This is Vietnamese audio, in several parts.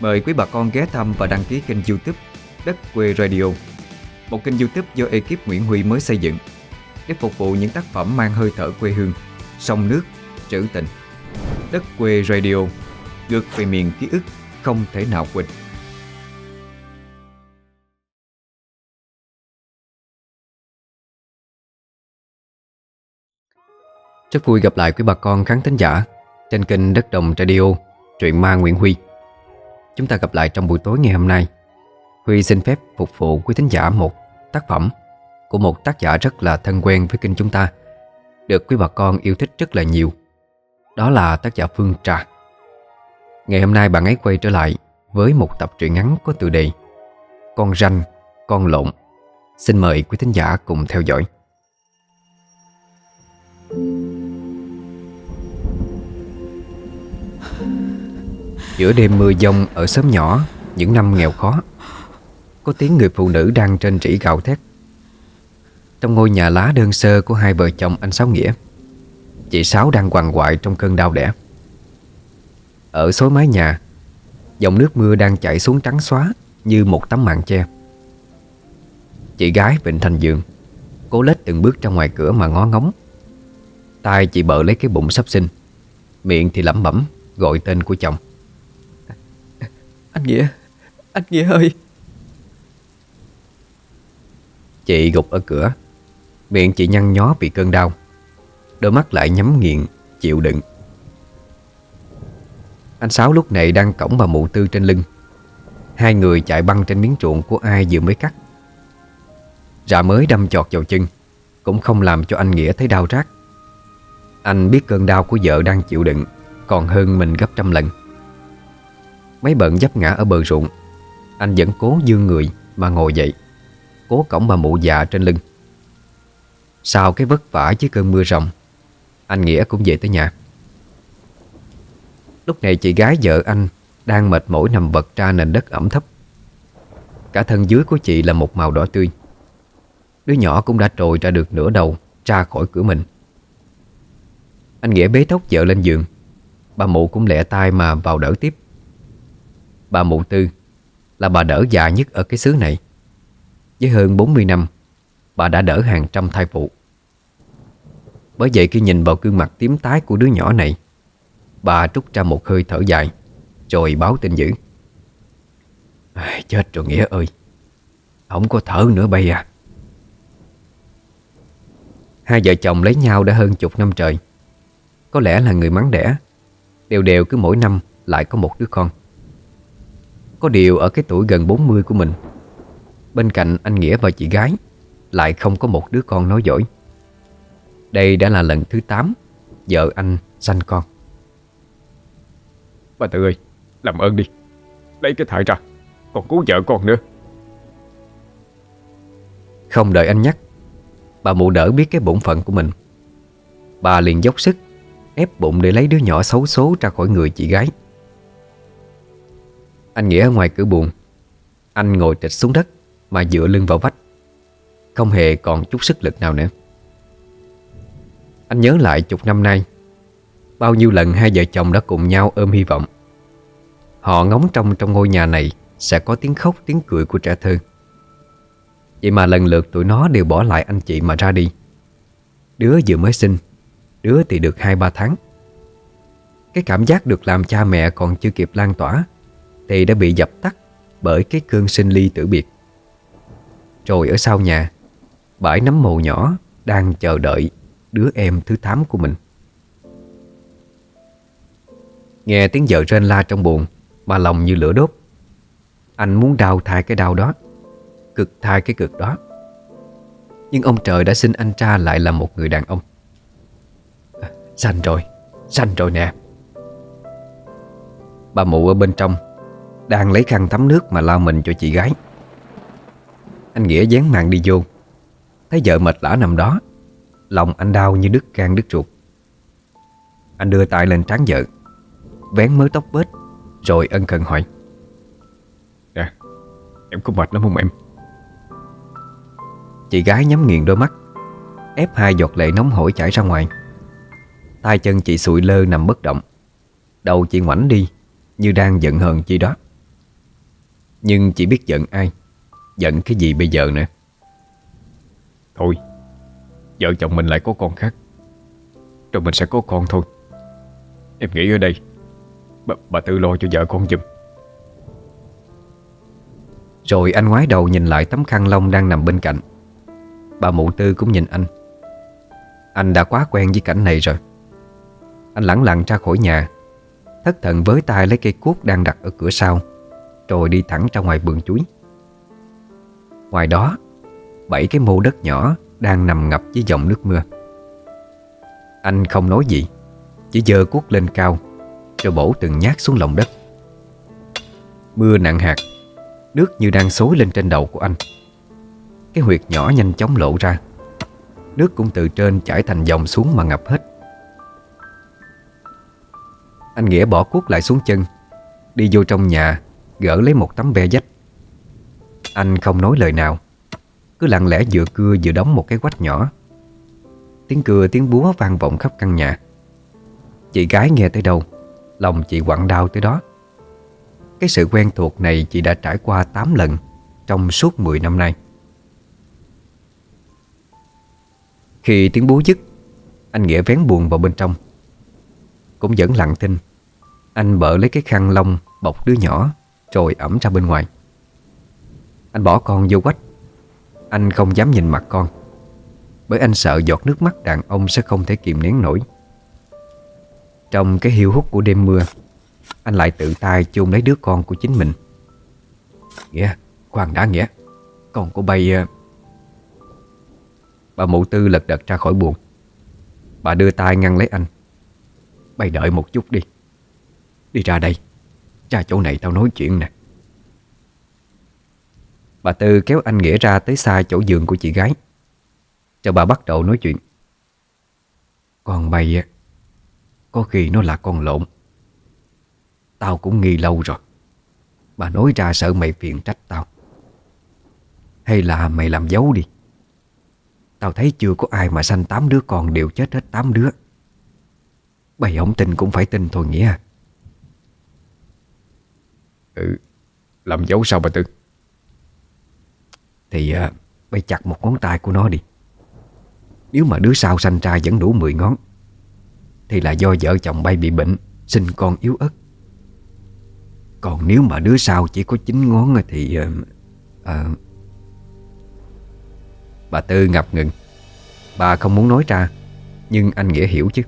Mời quý bà con ghé thăm và đăng ký kênh youtube Đất Quê Radio. Một kênh youtube do ekip Nguyễn Huy mới xây dựng Để phục vụ những tác phẩm mang hơi thở quê hương Sông nước, trữ tình. Đất Quê Radio Ngược về miền ký ức không thể nào quên. Rất vui gặp lại quý bà con khán thính giả trên kênh Đất Đồng Radio, truyện ma Nguyễn Huy. Chúng ta gặp lại trong buổi tối ngày hôm nay. Huy xin phép phục vụ quý thính giả một tác phẩm của một tác giả rất là thân quen với kênh chúng ta, được quý bà con yêu thích rất là nhiều. Đó là tác giả Phương Trà. Ngày hôm nay bạn ấy quay trở lại với một tập truyện ngắn có tựa đề Con ranh, con lộn. Xin mời quý thính giả cùng theo dõi. Giữa đêm mưa giông ở xóm nhỏ, Những năm nghèo khó, Có tiếng người phụ nữ đang trên trĩ gạo thét. Trong ngôi nhà lá đơn sơ của hai vợ chồng anh Sáu Nghĩa, Chị Sáu đang quằn quại trong cơn đau đẻ. Ở xối mái nhà, Dòng nước mưa đang chảy xuống trắng xóa Như một tấm màn che. Chị gái vịnh thành giường Cố lết từng bước ra ngoài cửa mà ngó ngóng. Tay chị bợ lấy cái bụng sắp sinh, Miệng thì lẩm bẩm Gọi tên của chồng anh Nghĩa Anh Nghĩa ơi. Chị gục ở cửa. Miệng chị nhăn nhó vì cơn đau. Đôi mắt lại nhắm nghiền, Chịu đựng. Anh Sáu lúc này đang cõng bà mụ tư trên lưng. Hai người chạy băng trên miếng ruộng của ai vừa mới cắt. Rạ mới đâm chọt vào chân, Cũng không làm cho anh Nghĩa thấy đau rát. Anh biết cơn đau của vợ đang chịu đựng, Còn hơn mình gấp trăm lần. Mấy bận dấp ngã ở bờ ruộng. Anh vẫn cố dương người mà ngồi dậy, Cố cổng bà mụ già trên lưng. Sau cái vất vả với cơn mưa rồng, Anh Nghĩa cũng về tới nhà. Lúc này chị gái vợ anh Đang mệt mỏi nằm vật ra nền đất ẩm thấp. Cả thân dưới của chị là một màu đỏ tươi. Đứa nhỏ cũng đã trồi ra được nửa đầu, Ra khỏi cửa mình. Anh Nghĩa bế tóc vợ lên giường. Bà mụ cũng lẹ tay mà vào đỡ tiếp. Bà Mụ Tư là bà đỡ già nhất ở cái xứ này. Với hơn 40 năm, bà đã đỡ hàng trăm thai phụ. Bởi vậy khi nhìn vào gương mặt tím tái của đứa nhỏ này, bà trút ra một hơi thở dài, rồi báo tin dữ. À, chết rồi Nghĩa ơi, không có thở nữa bây à. Hai vợ chồng lấy nhau đã hơn chục năm trời. Có lẽ là người mắng đẻ, đều đều cứ mỗi năm lại có một đứa con. Có điều ở cái tuổi gần 40 của mình. Bên cạnh anh Nghĩa và chị gái Lại không có một đứa con nói giỏi Đây đã là lần thứ 8 Vợ anh sanh con. Bà Tư ơi Làm ơn đi. Lấy cái thải ra Còn cứu vợ con nữa. Không đợi anh nhắc Bà mụ đỡ biết cái bổn phận của mình. Bà liền dốc sức Ép bụng để lấy đứa nhỏ xấu số ra khỏi người chị gái anh Nghĩa ở ngoài cửa buồn. Anh ngồi trịch xuống đất Mà dựa lưng vào vách. Không hề còn chút sức lực nào nữa. Anh nhớ lại chục năm nay, Bao nhiêu lần hai vợ chồng đã cùng nhau ôm hy vọng. Họ ngóng trong trong ngôi nhà này Sẽ có tiếng khóc, tiếng cười của trẻ thơ. Vậy mà lần lượt tụi nó đều bỏ lại anh chị mà ra đi. Đứa vừa mới sinh, Đứa thì được 2-3 tháng. Cái cảm giác được làm cha mẹ còn chưa kịp lan tỏa thì đã bị dập tắt bởi cái cơn sinh ly tử biệt. Rồi ở sau nhà, bãi nấm mồ nhỏ đang chờ đợi đứa em thứ tám của mình. Nghe tiếng vợ rên la trong buồn mà lòng như lửa đốt. Anh muốn đau thai cái đau đó, cực thai cái cực đó. Nhưng ông trời đã sinh anh cha lại là một người đàn ông. À, sanh rồi, sanh rồi nè. Bà mụ ở bên trong đang lấy khăn tắm nước mà lau mình cho chị gái. Anh Nghĩa dán mạng đi vô. Thấy vợ mệt lã nằm đó. Lòng anh đau như đứt gan đứt ruột. Anh đưa tay lên trán vợ. Vén mớ tóc bết Rồi ân cần hỏi. Nè Em có mệt lắm không em? Chị gái nhắm nghiền đôi mắt Ép hai giọt lệ nóng hổi chảy ra ngoài. Tay chân chị sụi lơ nằm bất động. Đầu chị ngoảnh đi Như đang giận hờn chi đó nhưng chỉ biết giận ai? Giận cái gì bây giờ nữa? Thôi Vợ chồng mình lại có con khác. Rồi mình sẽ có con thôi. Em nghĩ ở đây. Bà, bà tự lo cho vợ con giùm. Rồi anh ngoái đầu nhìn lại tấm khăn lông đang nằm bên cạnh. Bà mụ tư cũng nhìn anh. Anh đã quá quen với cảnh này rồi. Anh lẳng lặng ra khỏi nhà Thất thần với tay lấy cây cuốc đang đặt ở cửa sau. Rồi đi thẳng ra ngoài vườn chuối. Ngoài đó, Bảy cái mô đất nhỏ Đang nằm ngập dưới dòng nước mưa. Anh không nói gì, Chỉ dơ cuốc lên cao, Rồi bổ từng nhát xuống lòng đất. Mưa nặng hạt, Nước như đang xối lên trên đầu của anh. Cái huyệt nhỏ nhanh chóng lộ ra. Nước cũng từ trên chảy thành dòng xuống mà ngập hết. Anh Nghĩa bỏ cuốc lại xuống chân, Đi vô trong nhà Gỡ lấy một tấm ve dách. Anh không nói lời nào, Cứ lặng lẽ vừa cưa vừa đóng một cái quách nhỏ. Tiếng cưa, tiếng búa vang vọng khắp căn nhà. Chị gái nghe tới đâu, Lòng chị quặn đau tới đó. Cái sự quen thuộc này chị đã trải qua 8 lần Trong suốt 10 năm nay. Khi tiếng búa dứt, Anh Nghĩa vén buồn vào bên trong. Cũng vẫn lặng thinh, Anh bợ lấy cái khăn lông Bọc đứa nhỏ. Rồi ẩm ra bên ngoài. Anh bỏ con vô quách. Anh không dám nhìn mặt con, Bởi anh sợ giọt nước mắt đàn ông Sẽ không thể kìm nén nổi. Trong cái hiu hút của đêm mưa, Anh lại tự tay chôn lấy đứa con của chính mình. Nghĩa, Khoan đã Nghĩa. Con của bay ờ, Bà mụ tư lật đật ra khỏi buồn Bà đưa tay ngăn lấy anh. Bay đợi một chút đi. Đi ra đây. Ra chỗ này tao nói chuyện nè. Bà Tư kéo anh Nghĩa ra tới xa chỗ giường của chị gái. Cho bà bắt đầu nói chuyện. Con mày á, Có khi nó là con lộn. Tao cũng nghi lâu rồi. Bà nói ra sợ mày phiền trách tao. Hay là mày làm dấu đi. Tao thấy chưa có ai mà sanh tám đứa con đều chết hết tám đứa. Bày không tin cũng phải tin thôi nghĩa à. Ừ Làm dấu sao bà Tư. Thì à, bay chặt một ngón tay của nó đi. Nếu mà đứa sau sanh ra vẫn đủ 10 ngón Thì là do vợ chồng bay bị bệnh Sinh con yếu ớt. Còn nếu mà đứa sau chỉ có 9 ngón Thì à, à, Bà Tư ngập ngừng. Bà không muốn nói ra Nhưng anh Nghĩa hiểu chứ.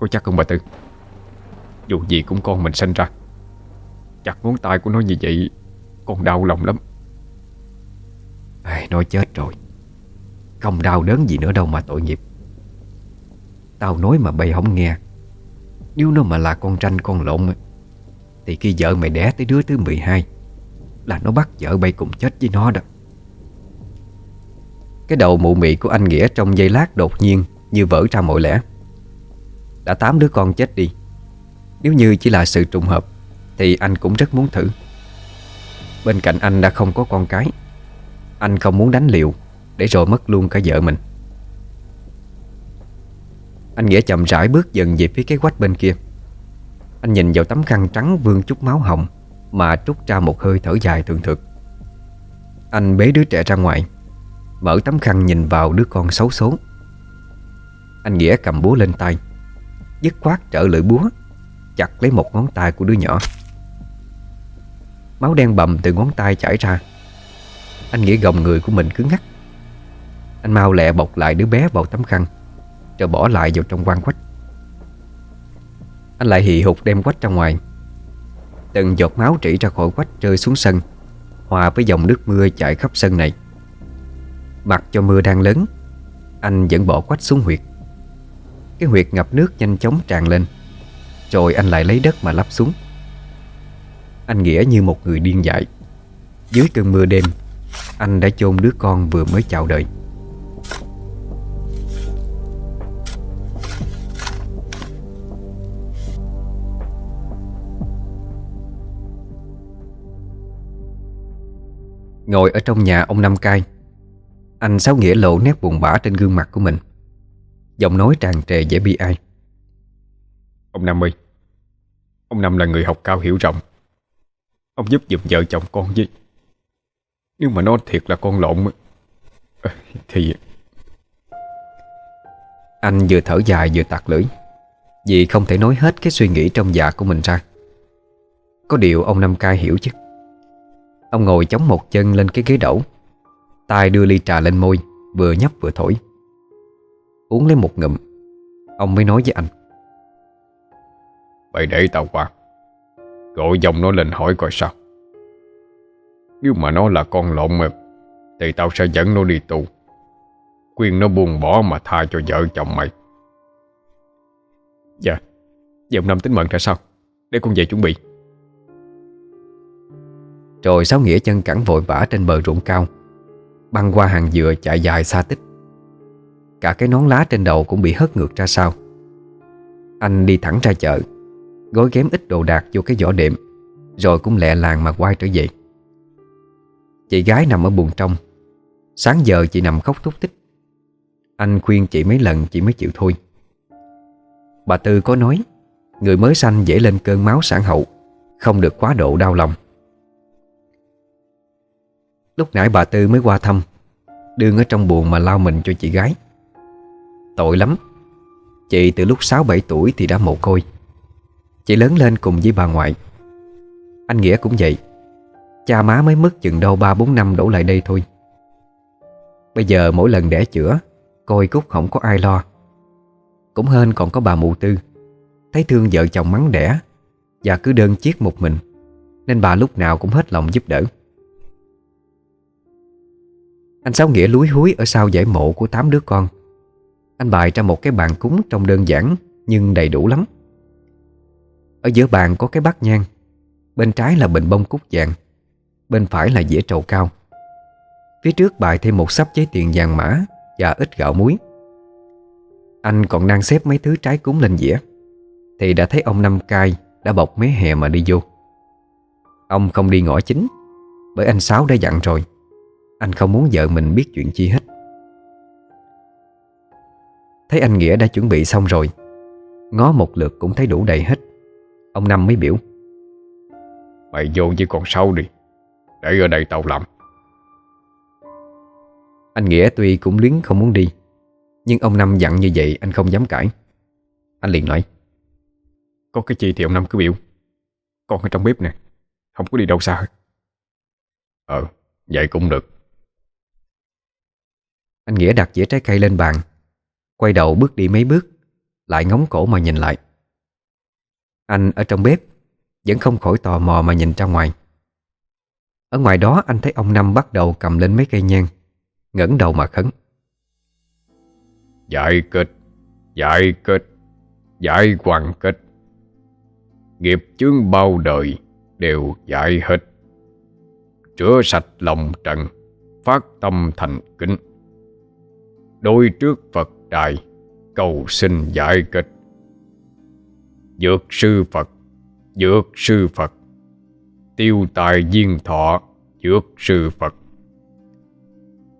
Có chắc không bà Tư? Dù gì cũng con mình sinh ra. Chặt ngón tay của nó như vậy Con đau lòng lắm. Ai, Nói chết rồi. Không đau đớn gì nữa đâu mà tội nghiệp. Tao nói mà bay không nghe. Nếu nó mà là con tranh con lộn Thì khi vợ mày đẻ tới đứa thứ 12 Là nó bắt vợ bay cùng chết với nó đó. Cái đầu mụ mị của anh Nghĩa trong giây lát đột nhiên Như vỡ ra mọi lẽ. Đã tám đứa con chết đi. Nếu như chỉ là sự trùng hợp thì anh cũng rất muốn thử. Bên cạnh anh đã không có con cái. Anh không muốn đánh liều Để rồi mất luôn cả vợ mình. Anh Nghĩa chậm rãi bước dần về phía cái quách bên kia. Anh nhìn vào tấm khăn trắng vương chút máu hồng Mà trút ra một hơi thở dài thường thực Anh bế đứa trẻ ra ngoài, Mở tấm khăn nhìn vào đứa con xấu số Anh Nghĩa cầm búa lên tay, Dứt khoát trở lưỡi búa, Chặt lấy một ngón tay của đứa nhỏ. Máu đen bầm từ ngón tay chảy ra. Anh Nghĩa gồng người của mình cứng ngắt. Anh mau lẹ bọc lại đứa bé vào tấm khăn, Rồi bỏ lại vào trong quan quách. Anh lại hì hục đem quách ra ngoài. Từng giọt máu trĩ ra khỏi quách rơi xuống sân, Hòa với dòng nước mưa chảy khắp sân này. Mặc cho mưa đang lớn, Anh vẫn bỏ quách xuống huyệt. Cái huyệt ngập nước nhanh chóng tràn lên, Rồi anh lại lấy đất mà lắp xuống. Anh Nghĩa như một người điên dại. Dưới cơn mưa đêm, Anh đã chôn đứa con vừa mới chào đời. Ngồi ở trong nhà ông Năm Cai, Anh Sáu Nghĩa lộ nét buồn bã trên gương mặt của mình. Giọng nói tràn trề dễ bi ai. Ông Năm ơi, Ông Năm là người học cao hiểu rộng. Ông giúp giùm vợ chồng con với. Nếu mà nó thiệt là con lộn ờ, Thì Anh vừa thở dài vừa tạc lưỡi, Vì không thể nói hết cái suy nghĩ trong dạ của mình ra. Có điều ông Năm Cai hiểu chứ. Ông ngồi chống một chân lên cái ghế đẩu tay đưa ly trà lên môi, Vừa nhấp vừa thổi. Uống lấy một ngụm, Ông mới nói với anh. Mày để tao qua Gọi dòng nó lên hỏi coi sao. Nếu mà nó là con lộn mà, Thì tao sẽ dẫn nó đi tù. Khuyên nó buông bỏ mà tha cho vợ chồng mày. Dạ Vậy ông Năm tính mận ra sao? Để con về chuẩn bị. Rồi Sáu Nghĩa chân cẳng vội vã trên bờ ruộng cao, Băng qua hàng dừa chạy dài xa tích. Cả cái nón lá trên đầu cũng bị hất ngược ra sau. Anh đi thẳng ra chợ. Gói ghém ít đồ đạc vô cái vỏ đệm, Rồi cũng lẹ làng mà quay trở về. Chị gái nằm ở buồng trong. Sáng giờ chị nằm khóc thúc tích Anh khuyên chị mấy lần chị mới chịu thôi. Bà Tư có nói, Người mới sanh dễ lên cơn máu sản hậu, Không được quá độ đau lòng. Lúc nãy bà Tư mới qua thăm, Đương ở trong buồn mà lao mình cho chị gái. Tội lắm. Chị từ lúc 6-7 tuổi thì đã mồ côi. Chị lớn lên cùng với bà ngoại. Anh Nghĩa cũng vậy. Cha má mới mất chừng đâu 3-4 năm đổ lại đây thôi. Bây giờ mỗi lần đẻ chữa, Coi cúc không có ai lo. Cũng hên còn có bà mụ tư. Thấy thương vợ chồng mắng đẻ, Và cứ đơn chiếc một mình, Nên bà lúc nào cũng hết lòng giúp đỡ. Anh Sáu Nghĩa lúi húi ở sau giải mộ của tám đứa con. Anh bày ra một cái bàn cúng trông đơn giản, Nhưng đầy đủ lắm. Ở giữa bàn có cái bát nhang. Bên trái là bình bông cúc vàng, Bên phải là dĩa trầu cao. Phía trước bài thêm một sắp giấy tiền vàng mã Và ít gạo muối. Anh còn đang xếp mấy thứ trái cúng lên dĩa, Thì đã thấy ông Năm Cai Đã bọc mé hè mà đi vô. Ông không đi ngõ chính, Bởi anh Sáu đã dặn rồi, Anh không muốn vợ mình biết chuyện chi hết. Thấy anh Nghĩa đã chuẩn bị xong rồi, Ngó một lượt cũng thấy đủ đầy hết. Ông Năm mới biểu. Mày vô với con sau đi. Để ở đây tao làm. Anh Nghĩa tuy cũng luyến không muốn đi Nhưng ông Năm dặn như vậy anh không dám cãi. Anh liền nói Có cái chi thì ông Năm cứ biểu. Con ở trong bếp nè Không có đi đâu xa hết. Ờ vậy cũng được. Anh Nghĩa đặt dĩa trái cây lên bàn Quay đầu bước đi mấy bước Lại ngóng cổ mà nhìn lại anh ở trong bếp, Vẫn không khỏi tò mò mà nhìn ra ngoài. Ở ngoài đó anh thấy ông Năm bắt đầu cầm lên mấy cây nhang, ngẩng đầu mà khấn. Giải kịch Giải kịch, Giải hoàn kịch. Nghiệp chướng bao đời Đều giải hết. Rửa sạch lòng trần, Phát tâm thành kính. Đôi trước Phật đài, Cầu xin giải kịch. Dược sư Phật, Dược sư Phật. Tiêu tài viên thọ, Dược sư Phật.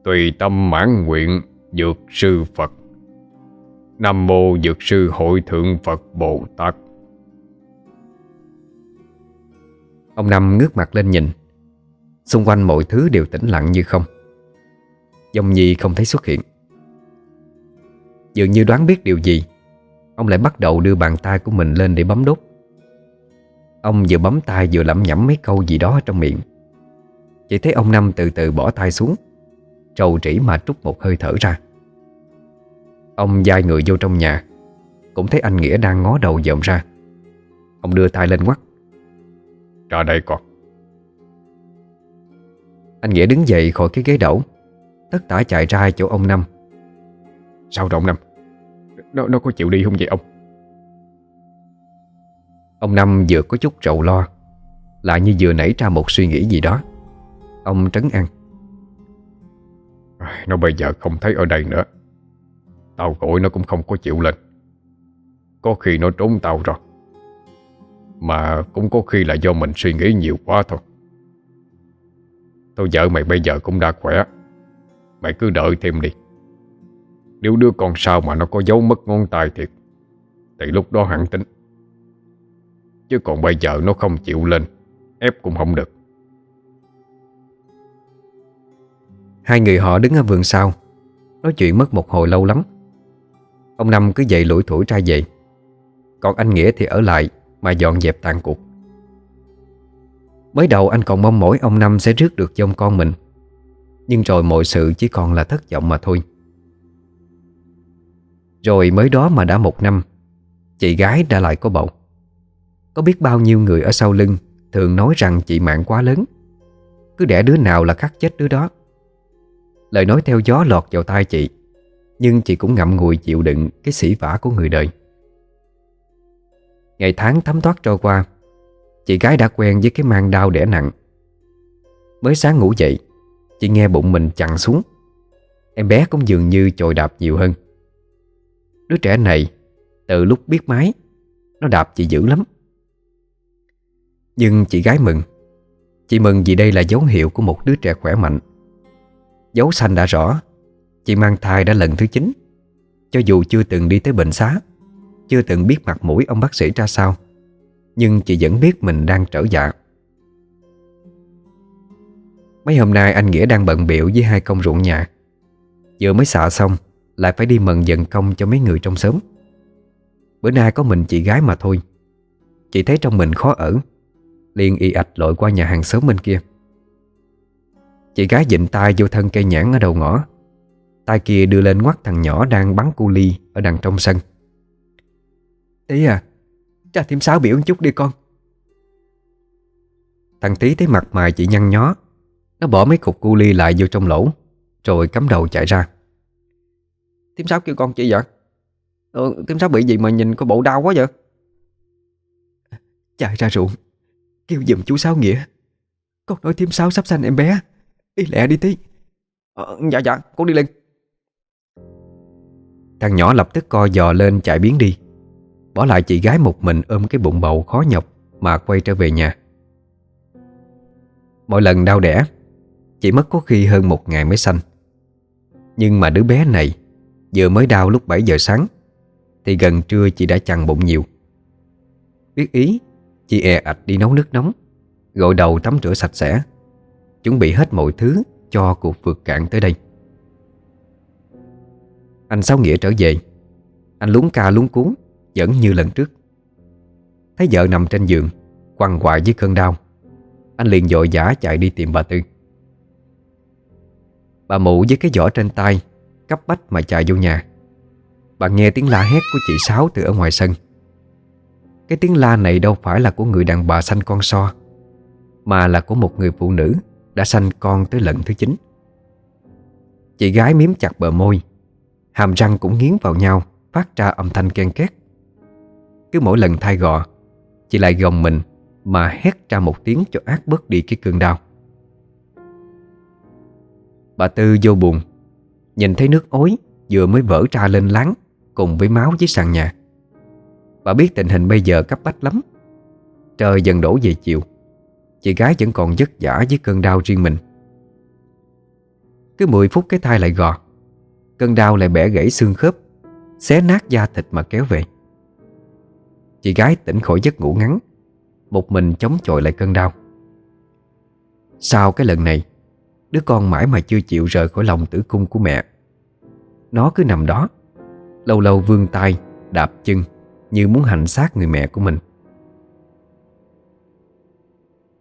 Tùy tâm mãn nguyện, Dược sư Phật. Nam Mô Dược sư Hội Thượng Phật Bồ Tát. Ông Năm ngước mặt lên nhìn. Xung quanh mọi thứ đều tĩnh lặng như không. Dòng Nhi không thấy xuất hiện. Dường như đoán biết điều gì. Ông lại bắt đầu đưa bàn tay của mình lên để bấm đốt. Ông vừa bấm tay vừa lẩm nhẩm mấy câu gì đó trong miệng. Chỉ thấy ông Năm từ từ bỏ tay xuống Trầu trĩ mà trút một hơi thở ra. Ông dài người vô trong nhà Cũng thấy anh Nghĩa đang ngó đầu dòm ra. Ông đưa tay lên quắt Ra đây con. Anh Nghĩa đứng dậy khỏi cái ghế đẩu Tất tả chạy ra chỗ ông Năm. Sao rồi ông Năm nó, nó có chịu đi không vậy ông? Ông Năm vừa có chút rầu lo Lại như vừa nảy ra một suy nghĩ gì đó. Ông trấn an. Nó bây giờ không thấy ở đây nữa. Tao gọi nó cũng không có chịu lên. Có khi nó trốn tao rồi. Mà cũng có khi là do mình suy nghĩ nhiều quá thôi. Tôi vợ mày bây giờ cũng đã khỏe. Mày cứ đợi thêm đi. Nếu đứa con sao mà nó có dấu mất ngón tay thiệt, Thì lúc đó hẳn tính. Chứ còn bây giờ nó không chịu lên, Ép cũng không được. Hai người họ đứng ở vườn sau, Nói chuyện mất một hồi lâu lắm. Ông Năm cứ dậy lủi thủi ra về. Còn anh Nghĩa thì ở lại Mà dọn dẹp tàn cuộc. Mới đầu anh còn mong mỏi ông Năm sẽ rước được dông con mình, Nhưng rồi mọi sự chỉ còn là thất vọng mà thôi. Rồi mới đó mà đã một năm, Chị gái đã lại có bầu. Có biết bao nhiêu người ở sau lưng Thường nói rằng chị mạng quá lớn. Cứ đẻ đứa nào là khắc chết đứa đó. Lời nói theo gió lọt vào tai chị, Nhưng chị cũng ngậm ngùi chịu đựng Cái sỉ vả của người đời. Ngày tháng thấm thoát trôi qua, Chị gái đã quen với cái mang đau đẻ nặng. Mới sáng ngủ dậy, Chị nghe bụng mình chặn xuống. Em bé cũng dường như chồi đạp nhiều hơn. Đứa trẻ này Từ lúc biết máy Nó đạp chị dữ lắm. Nhưng chị gái mừng. Chị mừng vì đây là dấu hiệu của một đứa trẻ khỏe mạnh. Dấu xanh đã rõ, Chị mang thai đã lần thứ 9 Cho dù chưa từng đi tới bệnh xá, Chưa từng biết mặt mũi ông bác sĩ ra sao, Nhưng chị vẫn biết mình đang trở dạ. Mấy hôm nay anh Nghĩa đang bận biểu với hai công ruộng nhà. Vừa mới xạ xong lại phải đi mần dần công cho mấy người trong xóm. Bữa nay có mình chị gái mà thôi. Chị thấy trong mình khó ở, liền y ạch lội qua nhà hàng xóm bên kia. Chị gái dịnh tay vô thân cây nhãn ở đầu ngõ. Tay kia đưa lên ngoắt thằng nhỏ đang bắn cu ly Ở đằng trong sân. Tí à cha thêm sáu biểu một chút đi con. Thằng Tí thấy mặt mày chị nhăn nhó, Nó bỏ mấy cục cu ly lại vô trong lỗ, Rồi cắm đầu chạy ra. Tím sáu kêu con chị vậy ừ, Tím sáu bị gì mà nhìn có bộ đau quá vậy? Chạy ra ruộng Kêu giùm chú Sáu Nghĩa. Con nói tím sáu sắp sanh em bé Đi lẹ đi tí. Ờ, Dạ dạ con đi lên Thằng nhỏ lập tức co giò lên chạy biến đi. Bỏ lại chị gái một mình ôm cái bụng bầu khó nhọc Mà quay trở về nhà. Mỗi lần đau đẻ Chị mất có khi hơn một ngày mới sanh. Nhưng mà đứa bé này Vừa mới đau lúc 7 giờ sáng, Thì gần trưa chị đã chằn bụng nhiều. Biết ý, Chị e ạch đi nấu nước nóng, Gội đầu tắm rửa sạch sẽ, Chuẩn bị hết mọi thứ cho cuộc vượt cạn tới đây. Anh Sáu Nghĩa trở về, Anh lúng ca lúng cuốn Vẫn như lần trước. Thấy vợ nằm trên giường, Quằn quại với cơn đau, Anh liền dội dã chạy đi tìm bà Tư. Bà mụ với cái giỏ trên tay Cấp bách mà chạy vô nhà. Bà nghe tiếng la hét của chị Sáu từ ở ngoài sân. Cái tiếng la này đâu phải là của người đàn bà sanh con so, Mà là của một người phụ nữ đã sanh con tới lần thứ 9 Chị gái miếm chặt bờ môi, Hàm răng cũng nghiến vào nhau, Phát ra âm thanh ken két. Cứ mỗi lần thai gò, Chị lại gồng mình Mà hét ra một tiếng cho ác bớt đi cái cơn đau. Bà Tư vô buồn Nhìn thấy nước ối, Vừa mới vỡ ra lên láng, Cùng với máu dưới sàn nhà. Bà biết tình hình bây giờ cấp bách lắm. Trời dần đổ về chiều. Chị gái vẫn còn vất vả với cơn đau riêng mình. Cứ 10 phút cái thai lại gò. Cơn đau lại bẻ gãy xương khớp, Xé nát da thịt mà kéo về. Chị gái tỉnh khỏi giấc ngủ ngắn, Một mình chống chọi lại cơn đau. Sau cái lần này Đứa con mãi mà chưa chịu rời khỏi lòng tử cung của mẹ. Nó cứ nằm đó, Lâu lâu vươn tay, Đạp chân, Như muốn hành xác người mẹ của mình.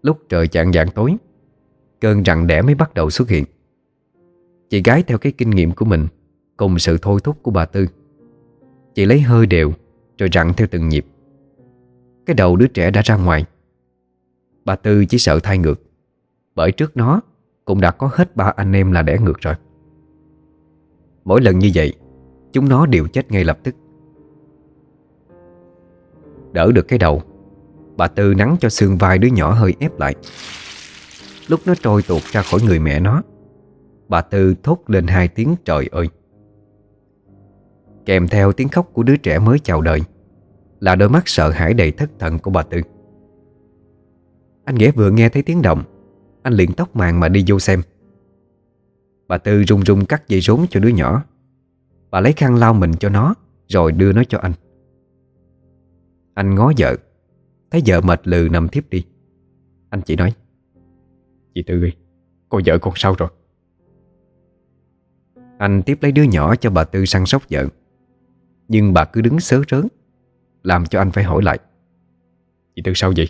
Lúc trời chạng vạng tối, Cơn rặn đẻ mới bắt đầu xuất hiện. Chị gái theo cái kinh nghiệm của mình, Cùng sự thôi thúc của bà Tư. Chị lấy hơi đều, Rồi rặn theo từng nhịp. Cái đầu đứa trẻ đã ra ngoài. Bà Tư chỉ sợ thai ngược, Bởi trước nó cũng đã có hết ba anh em là đẻ ngược rồi. Mỗi lần như vậy, Chúng nó đều chết ngay lập tức. Đỡ được cái đầu, Bà Tư nắng cho xương vai đứa nhỏ hơi ép lại. Lúc nó trôi tuột ra khỏi người mẹ nó, Bà Tư thốt lên hai tiếng, trời ơi. Kèm theo tiếng khóc của đứa trẻ mới chào đời, Là đôi mắt sợ hãi đầy thất thần của bà Tư. Anh Nghĩa vừa nghe thấy tiếng động anh liền tóc màng mà đi vô xem. Bà Tư rung rung cắt dây rốn cho đứa nhỏ. Bà lấy khăn lau mình cho nó Rồi đưa nó cho anh. Anh ngó vợ Thấy vợ mệt lừ nằm thiếp đi. Anh chỉ nói Chị Tư ơi Cô vợ con sao rồi? Anh tiếp lấy đứa nhỏ cho bà Tư săn sóc vợ. Nhưng bà cứ đứng sớ rớn Làm cho anh phải hỏi lại Chị Tư sao vậy?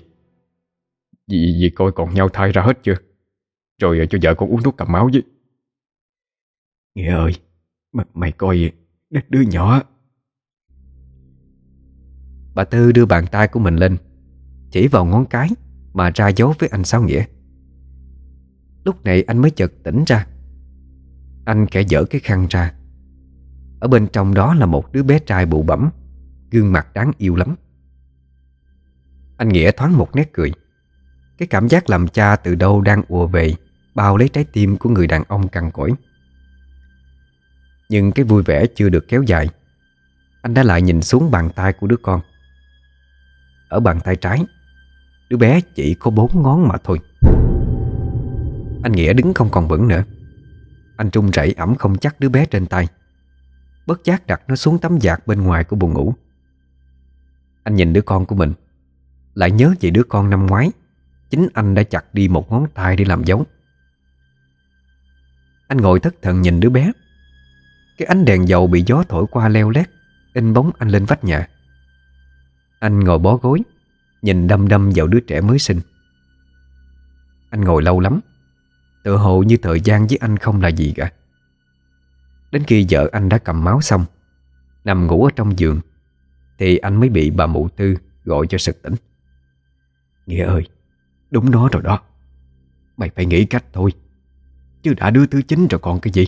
Vì, vì coi còn nhau thai ra hết chưa? Rồi cho vợ con uống thuốc cầm máu với. Nghĩa ơi Mày, mày coi đứa nhỏ. Bà Tư đưa bàn tay của mình lên Chỉ vào ngón cái Mà ra dấu với anh Sáu Nghĩa. Lúc này anh mới chợt tỉnh ra. Anh kẻ dở cái khăn ra. Ở bên trong đó là một đứa bé trai bụ bẩm Gương mặt đáng yêu lắm. Anh Nghĩa thoáng một nét cười. Cái cảm giác làm cha từ đâu đang ùa về Bao lấy trái tim của người đàn ông cằn cỗi. Nhưng cái vui vẻ chưa được kéo dài. Anh đã lại nhìn xuống bàn tay của đứa con. Ở bàn tay trái, Đứa bé chỉ có bốn ngón mà thôi. Anh Nghĩa đứng không còn vững nữa. Anh trung rẩy ẩm không chắc đứa bé trên tay. Bất giác đặt nó xuống tấm giạc bên ngoài của buồng ngủ. Anh nhìn đứa con của mình. Lại nhớ về đứa con năm ngoái. Chính anh đã chặt đi một ngón tay để làm dấu. Anh ngồi thất thần nhìn đứa bé. Cái ánh đèn dầu bị gió thổi qua leo lét, In bóng anh lên vách nhà. Anh ngồi bó gối, Nhìn đâm đâm vào đứa trẻ mới sinh. Anh ngồi lâu lắm Tự hồ như thời gian với anh không là gì cả. Đến khi vợ anh đã cầm máu xong, Nằm ngủ ở trong giường, Thì anh mới bị bà mụ tư gọi cho sực tỉnh. Nghĩa ơi, Đúng nó rồi đó. Mày phải nghĩ cách thôi. Chứ đã đưa thứ chín rồi còn cái gì?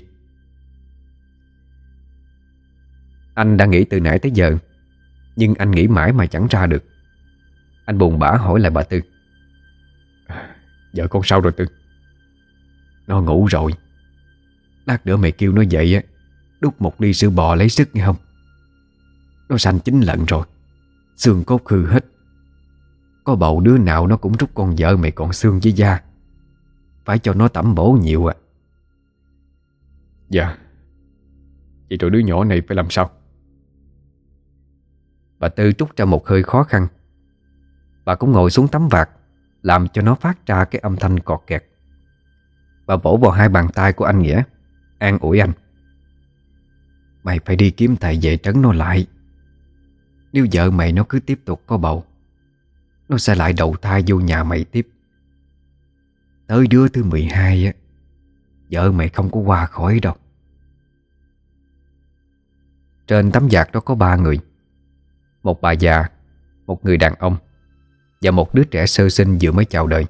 Anh đã nghĩ từ nãy tới giờ, Nhưng anh nghĩ mãi mà chẳng ra được. Anh buồn bã hỏi lại bà Tư. Vợ con sao rồi Tư? Nó ngủ rồi. Lát nữa mày kêu nó dậy á, Đút một ly sữa bò lấy sức nghe không? Nó sanh chín lận rồi, Xương cốt hư hết. Có bầu đứa nào nó cũng rút con vợ mày còn xương với da. Phải cho nó tẩm bổ nhiều à. Dạ. Vậy rồi đứa nhỏ này phải làm sao? Bà Tư trút ra một hơi khó khăn. Bà cũng ngồi xuống tấm vạt, Làm cho nó phát ra cái âm thanh cọt kẹt. Bà vỗ vào hai bàn tay của anh Nghĩa, An ủi anh. Mày phải đi kiếm thầy về trấn nó lại. Nếu vợ mày nó cứ tiếp tục có bầu, Nó sẽ lại đầu thai vô nhà mày tiếp. Tới đứa thứ 12 á Vợ mày không có qua khỏi đâu. Trên tấm giạc đó có ba người. Một bà già, Một người đàn ông Và một đứa trẻ sơ sinh vừa mới chào đời.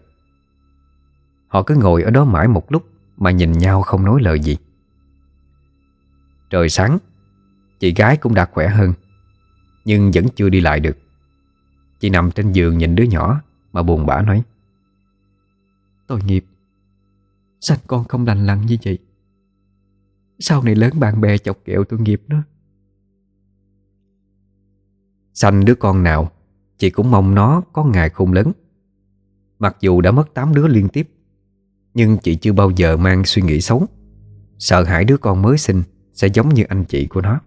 Họ cứ ngồi ở đó mãi một lúc Mà nhìn nhau không nói lời gì. Trời sáng, Chị gái cũng đã khỏe hơn, Nhưng vẫn chưa đi lại được. Chị nằm trên giường nhìn đứa nhỏ Mà buồn bã nói Tôi nghiệp Sanh con không lành lặn như vậy? Sau này lớn bạn bè chọc kẹo tôi nghiệp nó Sanh đứa con nào, Chị cũng mong nó có ngày khôn lớn. Mặc dù đã mất 8 đứa liên tiếp, Nhưng chị chưa bao giờ mang suy nghĩ xấu. Sợ hãi đứa con mới sinh Sẽ giống như anh chị của nó.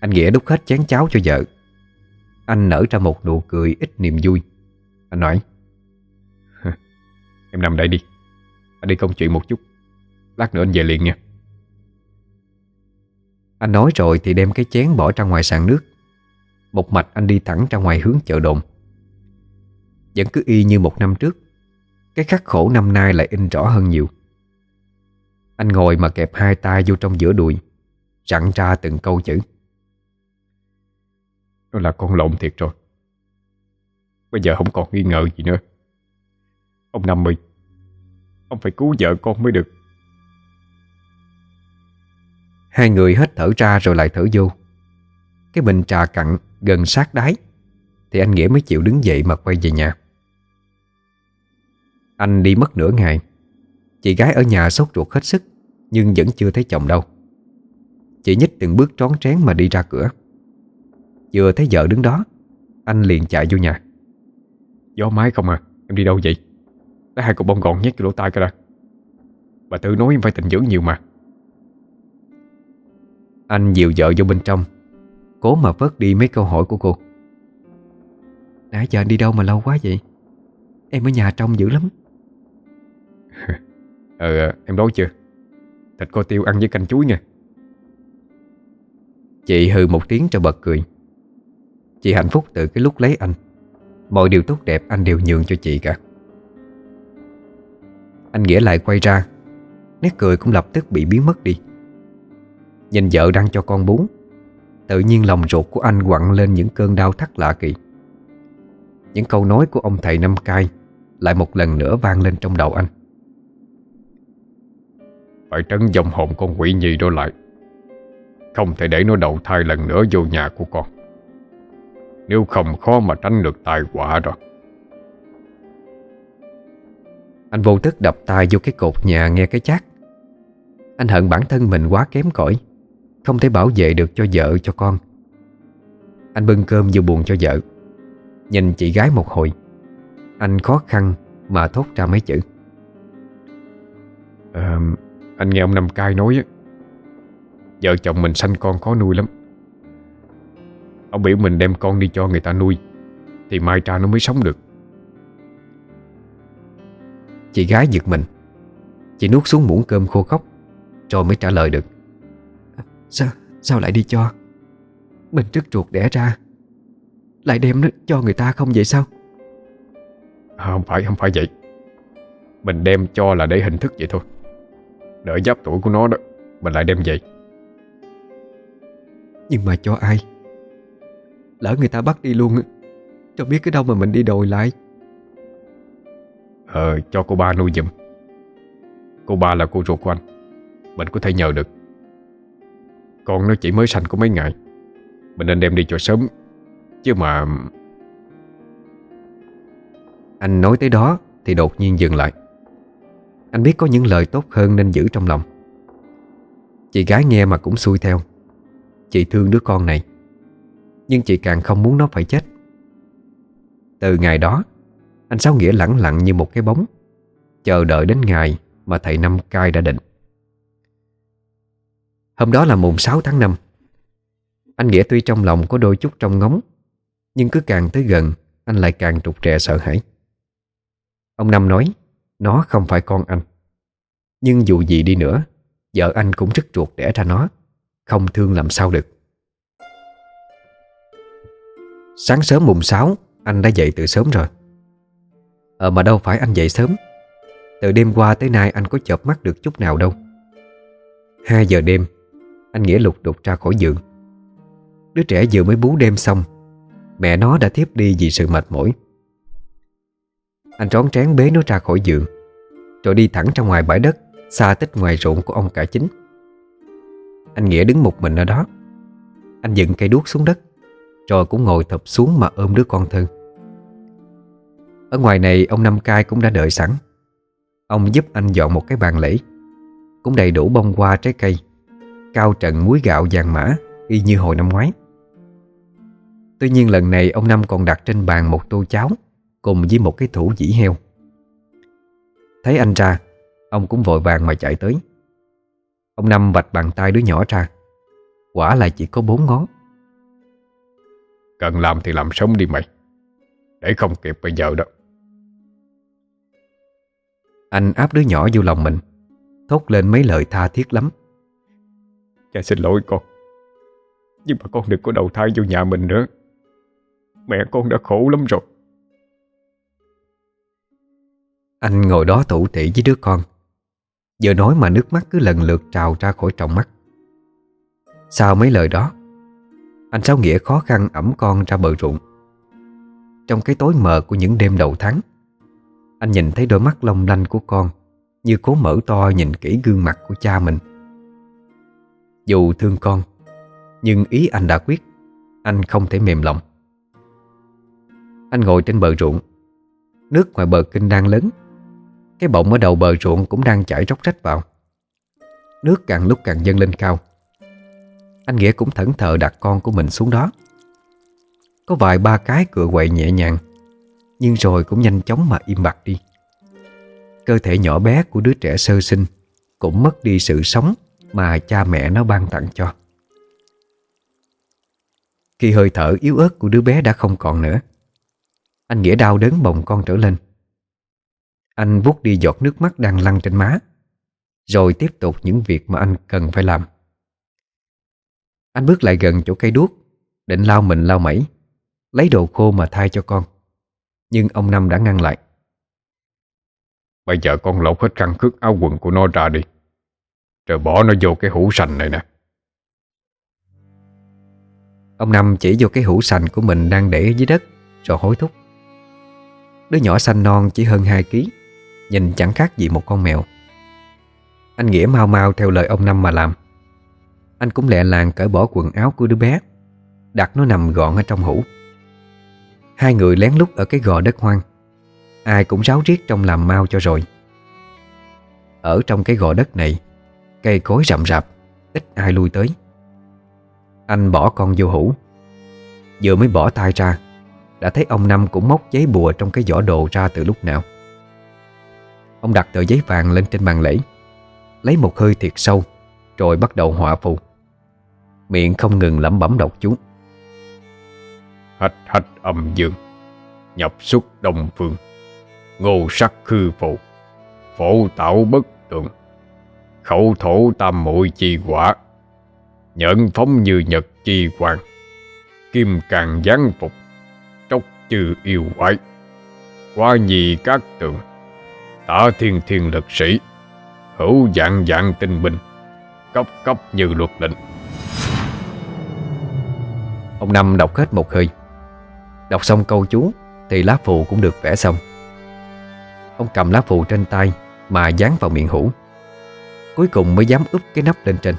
Anh Nghĩa đút hết chén cháo cho vợ. Anh nở ra một nụ cười ít niềm vui. Anh nói Em nằm đây đi. Anh đi công chuyện một chút. Lát nữa anh về liền nha. Anh nói rồi thì đem cái chén bỏ ra ngoài sàn nước. Một mạch anh đi thẳng ra ngoài hướng chợ đồn. Vẫn cứ y như một năm trước. Cái khắc khổ năm nay lại in rõ hơn nhiều. Anh ngồi mà kẹp hai tay vô trong giữa đùi Rặn ra từng câu chữ. Nó là con lộn thiệt rồi. Bây giờ không còn nghi ngờ gì nữa. Ông Năm ơi Ông phải cứu vợ con mới được. Hai người hết thở ra rồi lại thở vô. Cái bình trà cặn gần sát đáy Thì anh Nghĩa mới chịu đứng dậy mà quay về nhà. Anh đi mất nửa ngày. Chị gái ở nhà sốt ruột hết sức Nhưng vẫn chưa thấy chồng đâu. Chị nhích từng bước trón trén mà đi ra cửa. Vừa thấy vợ đứng đó Anh liền chạy vô nhà. Gió mái không à Em đi đâu vậy Lấy hai cục bông gòn nhét vô lỗ tai coi ra Bà Tư nói em phải tình dưỡng nhiều mà. Anh dìu vợ vô bên trong Cố mà vớt đi mấy câu hỏi của cô. Nãy giờ anh đi đâu mà lâu quá vậy? Em ở nhà trong dữ lắm. Ờ em đói chưa? Thịt kho tiêu ăn với canh chuối nha. Chị hừ một tiếng cho bật cười. Chị hạnh phúc từ cái lúc lấy anh. Mọi điều tốt đẹp anh đều nhường cho chị cả anh Nghĩa lại quay ra. Nét cười cũng lập tức bị biến mất đi. Nhìn vợ đang cho con bú, Tự nhiên lòng ruột của anh quặn lên những cơn đau thắt lạ kỳ. Những câu nói của ông thầy Năm Cai Lại một lần nữa vang lên trong đầu anh. Phải trấn dòng hồn con quỷ nhi đó lại. Không thể để nó đầu thai lần nữa vô nhà của con. Nếu không khó mà tránh được tai họa rồi Anh vô thức đập tay vô cái cột nhà nghe cái chát. Anh hận bản thân mình quá kém cỏi Không thể bảo vệ được cho vợ cho con. Anh bưng cơm vừa buồn cho vợ. Nhìn chị gái một hồi. Anh khó khăn mà thốt ra mấy chữ. À, Anh nghe ông Năm Cai nói Vợ chồng mình sanh con khó nuôi lắm. Ông biểu mình đem con đi cho người ta nuôi Thì mai tra nó mới sống được. Chị gái giật mình. Chị nuốt xuống muỗng cơm khô khóc Rồi mới trả lời được. Sao, sao lại đi cho? Mình rất ruột đẻ ra Lại đem nó cho người ta không vậy sao? À, Không phải không phải vậy. Mình đem cho là để hình thức vậy thôi. Đợi giáp tuổi của nó đó Mình lại đem vậy. Nhưng mà cho ai? Lỡ người ta bắt đi luôn Cho biết cái đâu mà mình đi đòi lại Ờ cho cô ba nuôi giùm. Cô ba là cô ruột của anh. Mình có thể nhờ được. Con nó chỉ mới sanh có mấy ngày. Mình nên đem đi cho sớm. Chứ mà Anh nói tới đó Thì đột nhiên dừng lại. Anh biết có những lời tốt hơn nên giữ trong lòng. Chị gái nghe mà cũng xui theo. Chị thương đứa con này. Nhưng chị càng không muốn nó phải chết. Từ ngày đó anh Sáu Nghĩa lẳng lặng như một cái bóng, Chờ đợi đến ngày Mà thầy Năm Cai đã định. Hôm đó là mùng 6 tháng 5 Anh Nghĩa tuy trong lòng có đôi chút trong ngóng, Nhưng cứ càng tới gần, Anh lại càng trục trè sợ hãi. Ông Năm nói, Nó không phải con anh. Nhưng dù gì đi nữa, Vợ anh cũng rất ruột đẻ ra nó, Không thương làm sao được. Sáng sớm mùng 6 Anh đã dậy từ sớm rồi. Ờ mà đâu phải anh dậy sớm. Từ đêm qua tới nay anh có chợp mắt được chút nào đâu. 2 giờ đêm, Anh Nghĩa lục đục ra khỏi giường. Đứa trẻ vừa mới bú đêm xong, Mẹ nó đã thiếp đi vì sự mệt mỏi. Anh trón trán bế nó ra khỏi giường, Rồi đi thẳng ra ngoài bãi đất, Xa tích ngoài ruộng của ông cả chính. Anh Nghĩa đứng một mình ở đó. Anh dựng cây đuốc xuống đất, Rồi cũng ngồi thập xuống mà ôm đứa con thân. Ở ngoài này, ông Năm Cai cũng đã đợi sẵn. Ông giúp anh dọn một cái bàn lễ Cũng đầy đủ bông hoa trái cây, Cao trận muối gạo vàng mã, Y như hồi năm ngoái. Tuy nhiên lần này, ông Năm còn đặt trên bàn một tô cháo, Cùng với một cái thủ dĩ heo. Thấy anh ra, Ông cũng vội vàng mà chạy tới. Ông Năm vạch bàn tay đứa nhỏ ra, Quả là chỉ có bốn ngón. Cần làm thì làm sống đi mày, Để không kịp bây giờ đó. Anh áp đứa nhỏ vô lòng mình. Thốt lên mấy lời tha thiết lắm. Cha xin lỗi con. Nhưng mà con đừng có đầu thai vô nhà mình nữa. Mẹ con đã khổ lắm rồi. Anh ngồi đó thủ tỉ với đứa con. Giờ nói mà nước mắt cứ lần lượt trào ra khỏi trong mắt. Sau mấy lời đó Anh Sáu Nghĩa khó khăn ẩm con ra bờ ruộng. Trong cái tối mờ của những đêm đầu tháng anh nhìn thấy đôi mắt long lanh của con, Như cố mở to nhìn kỹ gương mặt của cha mình. Dù thương con, Nhưng ý anh đã quyết, Anh không thể mềm lòng. Anh ngồi trên bờ ruộng, Nước ngoài bờ kinh đang lớn, Cái bọng ở đầu bờ ruộng cũng đang chảy róc rách vào. Nước càng lúc càng dâng lên cao. Anh Nghĩa cũng thẫn thờ đặt con của mình xuống đó. Có vài ba cái cựa quậy nhẹ nhàng nhưng rồi cũng nhanh chóng mà im bặt đi. Cơ thể nhỏ bé của đứa trẻ sơ sinh Cũng mất đi sự sống Mà cha mẹ nó ban tặng cho. Khi hơi thở yếu ớt của đứa bé đã không còn nữa, Anh Nghĩa đau đớn bồng con trở lên. Anh vuốt đi giọt nước mắt đang lăn trên má, Rồi tiếp tục những việc mà anh cần phải làm. Anh bước lại gần chỗ cây đuốc, Định lau mình lau mẩy, Lấy đồ khô mà thay cho con. Nhưng ông Năm đã ngăn lại. Bây giờ con lột hết căn cước áo quần của nó ra đi. Rồi bỏ nó vô cái hũ sành này nè. Ông Năm chỉ vô cái hũ sành của mình đang để dưới đất Rồi hối thúc. Đứa nhỏ xanh non chỉ hơn 2 kg Nhìn chẳng khác gì một con mèo. Anh Nghĩa mau mau theo lời ông Năm mà làm. Anh cũng lẹ làng cởi bỏ quần áo của đứa bé Đặt nó nằm gọn ở trong hũ Hai người lén lút ở cái gò đất hoang. Ai cũng ráo riết trong làm mau cho rồi. Ở trong cái gò đất này, Cây cối rậm rạp, Ít ai lui tới. Anh bỏ con vô hũ. Vừa mới bỏ tay ra, Đã thấy ông Năm cũng móc giấy bùa Trong cái giỏ đồ ra từ lúc nào. Ông đặt tờ giấy vàng lên trên bàn lễ, Lấy một hơi thiệt sâu, Rồi bắt đầu họa phù. Miệng không ngừng lẩm bẩm đọc chú. Hạch hạch âm dương Nhập xuất đông phương. Ngô sắc khư phụ, Phổ tạo bất tượng. Khẩu thổ tam muội chi quả Nhận phóng như nhật chi hoàng Kim càng gián phục, Tróc chư yêu quái. Qua nhì các tượng, Tả thiên thiên lực sĩ. Hữu dạng dạng tinh binh, Cấp cấp như luật định Ông Năm đọc hết một hơi. Đọc xong câu chú Thì lá phù cũng được vẽ xong. Ông cầm lá phù trên tay Mà dán vào miệng hũ. Cuối cùng mới dám úp cái nắp lên trên.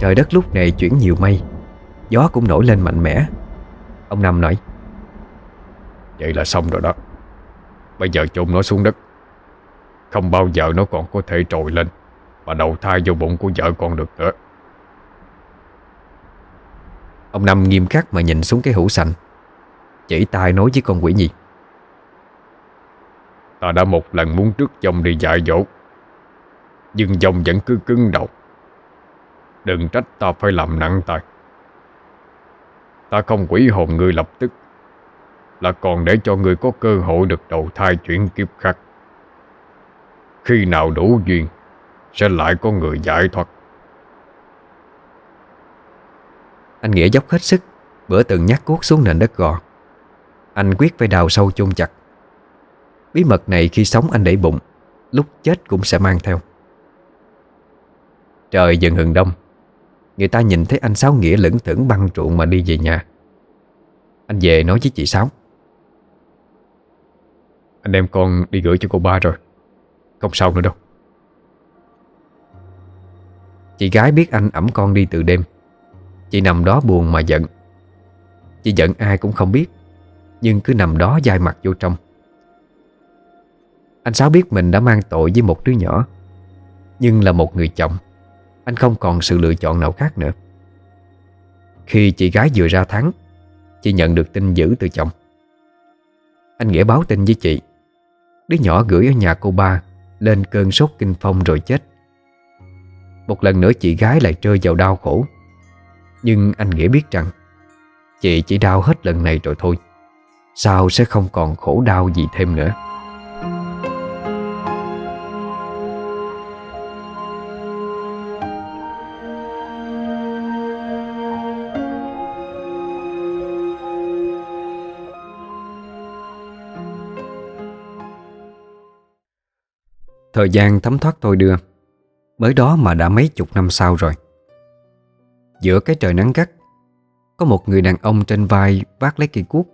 Trời đất lúc này chuyển nhiều mây Gió cũng nổi lên mạnh mẽ. Ông Năm nói Vậy là xong rồi đó. Bây giờ chôn nó xuống đất. Không bao giờ nó còn có thể trồi lên Và đầu thai vô bụng của vợ con được nữa. Ông Năm nghiêm khắc mà nhìn xuống cái hũ xanh Chỉ tay nói với con quỷ nhi. Ta đã một lần muốn trước dòng đi dạy dỗ Nhưng dòng vẫn cứ cứng đầu. Đừng trách ta phải làm nặng tay Ta không quỷ hồn ngươi lập tức Là còn để cho ngươi có cơ hội được đầu thai chuyển kiếp khác. Khi nào đủ duyên Sẽ lại có người giải thoát. Anh Nghĩa dốc hết sức Bữa từng nhát cuốc xuống nền đất gò anh quyết phải đào sâu chôn chặt. Bí mật này khi sống anh để bụng, Lúc chết cũng sẽ mang theo. Trời dần hừng đông. Người ta nhìn thấy anh Sáu Nghĩa lững thững băng truộng mà đi về nhà. Anh về nói với chị Sáu. Anh em con đi gửi cho cô ba rồi. Không sao nữa đâu. Chị gái biết anh ẩm con đi từ đêm. Chị nằm đó buồn mà giận. Chị giận ai cũng không biết. Nhưng cứ nằm đó dai mặt vô trong. Anh Sáu biết mình đã mang tội với một đứa nhỏ, Nhưng là một người chồng, Anh không còn sự lựa chọn nào khác nữa. Khi chị gái vừa ra tháng, Chị nhận được tin dữ từ chồng. Anh Nghĩa báo tin với chị, Đứa nhỏ gửi ở nhà cô ba Lên cơn sốt kinh phong rồi chết. Một lần nữa chị gái lại rơi vào đau khổ, Nhưng anh Nghĩa biết rằng Chị chỉ đau hết lần này rồi thôi. Sao sẽ không còn khổ đau gì thêm nữa? Thời gian thấm thoát tôi đưa. Mới đó mà đã mấy chục năm sau rồi. Giữa cái trời nắng gắt, Có một người đàn ông trên vai vác lấy cây cuốc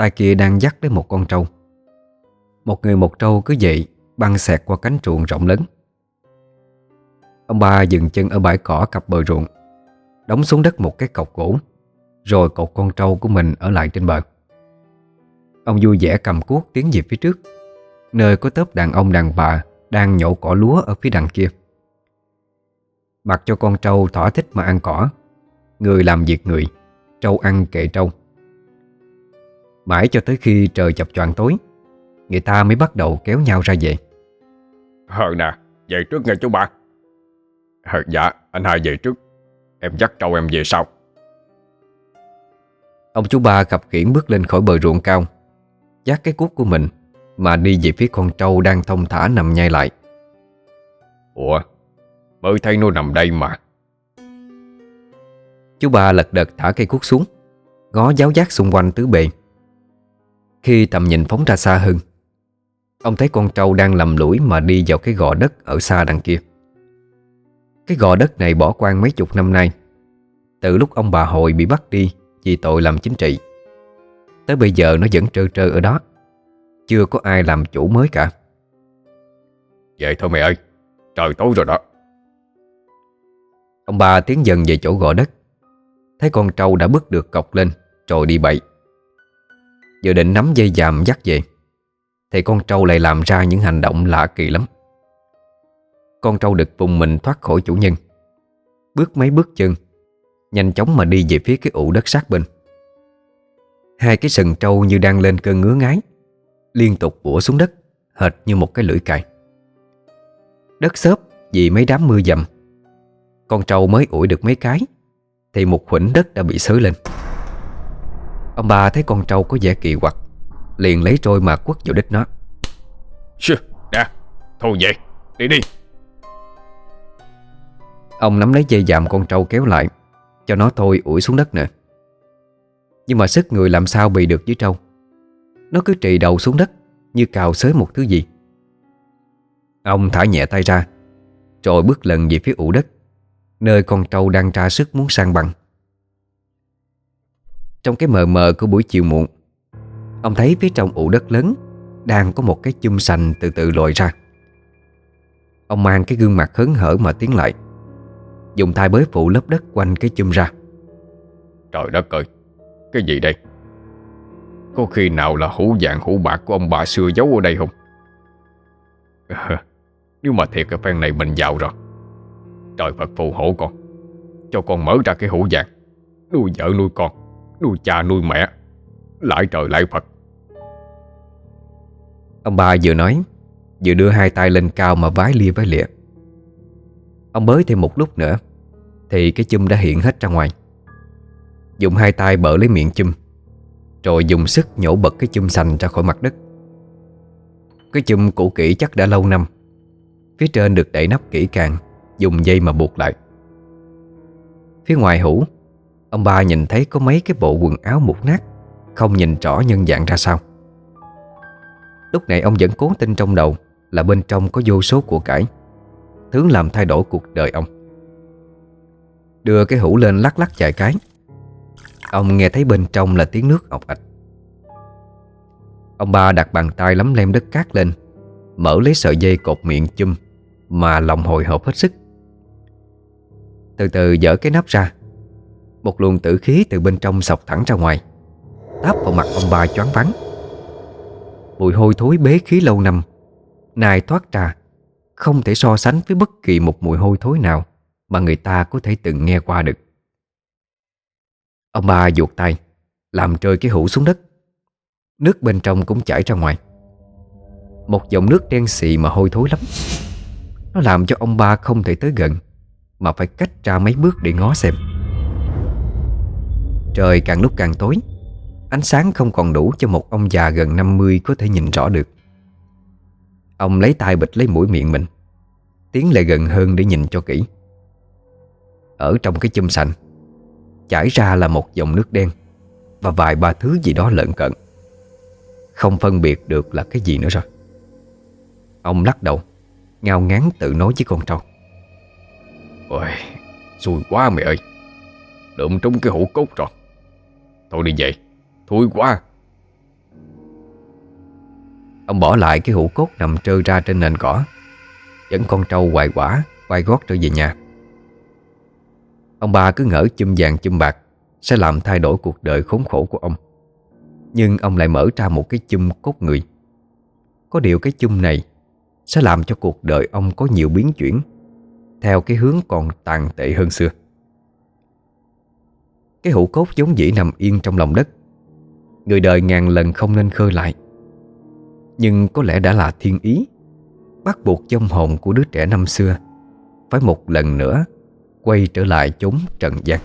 tay kia đang dắt lấy một con trâu. Một người một trâu cứ vậy Băng xẹt qua cánh ruộng rộng lớn. Ông ba dừng chân ở bãi cỏ cặp bờ ruộng, Đóng xuống đất một cái cọc gỗ, Rồi cột con trâu của mình ở lại trên bờ. Ông vui vẻ cầm cuốc tiến về phía trước, Nơi có tớp đàn ông đàn bà Đang nhổ cỏ lúa ở phía đằng kia. Mặc cho con trâu thỏa thích mà ăn cỏ, Người làm việc người, Trâu ăn kệ trâu. Mãi cho tới khi trời chập choạng tối Người ta mới bắt đầu kéo nhau ra về. Ờ nè, về trước nghe chú ba. Ờ dạ, anh hai về trước. Em dắt trâu em về sau. Ông chú ba khập khiển bước lên khỏi bờ ruộng cao Dắt cái cuốc của mình Mà đi về phía con trâu đang thông thả nằm nhai lại. Ủa Mới thấy nó nằm đây mà. Chú ba lật đật thả cây cuốc xuống Ngó giáo giác xung quanh tứ bề Khi tầm nhìn phóng ra xa hơn. Ông thấy con trâu đang lầm lũi mà đi vào cái gò đất ở xa đằng kia. Cái gò đất này bỏ quan mấy chục năm nay. Từ lúc ông bà hồi bị bắt đi Vì tội làm chính trị Tới bây giờ nó vẫn trơ trơ ở đó. Chưa có ai làm chủ mới cả. Vậy thôi mẹ ơi Trời tối rồi đó. Ông bà tiến dần về chỗ gò đất. Thấy con trâu đã bước được cọc lên Rồi đi bậy vừa định nắm dây dàm dắt về, Thì con trâu lại làm ra những hành động lạ kỳ lắm. Con trâu được vùng mình thoát khỏi chủ nhân, Bước mấy bước chân, Nhanh chóng mà đi về phía cái ụ đất sát bên. Hai cái sừng trâu như đang lên cơn ngứa ngái Liên tục bủa xuống đất, Hệt như một cái lưỡi cài. Đất xốp vì mấy đám mưa dầm, Con trâu mới ủi được mấy cái, Thì một khuỷnh đất đã bị xới lên. Ông bà thấy con trâu có vẻ kỳ quặc Liền lấy trôi mà quất vào đít nó. Sư, nè Thôi về, đi đi. Ông nắm lấy dây dạm con trâu kéo lại Cho nó thôi ủi xuống đất nữa. Nhưng mà sức người làm sao bị được với trâu? Nó cứ trì đầu xuống đất Như cào xới một thứ gì. Ông thả nhẹ tay ra Rồi bước lần về phía ụ đất Nơi con trâu đang tra sức muốn sang bằng trong cái mờ mờ của buổi chiều muộn. Ông thấy phía trong ụ đất lớn Đang có một cái chum sành từ từ lồi ra. Ông mang cái gương mặt hớn hở mà tiến lại, Dùng tay bới phụ lớp đất quanh cái chum ra. Trời đất ơi, Cái gì đây? Có khi nào là hũ vàng hũ bạc của ông bà xưa giấu ở đây không? Ờ, nếu mà thiệt cái phen này mình giàu rồi. Trời Phật phù hộ con, Cho con mở ra cái hũ vàng, Nuôi vợ nuôi con. Nuôi cha nuôi mẹ, Lại trời lại Phật. Ông ba vừa nói, Vừa đưa hai tay lên cao mà vái lia vái lịa. Ông bới thêm một lúc nữa, Thì cái chum đã hiện hết ra ngoài. Dùng hai tay bỡ lấy miệng chum, Rồi dùng sức nhổ bật cái chum xanh ra khỏi mặt đất. Cái chum cũ kỹ chắc đã lâu năm, Phía trên được đậy nắp kỹ càng, Dùng dây mà buộc lại. Phía ngoài hũ Ông ba nhìn thấy có mấy cái bộ quần áo mục nát, Không nhìn rõ nhân dạng ra sao. Lúc này ông vẫn cố tin trong đầu Là bên trong có vô số của cải Thứ làm thay đổi cuộc đời ông. Đưa cái hũ lên lắc lắc vài cái, Ông nghe thấy bên trong là tiếng nước ọc ạch. Ông ba đặt bàn tay lắm lem đất cát lên, Mở lấy sợi dây cột miệng chum Mà lòng hồi hộp hết sức. Từ từ dở cái nắp ra một luồng tử khí từ bên trong sọc thẳng ra ngoài, Táp vào mặt ông ba choáng vắng Mùi hôi thối bế khí lâu năm Này thoát ra, Không thể so sánh với bất kỳ một mùi hôi thối nào Mà người ta có thể từng nghe qua được. Ông ba ruột tay, Làm rơi cái hũ xuống đất. Nước bên trong cũng chảy ra ngoài. Một dòng nước đen xì mà hôi thối lắm. Nó làm cho ông ba không thể tới gần, Mà phải cách ra mấy bước để ngó xem. Trời càng lúc càng tối, Ánh sáng không còn đủ cho một ông già gần 50 có thể nhìn rõ được. Ông lấy tay bịch lấy mũi miệng mình, Tiến lại gần hơn để nhìn cho kỹ. Ở trong cái chum sành, Chảy ra là một dòng nước đen Và vài ba thứ gì đó lợn cận Không phân biệt được là cái gì nữa rồi. Ông lắc đầu, Ngao ngán tự nói với con trâu. Ôi, Xui quá mày ơi. Đụng trúng cái hũ cốt rồi. Thôi đi về. Thui quá. Ông bỏ lại cái hũ cốt nằm trơ ra trên nền cỏ. Dẫn con trâu hoài quả Quay gót trở về nhà. Ông ba cứ ngỡ chum vàng chum bạc, Sẽ làm thay đổi cuộc đời khốn khổ của ông. Nhưng ông lại mở ra một cái chum cốt người. Có điều cái chum này Sẽ làm cho cuộc đời ông có nhiều biến chuyển, Theo cái hướng còn tàn tệ hơn xưa. Cái hũ cốt giống dĩ nằm yên trong lòng đất. Người đời ngàn lần không nên khơi lại. Nhưng có lẽ đã là thiên ý, Bắt buộc trong hồn của đứa trẻ năm xưa Phải một lần nữa Quay trở lại chốn trần gian.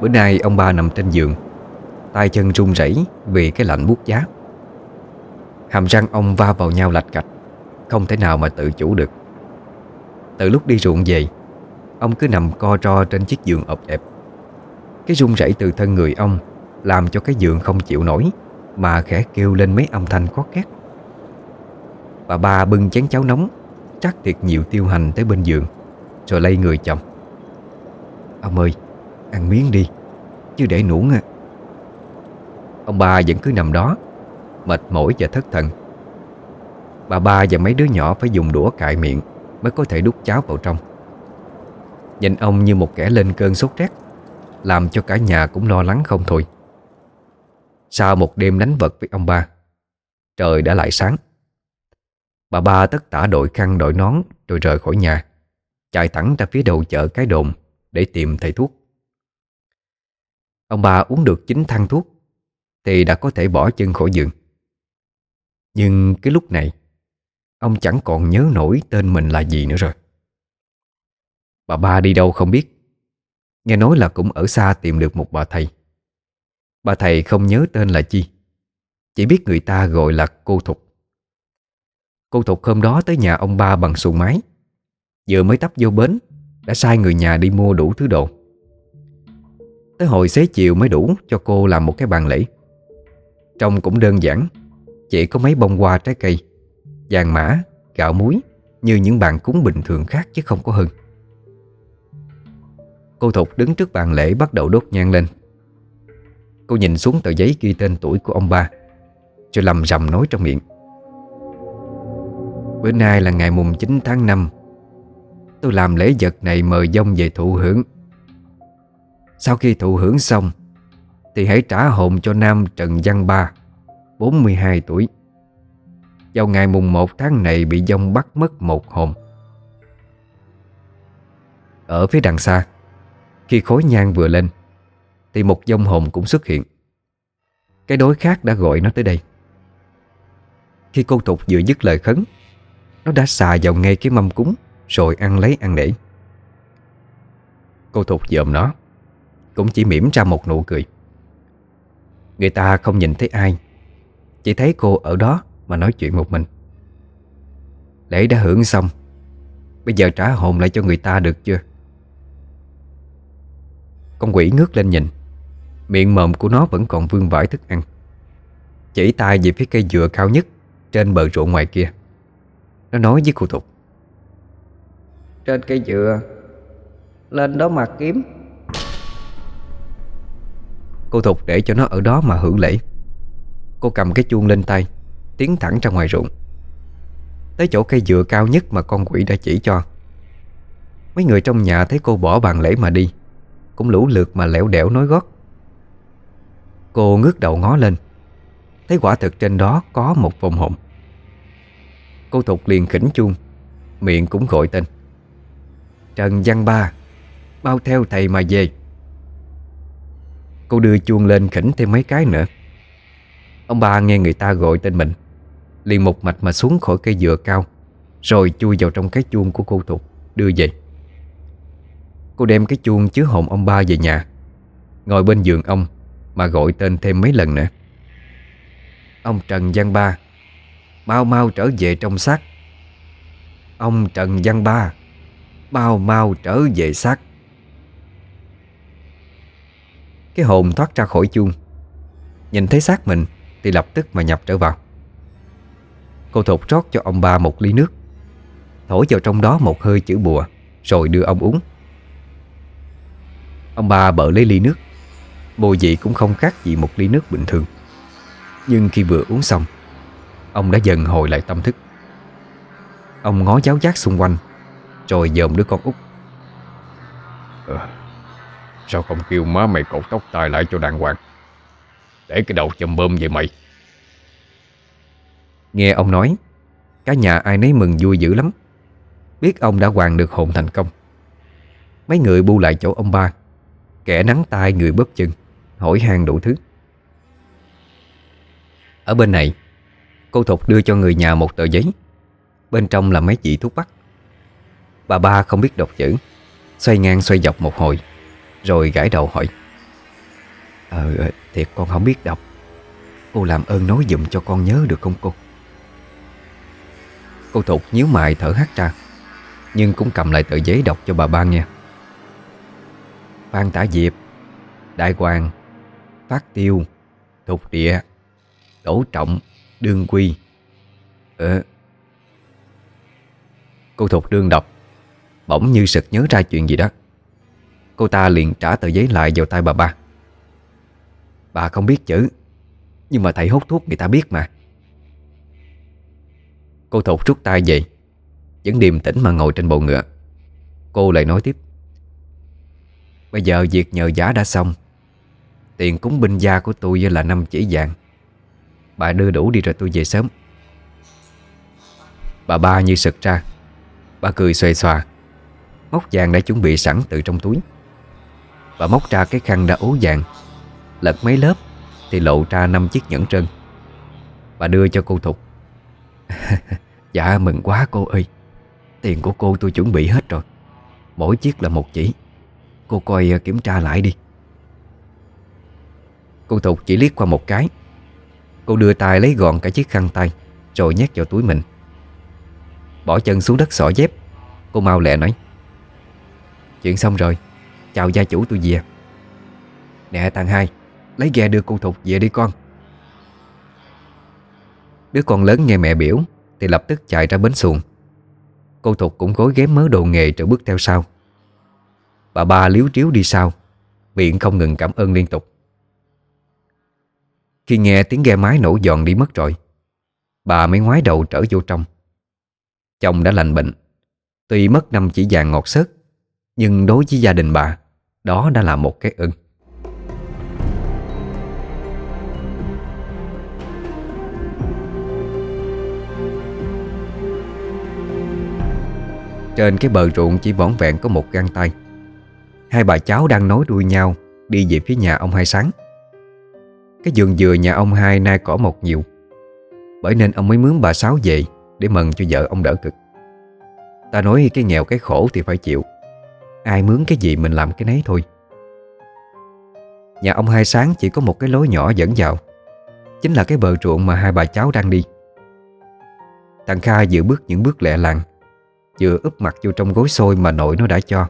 Bữa nay ông ba nằm trên giường tay chân run rẩy vì cái lạnh buốt giá. Hàm răng ông va vào nhau lạch cạch, Không thể nào mà tự chủ được. Từ lúc đi ruộng về, Ông cứ nằm co ro trên chiếc giường ộp ẹp. Cái run rẩy từ thân người ông Làm cho cái giường không chịu nổi, Mà khẽ kêu lên mấy âm thanh có két. Bà ba bưng chén cháo nóng, Chắc thiệt nhiều tiêu hành tới bên giường, Rồi lay người chồng. Ông ơi, Ăn miếng đi, Chứ để nuỗng à Ông ba vẫn cứ nằm đó, Mệt mỏi và thất thần. Bà ba và mấy đứa nhỏ phải dùng đũa cại miệng Mới có thể đút cháo vào trong. Nhìn ông như một kẻ lên cơn sốt rét, Làm cho cả nhà cũng lo lắng không thôi. Sau một đêm đánh vật với ông ba, Trời đã lại sáng. Bà ba tất tả đội khăn, đội nón Rồi rời khỏi nhà, Chạy thẳng ra phía đầu chợ cái đồn Để tìm thầy thuốc. Ông ba uống được chín thang thuốc thì đã có thể bỏ chân khỏi giường. Nhưng cái lúc này, Ông chẳng còn nhớ nổi tên mình là gì nữa rồi. Bà ba đi đâu không biết. Nghe nói là cũng ở xa tìm được một bà thầy. Bà thầy không nhớ tên là chi, Chỉ biết người ta gọi là cô Thục. Cô Thục hôm đó tới nhà ông ba bằng xuồng máy. Vừa mới tấp vô bến, Đã sai người nhà đi mua đủ thứ đồ. Tới hồi xế chiều mới đủ cho cô làm một cái bàn lễ. Trông cũng đơn giản Chỉ có mấy bông hoa trái cây Vàng mã, gạo muối Như những bàn cúng bình thường khác chứ không có hơn Cô Thục đứng trước bàn lễ bắt đầu đốt nhang lên. Cô nhìn xuống tờ giấy ghi tên tuổi của ông ba Rồi lầm rầm nói trong miệng. Bữa nay là ngày mùng 9 tháng 5 Tôi làm lễ vật này mời dông về thụ hưởng. Sau khi thụ hưởng xong thì hãy trả hồn cho Nam Trần Văn Ba 42 tuổi. Vào ngày mùng 1 tháng này bị dông bắt mất một hồn. Ở phía đằng xa, Khi khối nhang vừa lên, Thì một dông hồn cũng xuất hiện. Cái đối khác đã gọi nó tới đây. Khi cô Thục vừa dứt lời khấn, Nó đã xà vào ngay cái mâm cúng, Rồi ăn lấy ăn để Cô Thục dòm nó, Cũng chỉ mỉm ra một nụ cười. Người ta không nhìn thấy ai. Chỉ thấy cô ở đó Mà nói chuyện một mình. Lễ đã hưởng xong. Bây giờ trả hồn lại cho người ta được chưa? Con quỷ ngước lên nhìn. Miệng mồm của nó vẫn còn vương vãi thức ăn. Chỉ tay về phía cây dừa cao nhất Trên bờ ruộng ngoài kia. Nó nói với cô Thục. Trên cây dừa, Lên đó mà kiếm. Cô Thục để cho nó ở đó mà hưởng lễ. Cô cầm cái chuông lên tay, Tiến thẳng ra ngoài ruộng. Tới chỗ cây dừa cao nhất mà con quỷ đã chỉ cho. Mấy người trong nhà thấy cô bỏ bàn lễ mà đi, Cũng lũ lượt mà lẻo đẻo nói gót. Cô ngước đầu ngó lên, Thấy quả thực trên đó có một vòng hồn Cô Thục liền khỉnh chuông, Miệng cũng gọi tên. Trần Văn Ba, Bao theo thầy mà về. Cô đưa chuông lên khỉnh thêm mấy cái nữa. Ông ba nghe người ta gọi tên mình, Liền một mạch mà xuống khỏi cây dừa cao, Rồi chui vào trong cái chuông của cô Thục, Đưa về. Cô đem cái chuông chứa hồn ông ba về nhà, Ngồi bên giường ông Mà gọi tên thêm mấy lần nữa. Ông Trần Giang Ba, Mau mau trở về trong xác. Ông Trần Giang Ba, Mau mau trở về xác. Cái hồn thoát ra khỏi chuông. Nhìn thấy xác mình Thì lập tức mà nhập trở vào. Cô Thục rót cho ông ba một ly nước. Thổi vào trong đó một hơi chữ bùa Rồi đưa ông uống. Ông ba bợ lấy ly nước. Mùi vị cũng không khác gì một ly nước bình thường. Nhưng khi vừa uống xong Ông đã dần hồi lại tâm thức. Ông ngó giáo giác xung quanh Rồi dòm đứa con út. Ờ, Sao không kêu má mày cột tóc tai lại cho đàng hoàng? Để cái đầu châm bơm vậy mày. Nghe ông nói, Cả nhà ai nấy mừng vui dữ lắm. Biết ông đã hoàn được hồn thành công. Mấy người bu lại chỗ ông ba, Kẻ nắng tay người bóp chân, Hỏi han đủ thứ. Ở bên này, Cô Thục đưa cho người nhà một tờ giấy. Bên trong là mấy chỉ thuốc bắc. Bà ba không biết đọc chữ, Xoay ngang xoay dọc một hồi. Rồi gãi đầu hỏi Ờ, ờ thiệt con không biết đọc Cô làm ơn nói dùm cho con nhớ được không cô? Cô Thục nhíu mày thở hắt ra, Nhưng cũng cầm lại tờ giấy đọc cho bà ba nghe. Phan Tả Diệp Đại Hoàng, Phát Tiêu, Thục Địa, Đỗ Trọng, Đương Quy. Ờ. Cô Thục đương đọc, Bỗng như sực nhớ ra chuyện gì đó. Cô ta liền trả tờ giấy lại vào tay bà ba. Bà không biết chữ, Nhưng mà thầy hút thuốc người ta biết mà. Cô Thục rút tay về, Vẫn điềm tĩnh mà ngồi trên bộ ngựa. Cô lại nói tiếp, Bây giờ việc nhờ giá đã xong, Tiền cúng binh gia của tôi là năm chỉ vàng. Bà đưa đủ đi rồi tôi về sớm. Bà ba như sực ra, Bà cười xoay xòa, Móc vàng đã chuẩn bị sẵn từ trong túi. Bà móc ra cái khăn đã ố vàng. Lật mấy lớp Thì lộ ra năm chiếc nhẫn trân Bà đưa cho cô Thục. Dạ mừng quá cô ơi. Tiền của cô tôi chuẩn bị hết rồi. Mỗi chiếc là một chỉ. Cô coi ờ, kiểm tra lại đi. Cô Thục chỉ liếc qua một cái. Cô đưa tay lấy gọn cả chiếc khăn tay, Rồi nhét vào túi mình. Bỏ chân xuống đất sỏ dép. Cô mau lẹ nói. Chuyện xong rồi. Chào gia chủ tôi về. Nè, thằng hai, Lấy ghe đưa cô Thục về đi con. Đứa con lớn nghe mẹ biểu, Thì lập tức chạy ra bến xuồng. Cô Thục cũng gối ghém mớ đồ nghề rồi bước theo sau. Bà ba liếu triếu đi sau, Miệng không ngừng cảm ơn liên tục. Khi nghe tiếng ghe máy nổ giòn đi mất rồi, Bà mới ngoái đầu trở vô trong. Chồng đã lành bệnh, Tuy mất năm chỉ vàng ngọt sớt nhưng đối với gia đình bà, Đó đã là một cái ưng. Trên cái bờ ruộng chỉ vỏn vẹn có một găng tay. Hai bà cháu đang nối đuôi nhau Đi về phía nhà ông hai sáng. Cái vườn dừa nhà ông hai nay cỏ một nhiều, Bởi nên ông mới mướn bà Sáu về Để mừng cho vợ ông đỡ cực. Ta nói cái nghèo cái khổ thì phải chịu. Ai mướn cái gì mình làm cái nấy thôi. Nhà ông hai sáng chỉ có một cái lối nhỏ dẫn vào. Chính là cái bờ ruộng mà hai bà cháu đang đi. Thằng Kha vừa bước những bước lẹ làng Vừa úp mặt vô trong gối xôi mà nội nó đã cho.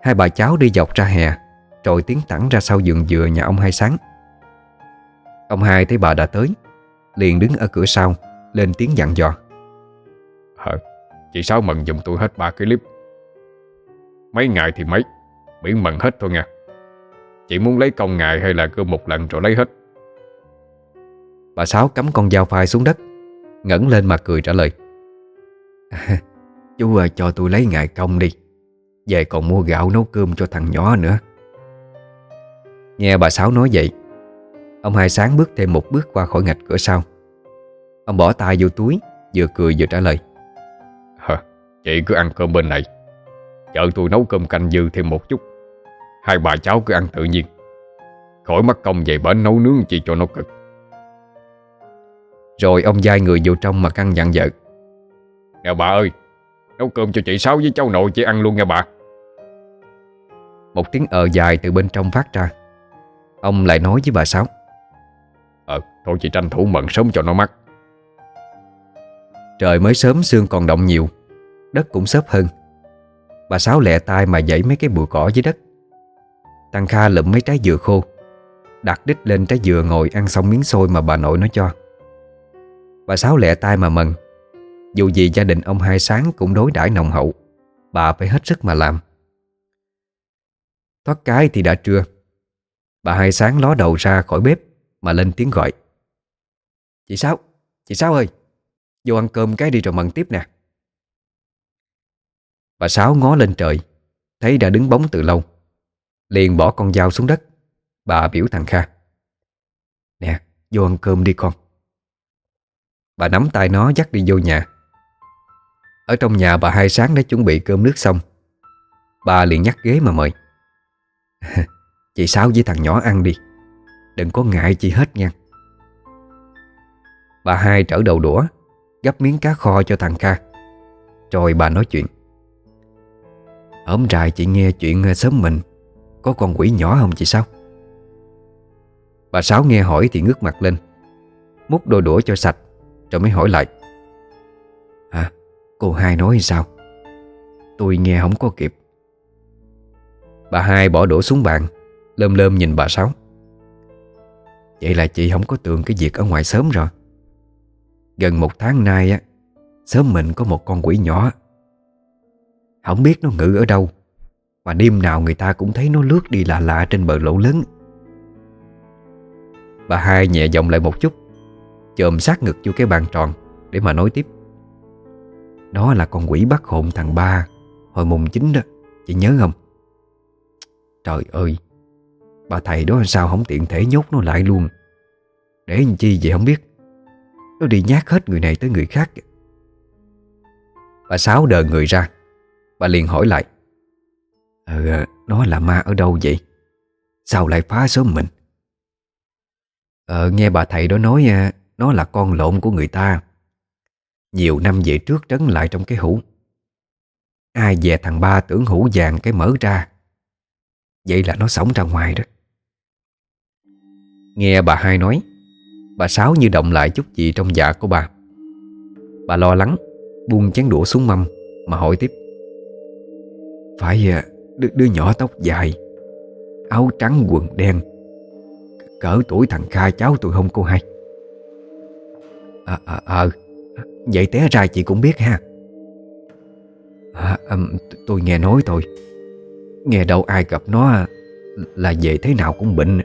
Hai bà cháu đi dọc ra hè Rồi tiến thẳng ra sau vườn dừa nhà ông hai sáng. Ông hai thấy bà đã tới Liền đứng ở cửa sau Lên tiếng dặn dò. Hờ, chị Sáu mần dùm tôi hết ba cái clip. Mấy ngày thì mấy Miễn mần hết thôi nha. Chị muốn lấy công ngày hay là cứ một lần rồi lấy hết? Bà Sáu cắm con dao phai xuống đất ngẩng lên mà cười trả lời. Chú à, cho tôi lấy ngài công đi Về còn mua gạo nấu cơm cho thằng nhỏ nữa. Nghe bà Sáu nói vậy Ông hai sáng bước thêm một bước qua khỏi ngạch cửa sau. Ông bỏ tay vô túi Vừa cười vừa trả lời. Hờ, chị cứ ăn cơm bên này Vợ tôi nấu cơm canh dư thêm một chút. Hai bà cháu cứ ăn tự nhiên. Khỏi mất công về bến nấu nướng chi cho nó cực. Rồi ông dai người vô trong mà căn dặn vợ. Nè bà ơi, Nấu cơm cho chị Sáu với cháu nội chị ăn luôn nha bà. Một tiếng ờ dài từ bên trong phát ra. Ông lại nói với bà Sáu. Ờ thôi chị tranh thủ mận sớm cho nó mắc Trời mới sớm, sương còn động nhiều. Đất cũng xốp hơn. Bà Sáu lẹ tay mà dãy mấy cái bụi cỏ dưới đất. Thằng Kha lụm mấy trái dừa khô Đặt đít lên trái dừa ngồi ăn xong miếng xôi mà bà nội nó cho. Bà Sáu lẹ tay mà mừng. Dù gì gia đình ông hai sáng cũng đối đãi nồng hậu Bà phải hết sức mà làm. Thoát cái thì đã trưa. Bà hai sáng ló đầu ra khỏi bếp Mà lên tiếng gọi. Chị Sáu, chị Sáu ơi Vô ăn cơm cái đi rồi mần tiếp nè. Bà Sáu ngó lên trời, Thấy đã đứng bóng từ lâu. Liền bỏ con dao xuống đất. Bà biểu thằng Kha, Nè, vô ăn cơm đi con. Bà nắm tay nó dắt đi vô nhà. Ở trong nhà bà hai sáng đã chuẩn bị cơm nước xong. Bà liền nhắc ghế mà mời. Chị Sáu với thằng nhỏ ăn đi, Đừng có ngại chị hết nha. Bà hai trở đầu đũa Gấp miếng cá kho cho thằng Kha, Rồi bà nói chuyện. Hôm rài chị nghe chuyện ờ, sớm mình. Có con quỷ nhỏ không chị sao Bà Sáu nghe hỏi thì ngước mặt lên, Múc đôi đũa cho sạch, Rồi mới hỏi lại. À cô hai nói sao? Tôi nghe không có kịp. Bà hai bỏ đũa xuống bàn, Lơm lơm nhìn bà Sáu. Vậy là chị không có tưởng cái việc ở ngoài sớm rồi. Gần một tháng nay á, Sớm mình có một con quỷ nhỏ. Không biết nó ngự ở đâu. Mà đêm nào người ta cũng thấy nó lướt đi lạ lạ trên bờ lỗ lớn. Bà hai nhẹ giọng lại một chút, Chồm sát ngực vô cái bàn tròn Để mà nói tiếp. Nó là con quỷ bắt hồn thằng ba Hồi mùng chín đó, Chị nhớ không? Trời ơi, Bà thầy đó sao không tiện thể nhốt nó lại luôn. Để làm chi vậy không biết? Nó đi nhát hết người này tới người khác Bà Sáu đờ người ra Bà liền hỏi lại. Ờ, nó là ma ở đâu vậy? Sao lại phá sớm mình? Ờ, nghe bà thầy đó nói à, Nó là con lộn của người ta. Nhiều năm về trước trấn lại trong cái hũ. Ai về thằng ba tưởng hũ vàng cái mở ra. Vậy là nó sống ra ngoài đó. Nghe bà hai nói Bà Sáu như động lại chút gì trong dạ của bà. Bà lo lắng Buông chén đũa xuống mâm Mà hỏi tiếp phải à, đứa, đứa nhỏ tóc dài Áo trắng quần đen. Cỡ tuổi thằng Kha cháu tôi không cô hai À à à Vậy té ra chị cũng biết ha. À, à, Tôi nghe nói thôi. Nghe đâu ai gặp nó Là về thế nào cũng bệnh.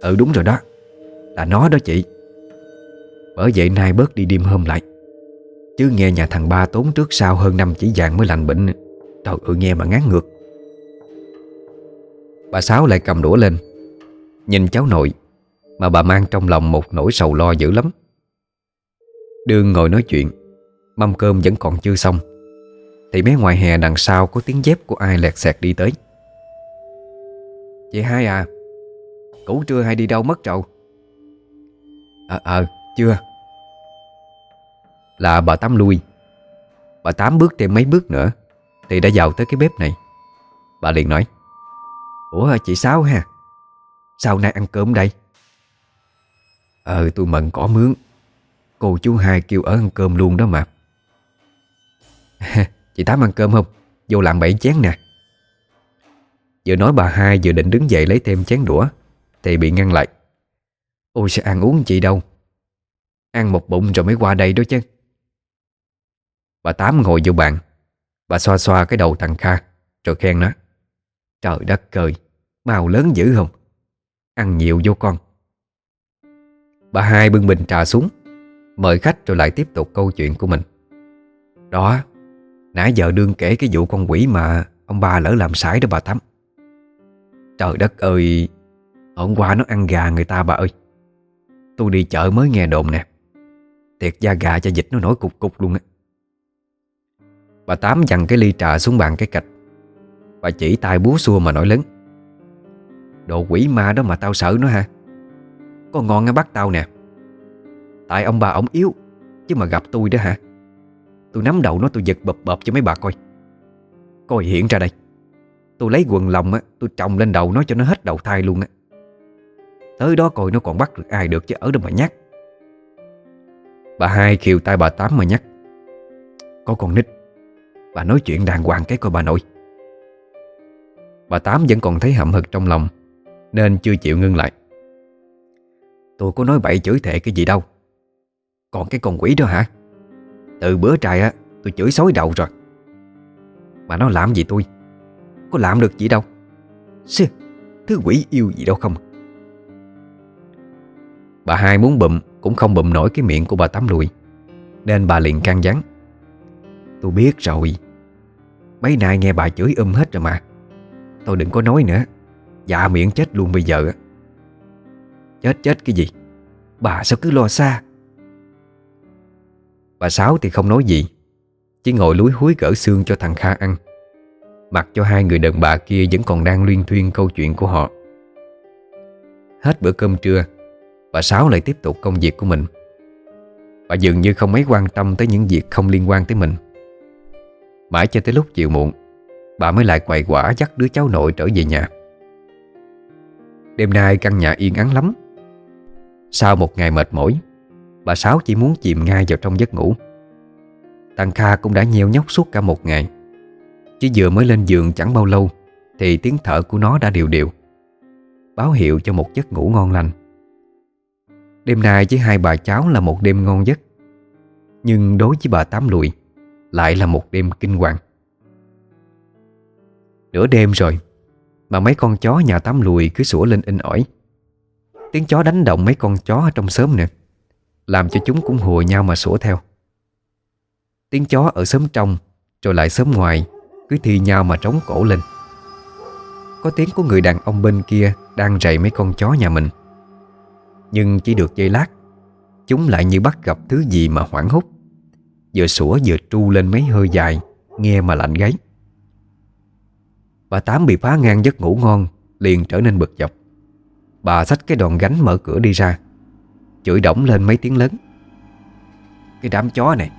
Ừ đúng rồi đó Là nó đó chị. Bởi vậy nay bớt đi đêm hôm lại. Chứ nghe nhà thằng ba tốn trước sau hơn năm chỉ vàng mới lành bệnh. Trời ơi ừ, nghe mà ngán ngược. Bà Sáu lại cầm đũa lên Nhìn cháu nội Mà bà mang trong lòng một nỗi sầu lo dữ lắm. Đương ngồi nói chuyện Mâm cơm vẫn còn chưa xong Thì mấy ngoài hè đằng sau có tiếng dép của ai lẹt xẹt đi tới. Chị hai à Cũ trưa hay đi đâu mất trầu? Ờ à, chưa. Là bà Tám lui. Bà Tám bước thêm mấy bước nữa thì đã vào tới cái bếp này. Bà liền nói, Ủa, chị Sáu ha? Sao nay ăn cơm đây? Ờ tôi mận cỏ mướn. Cô chú hai kêu ở ăn cơm luôn đó mà. Chị Tám ăn cơm không? Vô làm bảy chén nè. Vừa nói bà hai vừa định đứng dậy lấy thêm chén đũa, Thì bị ngăn lại. Ôi, sẽ ăn uống chị đâu? Ăn một bụng rồi mới qua đây đó chứ. Bà Tám ngồi vô bàn Bà xoa xoa cái đầu thằng Kha, Rồi khen nó. Trời đất cười Màu lớn dữ không? Ăn nhiều vô con. Bà hai bưng bình trà xuống, Mời khách rồi lại tiếp tục câu chuyện của mình. Đó, Nãy giờ đương kể cái vụ con quỷ mà Ông ba lỡ làm sải đó bà Thắm. Trời đất ơi, Hôm qua nó ăn gà người ta bà ơi. Tôi đi chợ mới nghe đồn nè. Tiệt da gà cho dịch nó nổi cục cục luôn á. Bà Tám dằn cái ly trà xuống bàn cái cạch. Bà chỉ tay búa xua mà nói lớn. Đồ quỷ ma đó mà tao sợ nó ha Có ngon ngay bắt tao nè. Tại ông bà ổng yếu, Chứ mà gặp tôi đó hả? Tôi nắm đầu nó, tôi giật bập bập cho mấy bà coi. Coi hiện ra đây. Tôi lấy quần lòng á, Tôi trồng lên đầu nó cho nó hết đầu thai luôn á. Tới đó coi nó còn bắt được ai được chứ ở đâu mà nhắc Bà hai khiều tay bà Tám mà nhắc. Có con nít. Bà nói chuyện đàng hoàng cái coi bà nội. Bà Tám vẫn còn thấy hậm hực trong lòng Nên chưa chịu ngưng lại. Tôi có nói bậy chửi thệ cái gì đâu. Còn cái con quỷ đó hả? Từ bữa trai á Tôi chửi xói đầu rồi. Mà nó làm gì tôi? Có làm được gì đâu. Xưa, Thứ quỷ yêu gì đâu không? Bà hai muốn bụm Cũng không bụm nổi cái miệng của bà Tám lùi Nên bà liền can gián. Tôi biết rồi. Mấy nay nghe bà chửi um hết rồi mà. Thôi đừng có nói nữa. Dạ miệng chết luôn bây giờ. Chết chết cái gì? Bà sao cứ lo xa? Bà Sáu thì không nói gì. Chỉ ngồi lúi húi gỡ xương cho thằng Kha ăn. Mặc cho hai người đàn bà kia Vẫn còn đang luyên thuyên câu chuyện của họ. Hết bữa cơm trưa, Bà Sáu lại tiếp tục công việc của mình. Bà dường như không mấy quan tâm Tới những việc không liên quan tới mình. Mãi cho tới lúc chiều muộn, Bà mới lại quầy quả dắt đứa cháu nội trở về nhà. Đêm nay căn nhà yên ắng lắm. Sau một ngày mệt mỏi, Bà Sáu chỉ muốn chìm ngay vào trong giấc ngủ. Tăng Kha cũng đã nheo nhóc suốt cả một ngày Chỉ vừa mới lên giường chẳng bao lâu Thì tiếng thở của nó đã đều đều, Báo hiệu cho một giấc ngủ ngon lành. Đêm nay với hai bà cháu là một đêm ngon giấc, Nhưng đối với bà Tám Lùi lại là một đêm kinh hoàng. Nửa đêm rồi, Mà mấy con chó nhà Tám Lùi cứ sủa lên in ỏi. Tiếng chó đánh động mấy con chó ở trong xóm nè Làm cho chúng cũng hùa nhau mà sủa theo. Tiếng chó ở xóm trong, Rồi lại xóm ngoài, Cứ thi nhau mà trống cổ lên. Có tiếng của người đàn ông bên kia Đang rầy mấy con chó nhà mình. Nhưng chỉ được giây lát, Chúng lại như bắt gặp thứ gì mà hoảng hốt. Vừa sủa vừa tru lên mấy hơi dài, Nghe mà lạnh gáy. Bà Tám bị phá ngang giấc ngủ ngon, Liền trở nên bực dọc. Bà xách cái đòn gánh mở cửa đi ra, Chửi đổng lên mấy tiếng lớn. Cái đám chó này,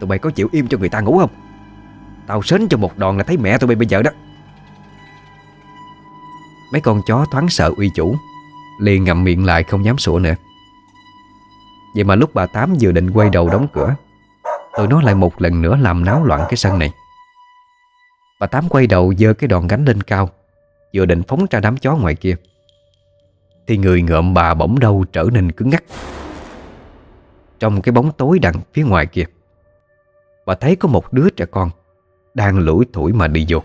Tụi bay có chịu im cho người ta ngủ không? Tao sến cho một đòn là thấy mẹ tụi bay bây giờ đó. Mấy con chó thoáng sợ uy chủ, Liền ngậm miệng lại không dám sủa nữa. Vậy mà lúc bà Tám vừa định quay đầu đóng cửa Tụi nó lại một lần nữa làm náo loạn cái sân này. Bà Tám quay đầu dơ cái đòn gánh lên cao, Vừa định phóng ra đám chó ngoài kia. Thì người ngợm bà bỗng đâu trở nên cứng ngắc. Trong cái bóng tối đằng phía ngoài kia, Bà thấy có một đứa trẻ con Đang lủi thủi mà đi vô.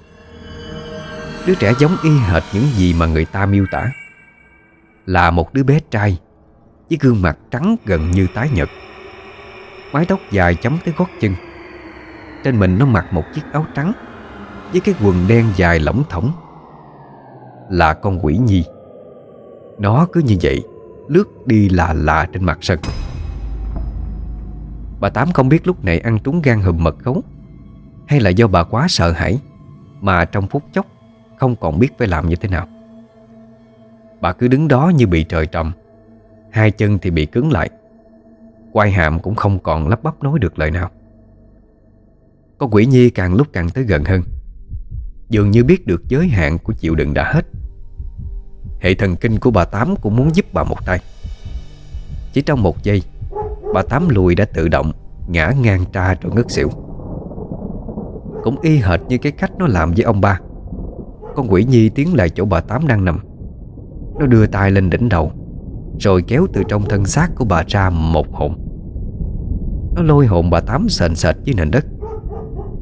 Đứa trẻ giống y hệt những gì mà người ta miêu tả, Là một đứa bé trai, Với gương mặt trắng gần như tái nhật Mái tóc dài chấm tới gót chân. Trên mình nó mặc một chiếc áo trắng Với cái quần đen dài lỏng thỏng. Là con quỷ nhi. Nó cứ như vậy, Lướt đi là lạ trên mặt sân. Bà Tám không biết lúc này ăn trúng gan hùm mật gấu, Hay là do bà quá sợ hãi, Mà trong phút chốc Không còn biết phải làm như thế nào. Bà cứ đứng đó như bị trời trầm Hai chân thì bị cứng lại. Quai hàm cũng không còn lắp bắp nói được lời nào. Con quỷ nhi càng lúc càng tới gần hơn. Dường như biết được giới hạn của chịu đựng đã hết. Hệ thần kinh của bà Tám cũng muốn giúp bà một tay. Chỉ trong một giây, Bà Tám lùi đã tự động, Ngã ngang tra rồi ngất xỉu. Cũng y hệt như cái cách nó làm với ông ba. Con quỷ nhi tiến lại chỗ bà Tám đang nằm. Nó đưa tay lên đỉnh đầu rồi kéo từ trong thân xác của bà ra một hồn Nó lôi hồn bà Tám sền sệt dưới nền đất,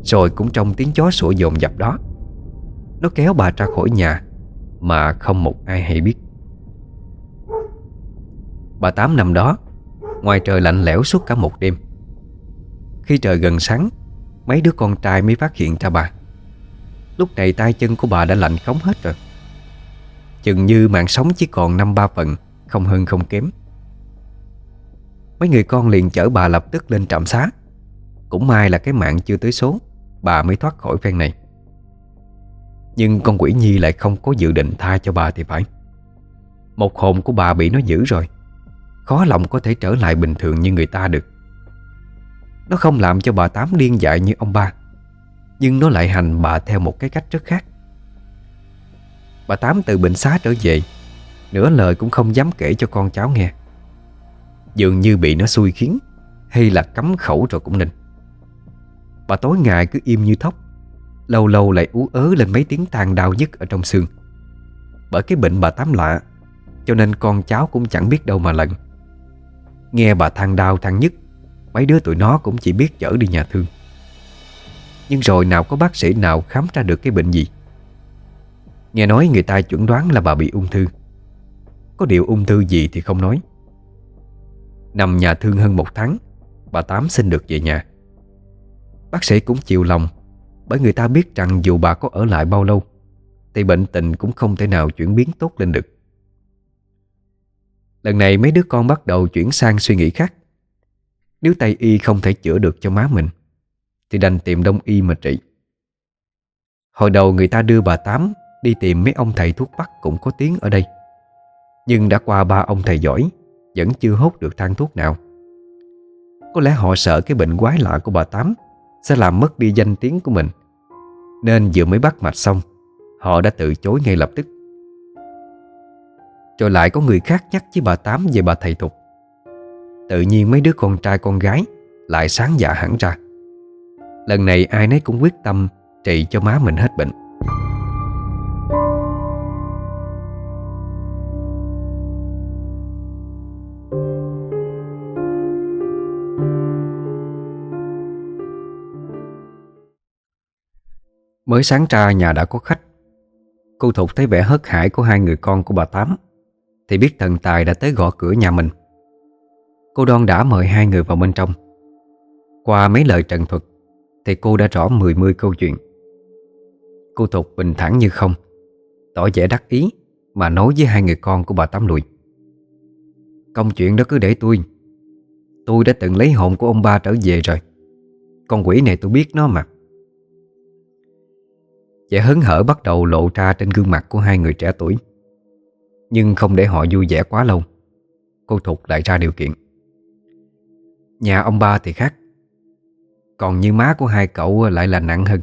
Rồi cũng trong tiếng chó sủa dồn dập đó, Nó kéo bà ra khỏi nhà Mà không một ai hay biết. Bà Tám nằm đó, Ngoài trời lạnh lẽo suốt cả một đêm. Khi trời gần sáng, Mấy đứa con trai mới phát hiện ra bà. Lúc này tay chân của bà đã lạnh khống hết rồi. Chừng như mạng sống chỉ còn năm ba phần. Không hơn không kém. Mấy người con liền chở bà lập tức lên trạm xá. Cũng may là cái mạng chưa tới số, Bà mới thoát khỏi phen này. Nhưng con quỷ nhi lại không có dự định tha cho bà thì phải. Một hồn của bà bị nó giữ rồi, Khó lòng có thể trở lại bình thường như người ta được. Nó không làm cho bà Tám điên dại như ông ba, Nhưng nó lại hành bà theo một cái cách rất khác. Bà Tám từ bệnh xá trở về Nửa lời cũng không dám kể cho con cháu nghe. Dường như bị nó xui khiến, Hay là cấm khẩu rồi cũng nên. Bà tối ngày cứ im như thóc, Lâu lâu lại ú ớ lên mấy tiếng than đau nhức ở trong xương. Bởi cái bệnh bà Tám lạ, Cho nên con cháu cũng chẳng biết đâu mà lận. Nghe bà than đau than nhức, Mấy đứa tụi nó cũng chỉ biết chở đi nhà thương. Nhưng rồi nào có bác sĩ nào khám ra được cái bệnh gì? Nghe nói người ta chuẩn đoán là bà bị ung thư. Có điều ung thư gì thì không nói. Nằm nhà thương hơn một tháng, Bà Tám xin được về nhà. Bác sĩ cũng chịu lòng, Bởi người ta biết rằng dù bà có ở lại bao lâu, Thì bệnh tình cũng không thể nào chuyển biến tốt lên được. Lần này mấy đứa con bắt đầu chuyển sang suy nghĩ khác. Nếu Tây Y không thể chữa được cho má mình, Thì đành tìm Đông Y mà trị. Hồi đầu người ta đưa bà Tám Đi tìm mấy ông thầy thuốc bắc cũng có tiếng ở đây. Nhưng đã qua ba ông thầy giỏi, Vẫn chưa hốt được thang thuốc nào. Có lẽ họ sợ cái bệnh quái lạ của bà Tám Sẽ làm mất đi danh tiếng của mình. Nên vừa mới bắt mạch xong, Họ đã từ chối ngay lập tức. Rồi lại có người khác nhắc với bà Tám về bà thầy Thục. Tự nhiên mấy đứa con trai con gái Lại sáng dạ hẳn ra. Lần này ai nấy cũng quyết tâm Trị cho má mình hết bệnh. Mới sáng ra nhà đã có khách. Cô Thục thấy vẻ hớt hải của hai người con của bà Tám, Thì biết thần tài đã tới gõ cửa nhà mình. Cô Đoan đã mời hai người vào bên trong. Qua mấy lời trần thuật, Thì cô đã rõ mười mươi câu chuyện. Cô Thục bình thản như không, Tỏ vẻ đắc ý Mà nói với hai người con của bà Tám lùi. Công chuyện đó cứ để tôi. Tôi đã từng lấy hồn của ông ba trở về rồi. Con quỷ này tôi biết nó mà. Vẻ hớn hở bắt đầu lộ ra trên gương mặt của hai người trẻ tuổi. Nhưng không để họ vui vẻ quá lâu, Cô Thục lại ra điều kiện. Nhà ông ba thì khác, Còn như má của hai cậu lại là nặng hơn.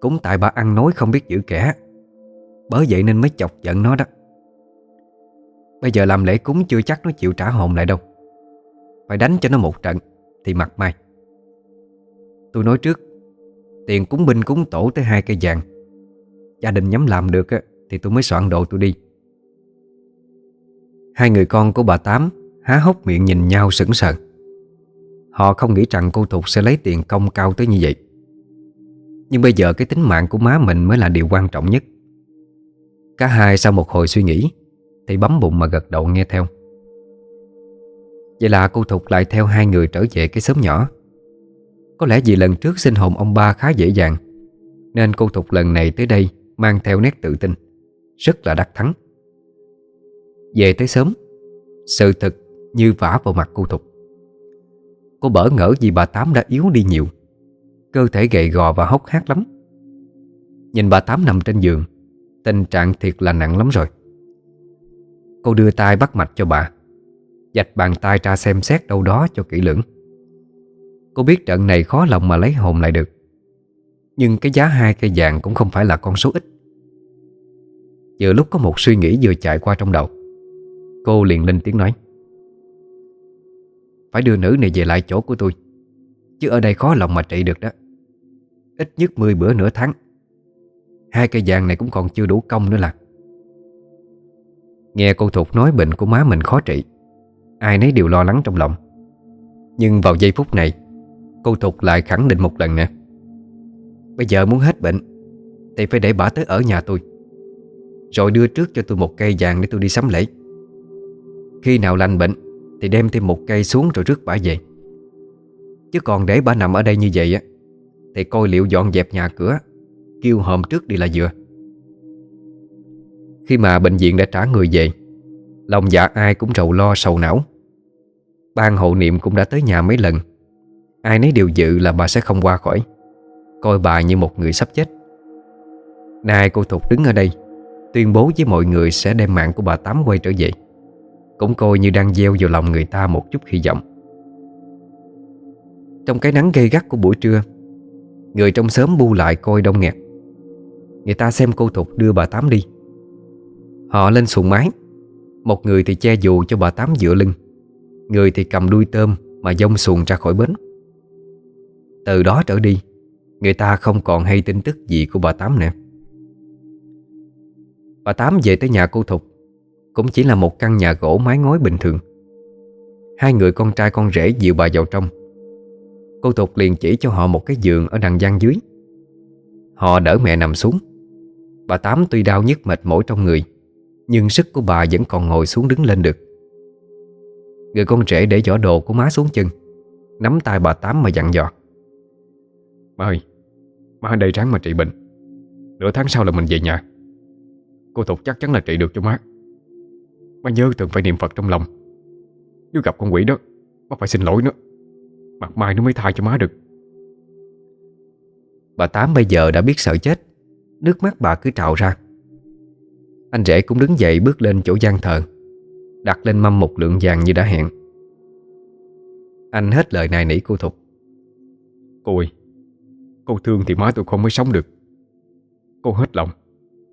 Cũng tại bà ăn nói không biết giữ kẻ, Bởi vậy nên mới chọc giận nó đó. Bây giờ làm lễ cúng chưa chắc nó chịu trả hồn lại đâu. Phải đánh cho nó một trận Thì mặt mày Tôi nói trước Tiền cúng binh cúng tổ tới hai cây vàng. Gia đình nhắm làm được Thì tôi mới soạn đồ tôi đi. Hai người con của bà Tám Há hốc miệng nhìn nhau sững sờ. Họ không nghĩ rằng cô Thục sẽ lấy tiền công cao tới như vậy. Nhưng bây giờ cái tính mạng của má mình mới là điều quan trọng nhất. Cả hai sau một hồi suy nghĩ, Thì bấm bụng mà gật đầu nghe theo. Vậy là cô Thục lại theo hai người trở về cái xóm nhỏ có lẽ vì lần trước sinh hồn ông ba khá dễ dàng, Nên cô Thục lần này tới đây Mang theo nét tự tin, Rất là đắc thắng. Về tới sớm, Sự thật như vả vào mặt cô Thục Cô bỡ ngỡ vì bà Tám đã yếu đi nhiều, Cơ thể gầy gò và hốc hác lắm. Nhìn bà Tám nằm trên giường, Tình trạng thiệt là nặng lắm rồi. Cô đưa tay bắt mạch cho bà, Dạch bàn tay ra xem xét đâu đó cho kỹ lưỡng. Cô biết trận này khó lòng mà lấy hồn lại được. Nhưng cái giá hai cây vàng cũng không phải là con số ít. Vừa lúc có một suy nghĩ vừa chạy qua trong đầu. Cô liền lên tiếng nói. Phải đưa nữ này về lại chỗ của tôi. Chứ ở đây khó lòng mà trị được đó. Ít nhất 10 bữa nửa tháng. Hai cây vàng này cũng còn chưa đủ công nữa là. Nghe cô Thục nói bệnh của má mình khó trị. Ai nấy đều lo lắng trong lòng. Nhưng vào giây phút này Cô Thục lại khẳng định một lần nè. Bây giờ muốn hết bệnh, Thì phải để bà tới ở nhà tôi. Rồi đưa trước cho tôi một cây vàng để tôi đi sắm lễ. Khi nào lành bệnh, Thì đem thêm một cây xuống rồi rước bà về. Chứ còn để bà nằm ở đây như vậy á, Thì coi liệu dọn dẹp nhà cửa, Kêu hòm trước đi là vừa. Khi mà bệnh viện đã trả người về, Lòng dạ ai cũng rầu lo sầu não. Ban hộ niệm cũng đã tới nhà mấy lần. Ai nấy đều dự là bà sẽ không qua khỏi. Coi bà như một người sắp chết. Nay cô Thục đứng ở đây, Tuyên bố với mọi người sẽ đem mạng của bà Tám quay trở về. Cũng coi như đang gieo vào lòng người ta một chút hy vọng. Trong cái nắng gây gắt của buổi trưa, Người trong xóm bu lại coi đông nghẹt. Người ta xem cô Thục đưa bà Tám đi. Họ lên xuồng mái. Một người thì che dù cho bà Tám dựa lưng. Người thì cầm đuôi tôm Mà dông xuồng ra khỏi bến từ đó trở đi, Người ta không còn hay tin tức gì của bà Tám nữa. Bà Tám về tới nhà cô Thục, Cũng chỉ là một căn nhà gỗ mái ngói bình thường. Hai người con trai con rể dìu bà vào trong. Cô Thục liền chỉ cho họ một cái giường ở đằng gian dưới. Họ đỡ mẹ nằm xuống. Bà Tám tuy đau nhức mệt mỏi trong người, Nhưng sức của bà vẫn còn ngồi xuống đứng lên được. Người con rể để giỏ đồ của má xuống chân, Nắm tay bà Tám mà dặn dò. Má ơi Má ở đây ráng mà trị bệnh. Nửa tháng sau là mình về nhà. Cô Thục chắc chắn là trị được cho má. Má nhớ từng phải niệm Phật trong lòng. Nếu gặp con quỷ đó Má phải xin lỗi nó. Mặt mai nó mới tha cho má được. Bà Tám bây giờ đã biết sợ chết. Nước mắt bà cứ trào ra. Anh rể cũng đứng dậy bước lên chỗ gian thờ Đặt lên mâm một lượng vàng như đã hẹn. Anh hết lời này nỉ cô Thục. Cô ơi Cô thương thì má tôi con mới sống được. Cô hết lòng.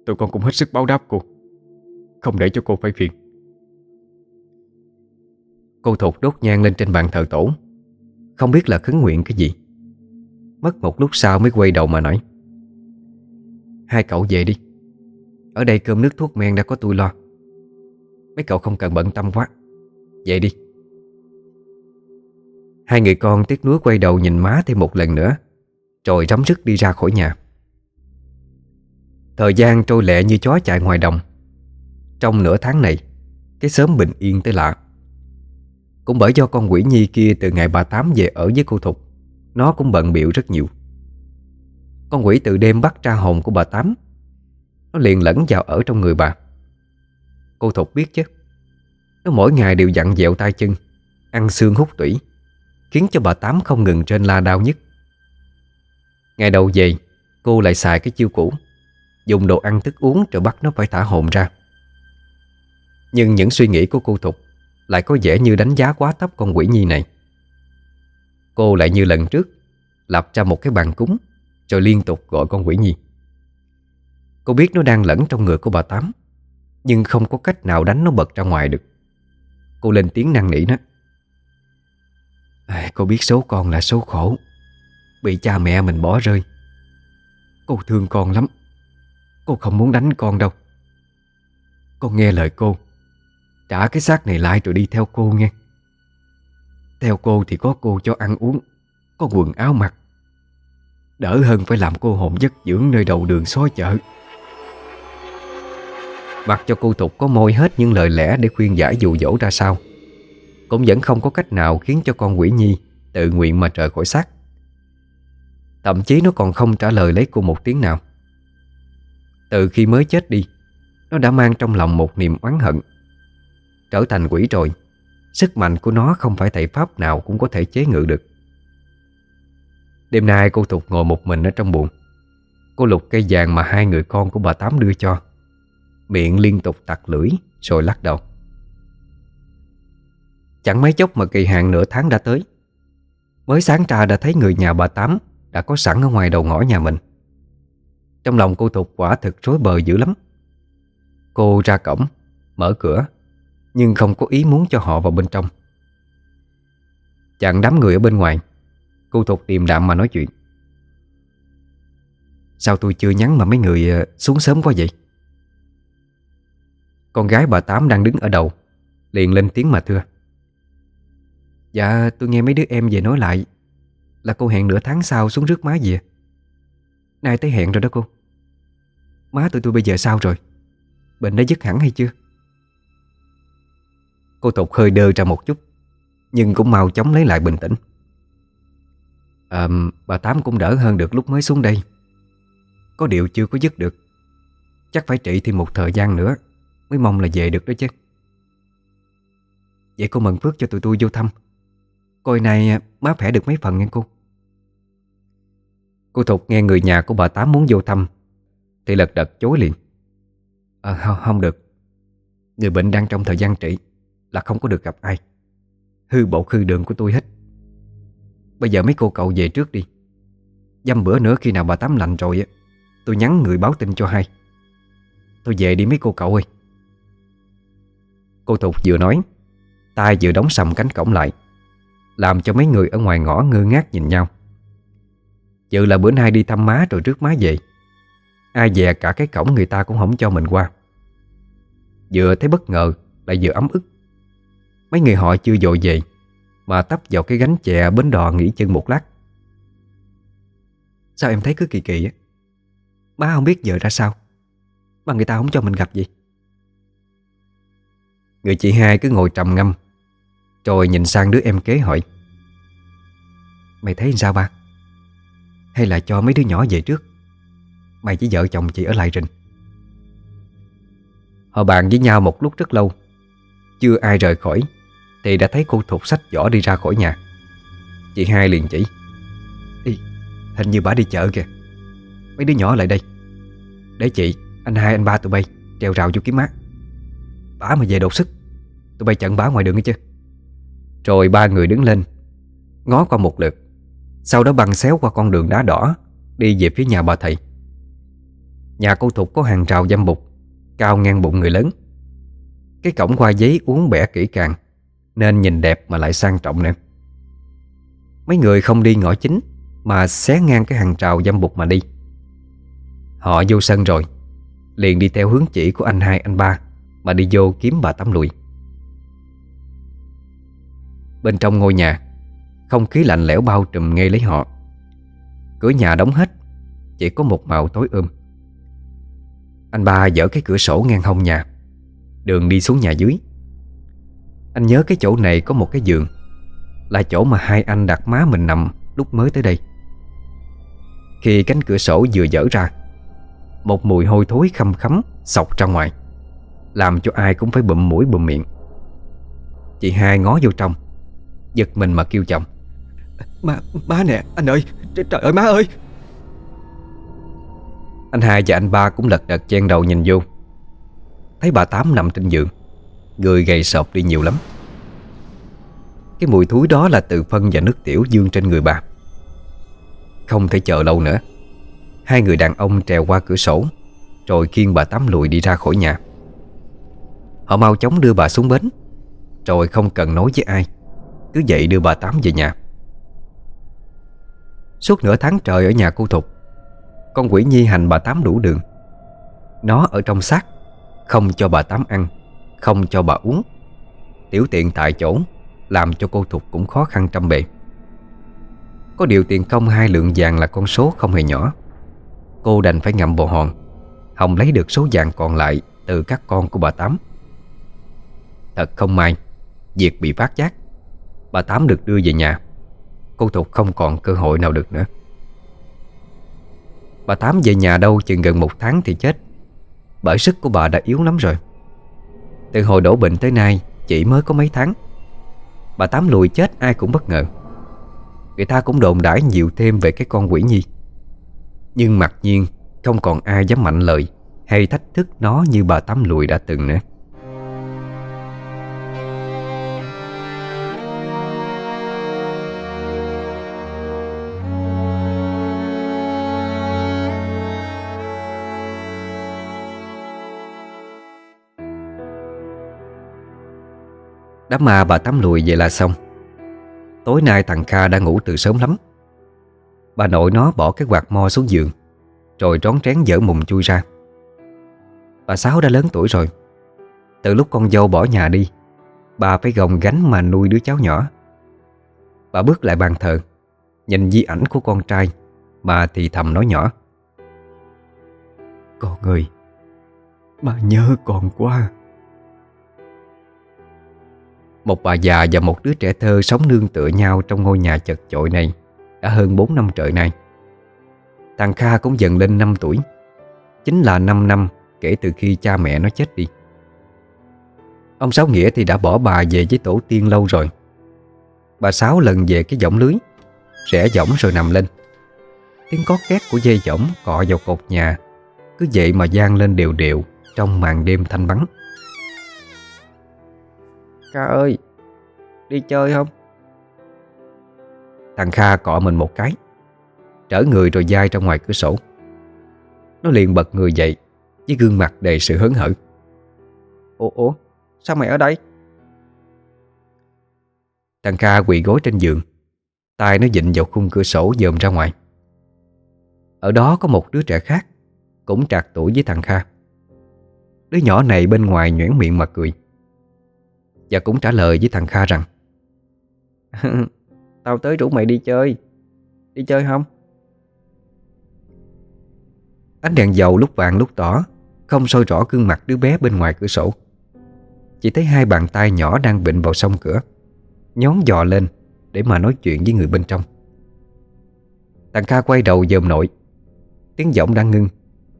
Tụi con cũng hết sức báo đáp cô. Không để cho cô phải phiền. Cô thục đốt nhang lên trên bàn thờ tổ. Không biết là khấn nguyện cái gì. Mất một lúc sau mới quay đầu mà nói. Hai cậu về đi. Ở đây cơm nước thuốc men đã có tôi lo. Mấy cậu không cần bận tâm quá. Về đi. Hai người con tiếc nuối quay đầu nhìn má thêm một lần nữa. Rồi rắm rứt đi ra khỏi nhà. Thời gian trôi lẹ như chó chạy ngoài đồng. Trong nửa tháng này, Cái sớm bình yên tới lạ. Cũng bởi do con quỷ nhi kia Từ ngày bà Tám về ở với cô Thục, Nó cũng bận biểu rất nhiều. Con quỷ từ đêm bắt ra hồn của bà Tám, Nó liền lẫn vào ở trong người bà. Cô Thục biết chứ, Nó mỗi ngày đều dặn dẹo tay chân, Ăn xương hút tủy, Khiến cho bà Tám không ngừng trên la đau nhất Ngày đầu về Cô lại xài cái chiêu cũ Dùng đồ ăn thức uống rồi bắt nó phải thả hồn ra. Nhưng những suy nghĩ của cô Thục Lại có vẻ như đánh giá quá thấp con quỷ nhi này. Cô lại như lần trước Lập ra một cái bàn cúng Rồi liên tục gọi con quỷ nhi. Cô biết nó đang lẫn trong người của bà Tám Nhưng không có cách nào đánh nó bật ra ngoài được. Cô lên tiếng năn nỉ nó à, Cô biết số con là số khổ. Bị cha mẹ mình bỏ rơi. Cô thương con lắm. Cô không muốn đánh con đâu. Con nghe lời cô. Trả cái xác này lại rồi đi theo cô nghe. Theo cô thì có cô cho ăn uống, Có quần áo mặc. Đỡ hơn phải làm cô hồn giấc dưỡng nơi đầu đường xó chợ. Mặc cho cô Tục có môi hết những lời lẽ để khuyên giải dụ dỗ ra sao. Cũng vẫn không có cách nào khiến cho con quỷ nhi tự nguyện mà trời khỏi xác. Thậm chí nó còn không trả lời lấy cô một tiếng nào. Từ khi mới chết đi, Nó đã mang trong lòng một niềm oán hận. Trở thành quỷ rồi, Sức mạnh của nó không phải thầy pháp nào cũng có thể chế ngự được. Đêm nay cô Thục ngồi một mình ở trong buồng. Cô lục cây vàng mà hai người con của bà Tám đưa cho. Miệng liên tục tặc lưỡi, Rồi lắc đầu. Chẳng mấy chốc mà kỳ hạn nửa tháng đã tới. Mới sáng ra đã thấy người nhà bà Tám đã có sẵn ở ngoài đầu ngõ nhà mình. Trong lòng cô Thục quả thực rối bời dữ lắm. Cô ra cổng, Mở cửa, Nhưng không có ý muốn cho họ vào bên trong. Chặn đám người ở bên ngoài, Cô Thục điềm đạm mà nói chuyện. Sao tôi chưa nhắn mà mấy người ờ, xuống sớm quá vậy? Con gái bà Tám đang đứng ở đầu, Liền lên tiếng mà thưa. Dạ tôi nghe mấy đứa em về nói lại là cô hẹn nửa tháng sau xuống rước má về. Nay tới hẹn rồi đó cô. Má tụi tôi bây giờ sao rồi? Bệnh đã dứt hẳn hay chưa? Cô Tục hơi đơ ra một chút Nhưng cũng mau chóng lấy lại bình tĩnh. À, Bà Tám cũng đỡ hơn được lúc mới xuống đây. Có điều chưa có dứt được. Chắc phải trị thêm một thời gian nữa Mới mong là về được đó chứ. Vậy cô mừng phước cho tụi tôi vô thăm. Coi này má khỏe được mấy phần nghe cô? Cô Thục nghe người nhà của bà Tám muốn vô thăm Thì lật đật chối liền. À không, không được. Người bệnh đang trong thời gian trị Là không có được gặp ai. Hư bộ hư đường của tôi hết. Bây giờ mấy cô cậu về trước đi. Dăm bữa nữa khi nào bà Tám lành rồi Tôi nhắn người báo tin cho hai. Tôi về đi mấy cô cậu ơi. Cô Thục vừa nói tay vừa đóng sầm cánh cổng lại Làm cho mấy người ở ngoài ngõ ngơ ngác nhìn nhau. Dự là bữa nay đi thăm má rồi trước má về. Ai dè cả cái cổng người ta cũng không cho mình qua. Vừa thấy bất ngờ, Lại vừa ấm ức. Mấy người họ chưa dội về, Mà tấp vào cái gánh chè bến đò nghỉ chân một lát. Sao em thấy cứ kỳ kỳ á? Má không biết giờ ra sao, Mà người ta không cho mình gặp gì Người chị hai cứ ngồi trầm ngâm, Rồi nhìn sang đứa em kế hỏi. Mày thấy sao ba? Hay là cho mấy đứa nhỏ về trước? Mày với vợ chồng chị ở lại rình. Họ bàn với nhau một lúc rất lâu. Chưa ai rời khỏi Thì đã thấy cô thục sách vỏ đi ra khỏi nhà. Chị hai liền chỉ. Đi, hình như bà đi chợ kìa. Mấy đứa nhỏ lại đây. Để chị, anh hai, anh ba tụi bay Treo rào vô kiếm mát Bà mà về đột sức Tụi bay chặn bá ngoài đường nghe chứ. Rồi ba người đứng lên Ngó qua một lượt. Sau đó băng xéo qua con đường đá đỏ, Đi về phía nhà bà thầy. Nhà cô Thục có hàng rào dâm bục Cao ngang bụng người lớn. Cái cổng hoa giấy uống bẻ kỹ càng, Nên nhìn đẹp mà lại sang trọng nữa. Mấy người không đi ngõ chính, Mà xé ngang cái hàng rào dâm bục mà đi. Họ vô sân rồi, Liền đi theo hướng chỉ của anh hai, anh ba, Mà đi vô kiếm bà tắm lùi Bên trong ngôi nhà không khí lạnh lẽo bao trùm ngay lấy họ. Cửa nhà đóng hết, Chỉ có một màu tối ươm Anh ba dở cái cửa sổ ngang hông nhà, Đường đi xuống nhà dưới. Anh nhớ cái chỗ này có một cái giường, Là chỗ mà hai anh đặt má mình nằm Lúc mới tới đây. Khi cánh cửa sổ vừa dở ra, Một mùi hôi thối khăm khắm Sọc ra ngoài, Làm cho ai cũng phải bụm mũi bụm miệng. Chị hai ngó vô trong, Giật mình mà kêu chồng. Má, má nè, anh ơi Trời, ơi má ơi. Anh hai và anh ba cũng lật đật chen đầu nhìn vô. Thấy bà Tám nằm trên giường Người gầy sọp đi nhiều lắm. Cái mùi thúi đó là từ phân và nước tiểu dương trên người bà. Không thể chờ lâu nữa. Hai người đàn ông trèo qua cửa sổ Rồi khiêng bà Tám lùi đi ra khỏi nhà. Họ mau chóng đưa bà xuống bến Rồi không cần nói với ai. Cứ vậy đưa bà Tám về nhà. Suốt nửa tháng trời ở nhà cô Thục. Con quỷ nhi hành bà Tám đủ đường. Nó ở trong xác, Không cho bà Tám ăn, Không cho bà uống. Tiểu tiện tại chỗ, Làm cho cô Thục cũng khó khăn trăm bề. Có điều tiền công hai lượng vàng là con số không hề nhỏ. Cô đành phải ngậm bồ hòn Hồng lấy được số vàng còn lại Từ các con của bà Tám. Thật không may, Việc bị phát giác, Bà Tám được đưa về nhà. Cô Thục không còn cơ hội nào được nữa. Bà Tám về nhà đâu chừng gần một tháng thì chết. Bởi sức của bà đã yếu lắm rồi. Từ hồi đổ bệnh tới nay, Chỉ mới có mấy tháng. Bà Tám lùi chết ai cũng bất ngờ. Người ta cũng đồn đãi nhiều thêm về cái con quỷ nhi. Nhưng mặc nhiên Không còn ai dám mạnh lời Hay thách thức nó như bà Tám lùi đã từng nữa. Đám ma bà tắm lùi vậy là xong. Tối nay thằng Kha đã ngủ từ sớm lắm. Bà nội nó bỏ cái quạt mo xuống giường, Rồi trón trén dở mùng chui ra. Bà Sáu đã lớn tuổi rồi. Từ lúc con dâu bỏ nhà đi, Bà phải gồng gánh mà nuôi đứa cháu nhỏ. Bà bước lại bàn thờ, Nhìn di ảnh của con trai Bà thì thầm nói nhỏ. Con ơi, Bà nhớ con quá. Một bà già và một đứa trẻ thơ sống nương tựa nhau trong ngôi nhà chật chội này đã hơn 4 năm trời nay. Thằng Kha cũng dần lên 5 tuổi, chính là 5 năm kể từ khi cha mẹ nó chết đi. Ông Sáu Nghĩa thì đã bỏ bà về với tổ tiên lâu rồi. Bà Sáu lần về cái giỏng lưới, rẽ giỏng rồi nằm lên. Tiếng có két của dây giỏng cọ vào cột nhà, cứ vậy mà gian lên đều đều trong màn đêm thanh vắng. Kha ơi Đi chơi không? Thằng Kha cọ mình một cái Trở người rồi dai ra ngoài cửa sổ. Nó liền bật người dậy Với gương mặt đầy sự hớn hở. Ủa, ủa sao mày ở đây? Thằng Kha quỳ gối trên giường tay nó dịnh vào khung cửa sổ dòm ra ngoài. Ở đó có một đứa trẻ khác Cũng trạc tuổi với thằng Kha. Đứa nhỏ này bên ngoài nhoẻn miệng mà cười và cũng trả lời với thằng Kha rằng Tao tới rủ mày đi chơi. Đi chơi không? Ánh đèn dầu lúc vàng lúc tỏ Không soi rõ gương mặt đứa bé bên ngoài cửa sổ. Chỉ thấy hai bàn tay nhỏ đang bệnh vào sông cửa Nhón dò lên Để mà nói chuyện với người bên trong. Thằng Kha quay đầu dòm nội. Tiếng giọng đang ngưng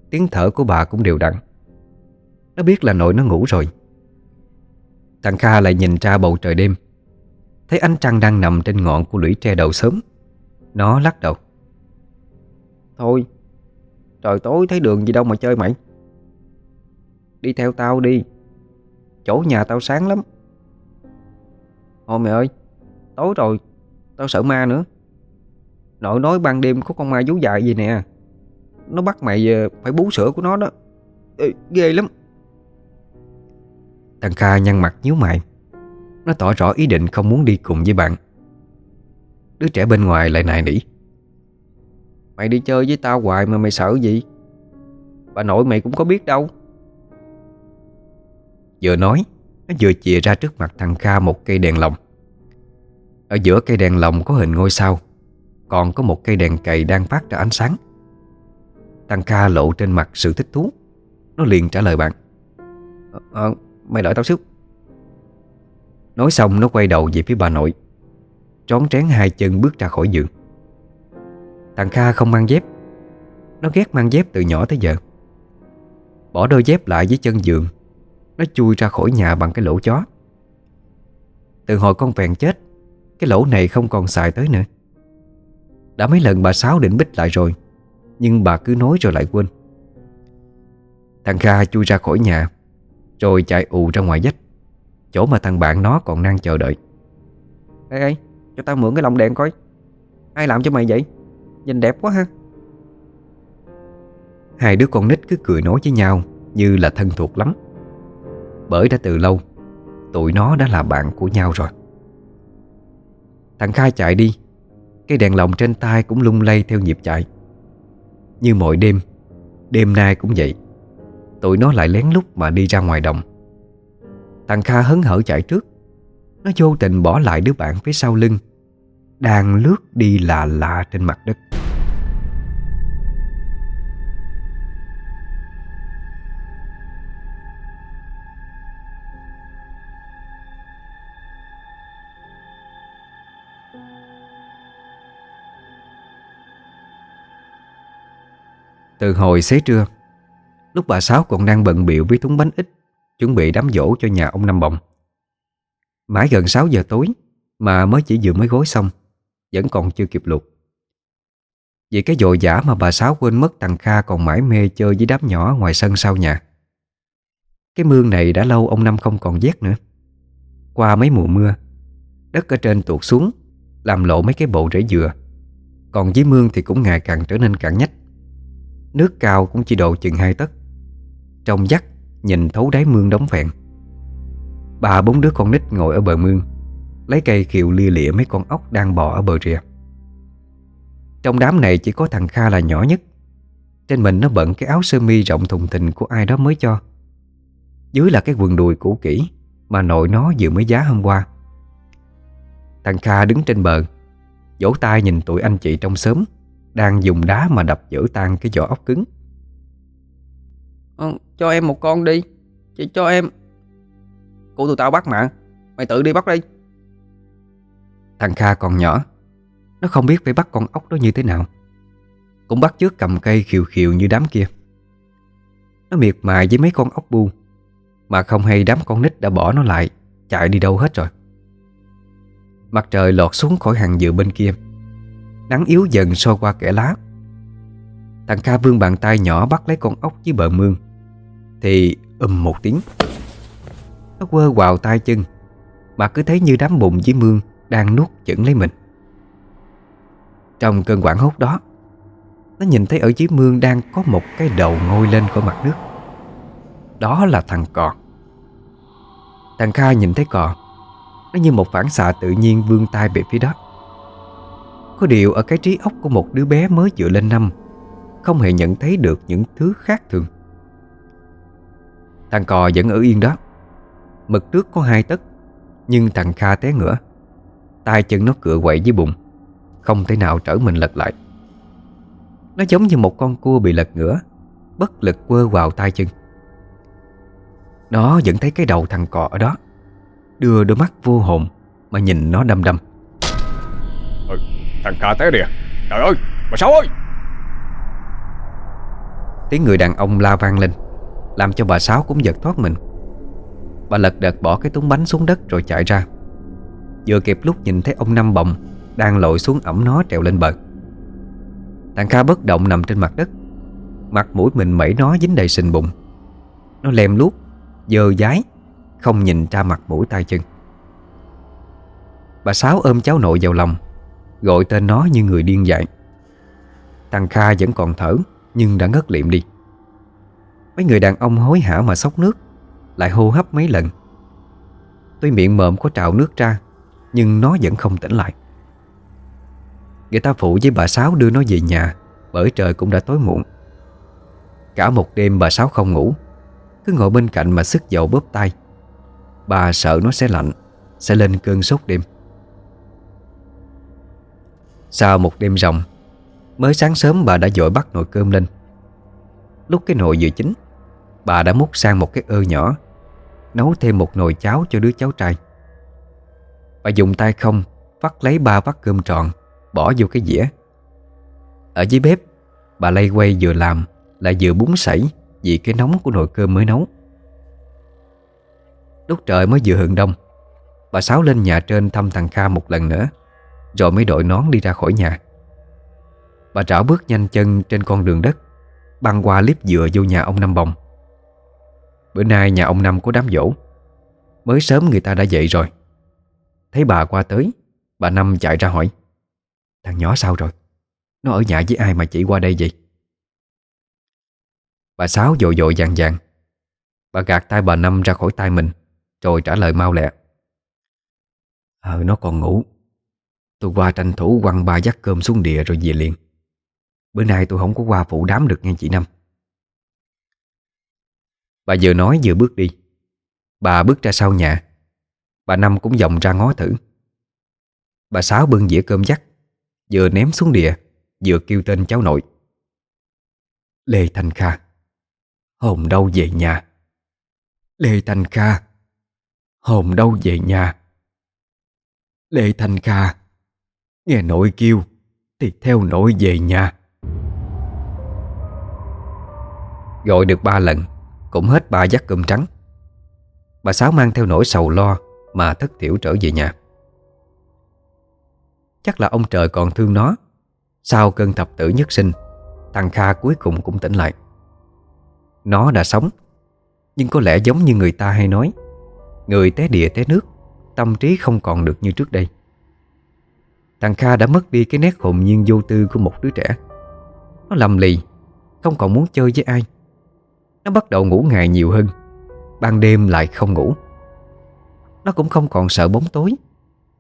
Tiếng thở của bà cũng đều đặn. Nó biết là nội nó ngủ rồi Thằng Kha lại nhìn ra bầu trời đêm. Thấy ánh trăng đang nằm trên ngọn của lũy tre đầu sớm. Nó lắc đầu. Thôi Trời tối thấy đường gì đâu mà chơi mày. Đi theo tao đi. Chỗ nhà tao sáng lắm. Thôi mày ơi Tối rồi Tao sợ ma nữa. Nội nói ban đêm có con ma vú dài gì nè. Nó bắt mày ờ, phải bú sữa của nó đó. Ê, Ghê lắm. Thằng Kha nhăn mặt nhíu mày. Nó tỏ rõ ý định không muốn đi cùng với bạn. Đứa trẻ bên ngoài lại nài nỉ. Mày đi chơi với tao hoài mà mày sợ gì? Bà nội mày cũng có biết đâu. Vừa nói Nó vừa chìa ra trước mặt thằng Kha một cây đèn lồng. Ở giữa cây đèn lồng có hình ngôi sao Còn có một cây đèn cầy đang phát ra ánh sáng. Thằng Kha lộ trên mặt sự thích thú. Nó liền trả lời bạn. Ờ, ờ Mày đợi tao xíu. Nói xong, nó quay đầu về phía bà nội, Trón trén hai chân bước ra khỏi giường. Thằng Kha không mang dép. Nó ghét mang dép từ nhỏ tới giờ. Bỏ đôi dép lại với chân giường, Nó chui ra khỏi nhà bằng cái lỗ chó. Từ hồi con vẹn chết, Cái lỗ này không còn xài tới nữa. Đã mấy lần bà Sáu định bích lại rồi, Nhưng bà cứ nói rồi lại quên. Thằng Kha chui ra khỏi nhà rồi chạy ù ra ngoài dách Chỗ mà thằng bạn nó còn đang chờ đợi. Ê ê Cho tao mượn cái lồng đèn coi. Ai làm cho mày vậy? Nhìn đẹp quá ha. Hai đứa con nít cứ cười nói với nhau Như là thân thuộc lắm. Bởi đã từ lâu Tụi nó đã là bạn của nhau rồi. Thằng Khai chạy đi Cây đèn lồng trên tay cũng lung lay theo nhịp chạy. Như mọi đêm Đêm nay cũng vậy Tụi nó lại lén lút mà đi ra ngoài đồng. Thằng Kha hấn hở chạy trước. Nó vô tình bỏ lại đứa bạn phía sau lưng Đang lướt đi lạ lạ trên mặt đất. Từ hồi xế trưa Lúc bà Sáu còn đang bận biệu với thúng bánh ít, Chuẩn bị đám dỗ cho nhà ông Năm Bồng. Mãi gần 6 giờ tối, Mà mới chỉ vừa mới gối xong, Vẫn còn chưa kịp luộc. Vì cái dội giả mà bà Sáu quên mất thằng Kha còn mãi mê chơi với đám nhỏ ngoài sân sau nhà. Cái mương này đã lâu ông Năm không còn vét nữa. Qua mấy mùa mưa, Đất ở trên tuột xuống, Làm lộ mấy cái bộ rễ dừa. Còn dưới mương thì cũng ngày càng trở nên cạn nhách. Nước cao cũng chỉ độ chừng hai tấc. Trong dắt Nhìn thấu đáy mương đóng phèn. Bà bốn đứa con nít ngồi ở bờ mương, Lấy cây khiệu lia lịa mấy con ốc đang bò ở bờ rìa. Trong đám này chỉ có thằng Kha là nhỏ nhất. Trên mình nó bận cái áo sơ mi rộng thùng thình của ai đó mới cho. Dưới là cái quần đùi cũ kỹ Mà nội nó vừa mới giá hôm qua. Thằng Kha đứng trên bờ, Vỗ tay nhìn tụi anh chị trong xóm Đang dùng đá mà đập dở tan cái vỏ ốc cứng ờ, Cho em một con đi. Chị cho em. Cụ tụi tao bắt mà Mày tự đi bắt đi. Thằng Kha còn nhỏ. Nó không biết phải bắt con ốc đó như thế nào. Cũng bắt trước cầm cây khiều khiều như đám kia. Nó miệt mài với mấy con ốc bu. Mà không hay đám con nít đã bỏ nó lại Chạy đi đâu hết rồi. Mặt trời lọt xuống khỏi hàng dừa bên kia. Nắng yếu dần soi qua kẽ lá. Thằng Kha vươn bàn tay nhỏ bắt lấy con ốc dưới bờ mương. Thì ầm một tiếng. Nó quơ quào tay chân. Mà cứ thấy như đám bùn dưới mương Đang nuốt chửng lấy mình. Trong cơn quảng hốt đó, Nó nhìn thấy ở dưới mương đang có một cái đầu ngôi lên khỏi mặt nước. Đó là thằng cò. Thằng Kha nhìn thấy cò, Nó như một phản xạ tự nhiên vươn tay về phía đó. Có điều ở cái trí óc của một đứa bé mới dựa lên năm, Không hề nhận thấy được những thứ khác thường. Thằng cò vẫn ở yên đó. Mực trước có hai tấc Nhưng thằng Kha té ngửa. Tay chân nó cựa quậy dưới bụng Không thể nào trở mình lật lại. Nó giống như một con cua bị lật ngửa Bất lực quơ vào tay chân. Nó vẫn thấy cái đầu thằng cò ở đó Đưa đôi mắt vô hồn Mà nhìn nó đâm đâm ừ, Thằng Kha té kìa. Trời ơi bà Sáu ơi! Tiếng người đàn ông la vang lên làm cho bà Sáu cũng giật thoát mình. Bà lật đật bỏ cái túng bánh xuống đất rồi chạy ra. Vừa kịp lúc nhìn thấy ông Năm Bồng Đang lội xuống ẩm nó trèo lên bờ. Thằng Kha bất động nằm trên mặt đất Mặt mũi mình mẩy nó dính đầy sình bụng. Nó lem lút, Dơ dái Không nhìn ra mặt mũi tay chân. Bà Sáu ôm cháu nội vào lòng Gọi tên nó như người điên dại. Thằng Kha vẫn còn thở Nhưng đã ngất liệm đi. Mấy người đàn ông hối hả mà sốc nước, Lại hô hấp mấy lần. Tuy miệng mộm có trào nước ra, Nhưng nó vẫn không tỉnh lại. Người ta phụ với bà Sáu đưa nó về nhà, Bởi trời cũng đã tối muộn. Cả một đêm bà Sáu không ngủ, Cứ ngồi bên cạnh mà sức dầu bóp tay. Bà sợ nó sẽ lạnh, Sẽ lên cơn sốt đêm. Sau một đêm ròng, Mới sáng sớm bà đã dội bắt nồi cơm lên. Lúc cái nồi vừa chín, Bà đã múc sang một cái ơ nhỏ, Nấu thêm một nồi cháo cho đứa cháu trai. Bà dùng tay không, Vắt lấy ba vắt cơm tròn, Bỏ vô cái dĩa. Ở dưới bếp, Bà lay quay vừa làm Lại vừa bún sảy Vì cái nóng của nồi cơm mới nấu. Lúc trời mới vừa hừng đông, Bà Sáu lên nhà trên thăm thằng Kha một lần nữa, Rồi mới đội nón đi ra khỏi nhà. Bà trảo bước nhanh chân trên con đường đất. Băng qua liếp dựa vô nhà ông Năm Bồng. Bữa nay nhà ông Năm có đám dỗ Mới sớm người ta đã dậy rồi. Thấy bà qua tới, Bà Năm chạy ra hỏi, Thằng nhỏ sao rồi? Nó ở nhà với ai mà chỉ qua đây vậy? Bà Sáu dội dội vàng vàng. Bà gạt tay bà Năm ra khỏi tay mình, Rồi trả lời mau lẹ Ờ nó còn ngủ. Tôi qua tranh thủ quăng ba dắt cơm xuống địa rồi về liền. Bữa nay tôi không có qua phụ đám được nghe chị Năm. Bà vừa nói vừa bước đi. Bà bước ra sau nhà. Bà Năm cũng vòng ra ngó thử. Bà Sáu bưng dĩa cơm dắt, Vừa ném xuống địa Vừa kêu tên cháu nội. Lê Thanh Kha Hồn đâu về nhà? Lê Thanh Kha Hồn đâu về nhà? Lê Thanh Kha, Nghe nội kêu Thì theo nội về nhà. Gọi được ba lần, Cũng hết ba dắt cơm trắng. Bà Sáu mang theo nỗi sầu lo Mà thất thiểu trở về nhà. Chắc là ông trời còn thương nó. Sau cơn thập tử nhất sinh, Thằng Kha cuối cùng cũng tỉnh lại. Nó đã sống, Nhưng có lẽ giống như người ta hay nói, Người té địa té nước, Tâm trí không còn được như trước đây. Thằng Kha đã mất đi cái nét hồn nhiên vô tư của một đứa trẻ. Nó lầm lì, Không còn muốn chơi với ai. Nó bắt đầu ngủ ngày nhiều hơn. Ban đêm lại không ngủ. Nó cũng không còn sợ bóng tối,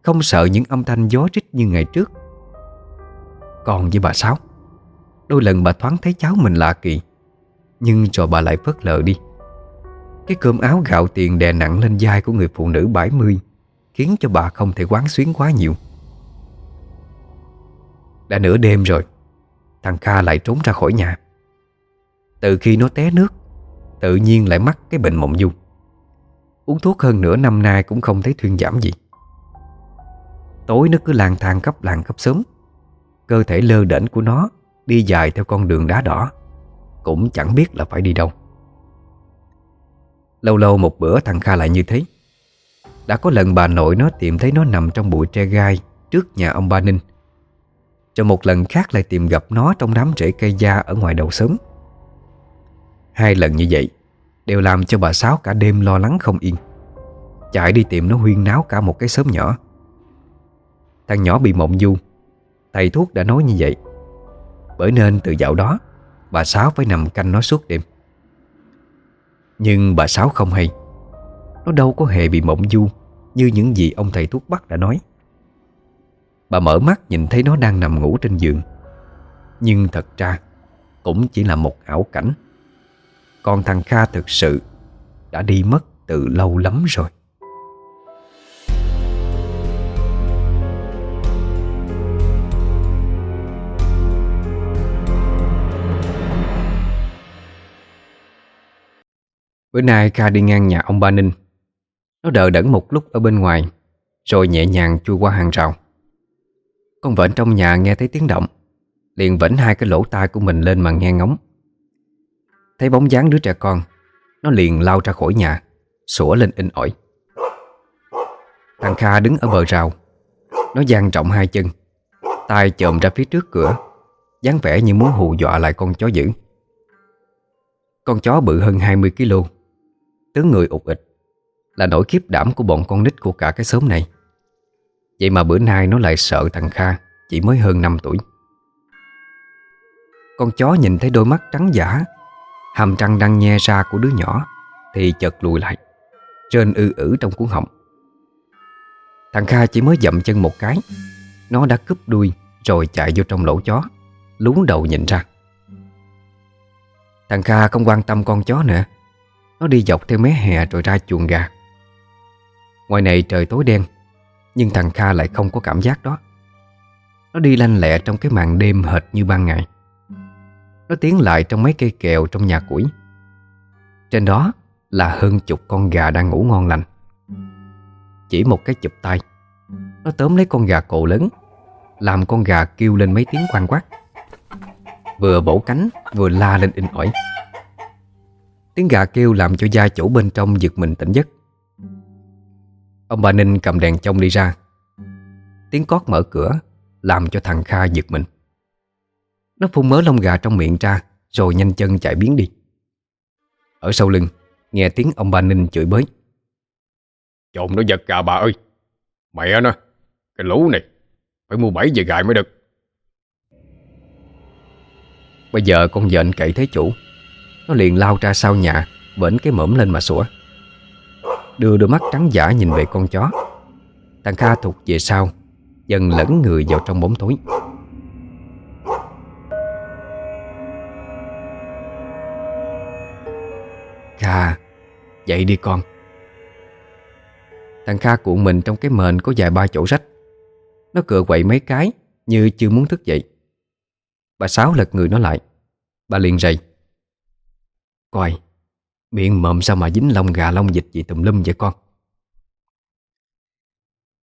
Không sợ những âm thanh gió rít như ngày trước. Còn với bà Sáu, Đôi lần bà thoáng thấy cháu mình lạ kỳ, Nhưng rồi bà lại phớt lờ đi. Cái cơm áo gạo tiền đè nặng lên vai của người phụ nữ 70 Khiến cho bà không thể quán xuyến quá nhiều. Đã nửa đêm rồi, Thằng Kha lại trốn ra khỏi nhà. Từ khi nó té nước Tự nhiên lại mắc cái bệnh mộng du. Uống thuốc hơn nửa năm nay Cũng không thấy thuyên giảm gì. Tối nó cứ lang thang cấp làng cấp sớm Cơ thể lơ đễnh của nó Đi dài theo con đường đá đỏ. Cũng chẳng biết là phải đi đâu. Lâu lâu một bữa thằng Kha lại như thế. Đã có lần bà nội nó tìm thấy nó nằm trong bụi tre gai Trước nhà ông Ba Ninh. Rồi một lần khác lại tìm gặp nó Trong đám rễ cây da ở ngoài đầu sớm Hai lần như vậy, Đều làm cho bà Sáu cả đêm lo lắng không yên. Chạy đi tìm nó huyên náo cả một cái xóm nhỏ. Thằng nhỏ bị mộng du, Thầy thuốc đã nói như vậy. Bởi nên từ dạo đó, Bà Sáu phải nằm canh nó suốt đêm. Nhưng bà Sáu không hay. Nó đâu có hề bị mộng du Như những gì ông thầy thuốc bắc đã nói. Bà mở mắt nhìn thấy nó đang nằm ngủ trên giường. Nhưng thật ra, Cũng chỉ là một ảo cảnh. Còn thằng Kha thực sự Đã đi mất từ lâu lắm rồi. Bữa nay Kha đi ngang nhà ông Ba Ninh. Nó đợi đẫn một lúc ở bên ngoài, Rồi nhẹ nhàng chui qua hàng rào. Con vẫn trong nhà nghe thấy tiếng động, Liền vẫn hai cái lỗ tai của mình lên mà nghe ngóng. Thấy bóng dáng đứa trẻ con, Nó liền lao ra khỏi nhà, Sủa lên in ỏi. Thằng Kha đứng ở bờ rào, Nó dang trọng hai chân, tay chồm ra phía trước cửa, dáng vẻ như muốn hù dọa lại con chó dữ. Con chó bự hơn 20kg Tướng người ụt ịch, Là nỗi khiếp đảm của bọn con nít của cả cái xóm này. Vậy mà bữa nay nó lại sợ thằng Kha Chỉ mới hơn 5 tuổi. Con chó nhìn thấy đôi mắt trắng giả Hàm răng đang nhe ra của đứa nhỏ, Thì chợt lùi lại trên ư ử trong cuốn họng. Thằng Kha chỉ mới dậm chân một cái, Nó đã cúp đuôi Rồi chạy vô trong lỗ chó, Lún đầu nhìn ra. Thằng Kha không quan tâm con chó nữa, Nó đi dọc theo mé hè rồi ra chuồng gà. Ngoài này trời tối đen, Nhưng thằng Kha lại không có cảm giác đó. Nó đi lanh lẹ trong cái màn đêm hệt như ban ngày. Nó tiến lại trong mấy cây kèo trong nhà củi. Trên đó là hơn chục con gà đang ngủ ngon lành. Chỉ một cái chụp tay, Nó tóm lấy con gà cổ lớn, Làm con gà kêu lên mấy tiếng quang quát. Vừa bổ cánh, vừa la lên in ỏi. Tiếng gà kêu làm cho gia chủ bên trong giật mình tỉnh giấc. Ông bà Ninh cầm đèn trông đi ra. Tiếng cót mở cửa Làm cho thằng Kha giật mình. Nó phun mớ lông gà trong miệng ra Rồi nhanh chân chạy biến đi. Ở sau lưng Nghe tiếng ông bà Ninh chửi bới. Trộm nó giật gà bà ơi. Mẹ nó Cái lũ này Phải mua bảy về gài mới được. Bây giờ con dện cậy thấy chủ. Nó liền lao ra sau nhà Bển cái mõm lên mà sủa. Đưa đôi mắt trắng giả nhìn về con chó. Thằng Kha thụt về sau Dần lẫn người vào trong bóng tối Dạ. Kha Dậy đi con. Thằng Kha cuộn mình trong cái mền có dài ba chỗ rách. Nó cựa quậy mấy cái Như chưa muốn thức dậy. Bà Sáu lật người nó lại. Bà liền rầy. Coi, Miệng mộm sao mà dính lông gà lông dịch gì tùm lum vậy con?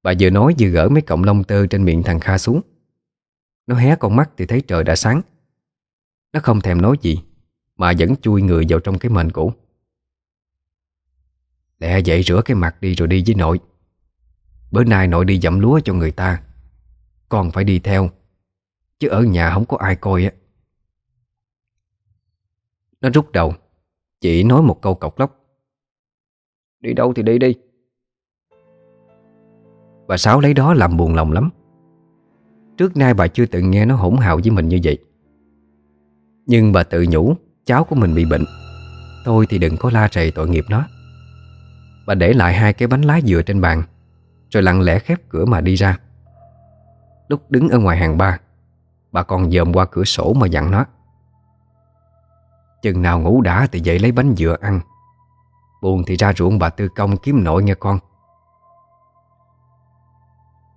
Bà vừa nói vừa gỡ mấy cọng lông tơ trên miệng thằng Kha xuống. Nó hé con mắt thì thấy trời đã sáng. Nó không thèm nói gì, Mà vẫn chui người vào trong cái mền cũ. Lẹ dậy rửa cái mặt đi rồi đi với nội. Bữa nay nội đi dặm lúa cho người ta. Con phải đi theo, Chứ ở nhà không có ai coi á. Nó rút đầu, Chỉ nói một câu cọc lóc. Đi đâu thì đi đi. Bà Sáu lấy đó làm buồn lòng lắm. Trước nay bà chưa từng nghe nó hỗn hào với mình như vậy. Nhưng bà tự nhủ Cháu của mình bị bệnh Thôi thì đừng có la rầy tội nghiệp nó. Bà để lại hai cái bánh lá dừa trên bàn, Rồi lặng lẽ khép cửa mà đi ra. Lúc đứng ở ngoài hàng ba, Bà còn dòm qua cửa sổ mà dặn nó. Chừng nào ngủ đã thì dậy lấy bánh dừa ăn. Buồn thì ra ruộng bà Tư Công kiếm nội nghe con.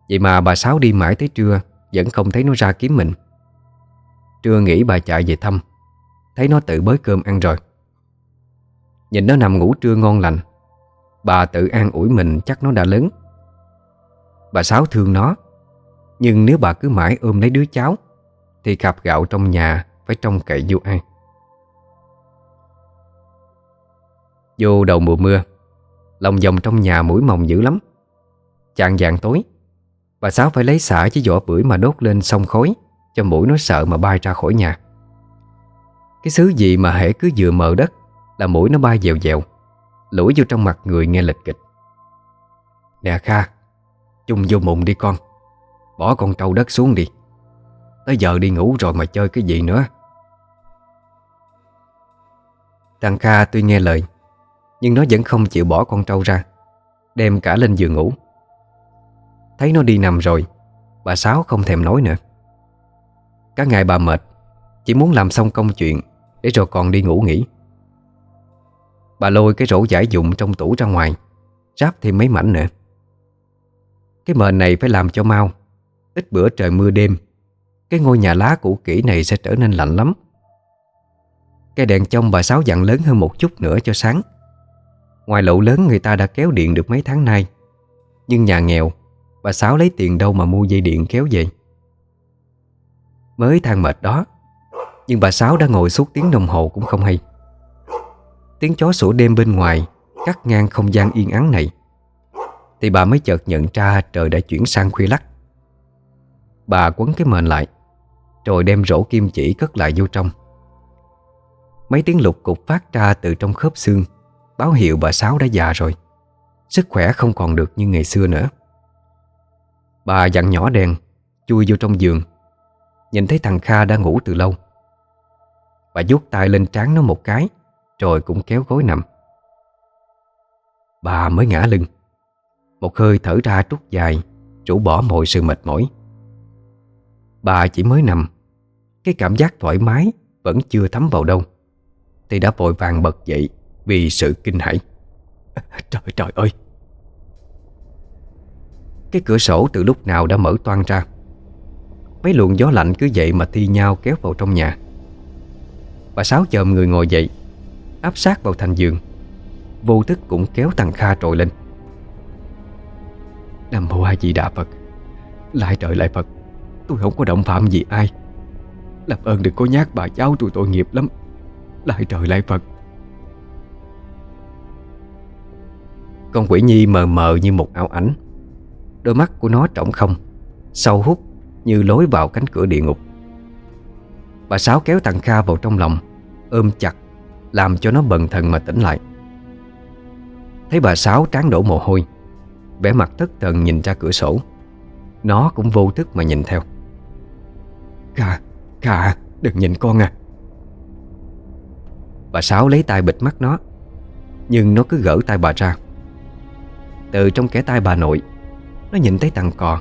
Vậy mà bà Sáu đi mãi tới trưa, Vẫn không thấy nó ra kiếm mình. Trưa nghĩ bà chạy về thăm, Thấy nó tự bới cơm ăn rồi. Nhìn nó nằm ngủ trưa ngon lành Bà tự an ủi mình chắc nó đã lớn. Bà Sáu thương nó, Nhưng nếu bà cứ mãi ôm lấy đứa cháu, Thì cặp gạo trong nhà Phải trông cậy vô ai. Vô đầu mùa mưa, Lòng vòng trong nhà mũi mồng dữ lắm. Chạng dạng tối, Bà Sáu phải lấy xả với vỏ bưởi mà đốt lên sông khói Cho mũi nó sợ mà bay ra khỏi nhà. Cái xứ gì mà hễ cứ vừa mờ đất Là mũi nó bay dèo dèo. Lũi vô trong mặt người nghe lịch kịch. Nè Kha, Chung vô mụn đi con. Bỏ con trâu đất xuống đi. Tới giờ đi ngủ rồi mà chơi cái gì nữa? Thằng Kha tuy nghe lời, Nhưng nó vẫn không chịu bỏ con trâu ra, Đem cả lên giường ngủ. Thấy nó đi nằm rồi, Bà Sáu không thèm nói nữa. Cả ngày bà mệt, Chỉ muốn làm xong công chuyện Để rồi còn đi ngủ nghỉ. Bà lôi cái rổ giải dụng trong tủ ra ngoài, Ráp thêm mấy mảnh nữa. Cái mền này phải làm cho mau. Ít bữa trời mưa đêm, Cái ngôi nhà lá cũ kỹ này sẽ trở nên lạnh lắm. Cái đèn trong bà Sáu dặn lớn hơn một chút nữa cho sáng. Ngoài lậu lớn người ta đã kéo điện được mấy tháng nay. Nhưng nhà nghèo, Bà Sáu lấy tiền đâu mà mua dây điện kéo về. Mới than mệt đó, Nhưng bà Sáu đã ngồi suốt tiếng đồng hồ cũng không hay. Tiếng chó sủa đêm bên ngoài, Cắt ngang không gian yên ắng này. Thì bà mới chợt nhận ra Trời đã chuyển sang khuya lắc. Bà quấn cái mền lại, Rồi đem rổ kim chỉ cất lại vô trong. Mấy tiếng lục cục phát ra từ trong khớp xương, Báo hiệu bà Sáu đã già rồi, Sức khỏe không còn được như ngày xưa nữa. Bà dặn nhỏ đèn, Chui vô trong giường, Nhìn thấy thằng Kha đã ngủ từ lâu. Bà vuốt tay lên trán nó một cái rồi cũng kéo gối nằm. Bà mới ngã lưng. Một hơi thở ra trút dài Rủ bỏ mọi sự mệt mỏi. Bà chỉ mới nằm. Cái cảm giác thoải mái Vẫn chưa thấm vào đâu. Thì đã vội vàng bật dậy Vì sự kinh hãi. Trời trời ơi! Cái cửa sổ từ lúc nào đã mở toang ra. Mấy luồng gió lạnh cứ vậy mà thi nhau kéo vào trong nhà. Bà Sáu chồm người ngồi dậy. Áp sát vào thành giường Vô thức cũng kéo thằng Kha trồi lên. Nam mô A Di Đà Phật Lại trời lại Phật, Tôi không có động phạm gì ai. Làm ơn đừng có nhát bà cháu tôi tội nghiệp lắm. Lại trời lại Phật. Con quỷ nhi mờ mờ như một ảo ảnh. Đôi mắt của nó trống không, Sâu hút như lối vào cánh cửa địa ngục. Bà Sáu kéo thằng Kha vào trong lòng, Ôm chặt làm cho nó bần thần mà tỉnh lại. Thấy bà Sáu tráng đổ mồ hôi vẻ mặt thất thần nhìn ra cửa sổ. Nó cũng vô thức mà nhìn theo. Kha, Kha, đừng nhìn con à. Bà Sáu lấy tay bịt mắt nó Nhưng nó cứ gỡ tay bà ra. Từ trong kẻ tay bà nội Nó nhìn thấy thằng cò.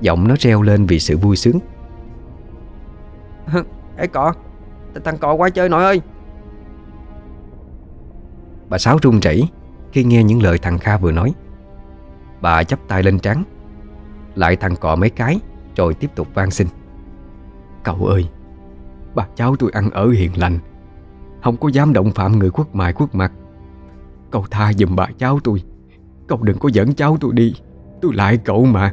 Giọng nó reo lên vì sự vui sướng. Ê cò Thằng cò qua chơi nội ơi. Bà Sáu run rẩy Khi nghe những lời thằng Kha vừa nói. Bà chắp tay lên trán. Lại thằng cọ mấy cái, Rồi tiếp tục van xin. Cậu ơi, Bà cháu tôi ăn ở hiền lành. Không có dám động phạm người quốc mại quốc mặt. Cậu tha giùm bà cháu tôi. Cậu đừng có dẫn cháu tôi đi. Tôi lại cậu mà.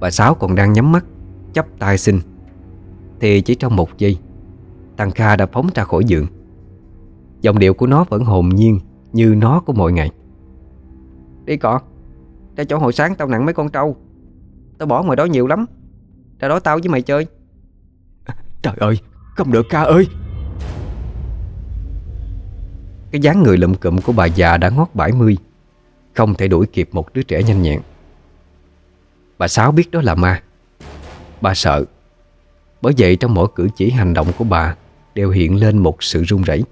Bà Sáu còn đang nhắm mắt, chắp tay xin. Thì chỉ trong một giây Thằng Kha đã phóng ra khỏi giường. Giọng điệu của nó vẫn hồn nhiên Như nó của mọi ngày. Đi cọ Ra chỗ hồi sáng tao nặng mấy con trâu. Tao bỏ ngoài đó nhiều lắm Ra đó tao với mày chơi. Trời ơi Không được Kha ơi. Cái dáng người lụm cụm của bà già đã ngót 70 Không thể đuổi kịp một đứa trẻ nhanh nhẹn. Bà Sáu biết đó là ma. Bà sợ Bởi vậy trong mỗi cử chỉ hành động của bà Đều hiện lên một sự run rẩy.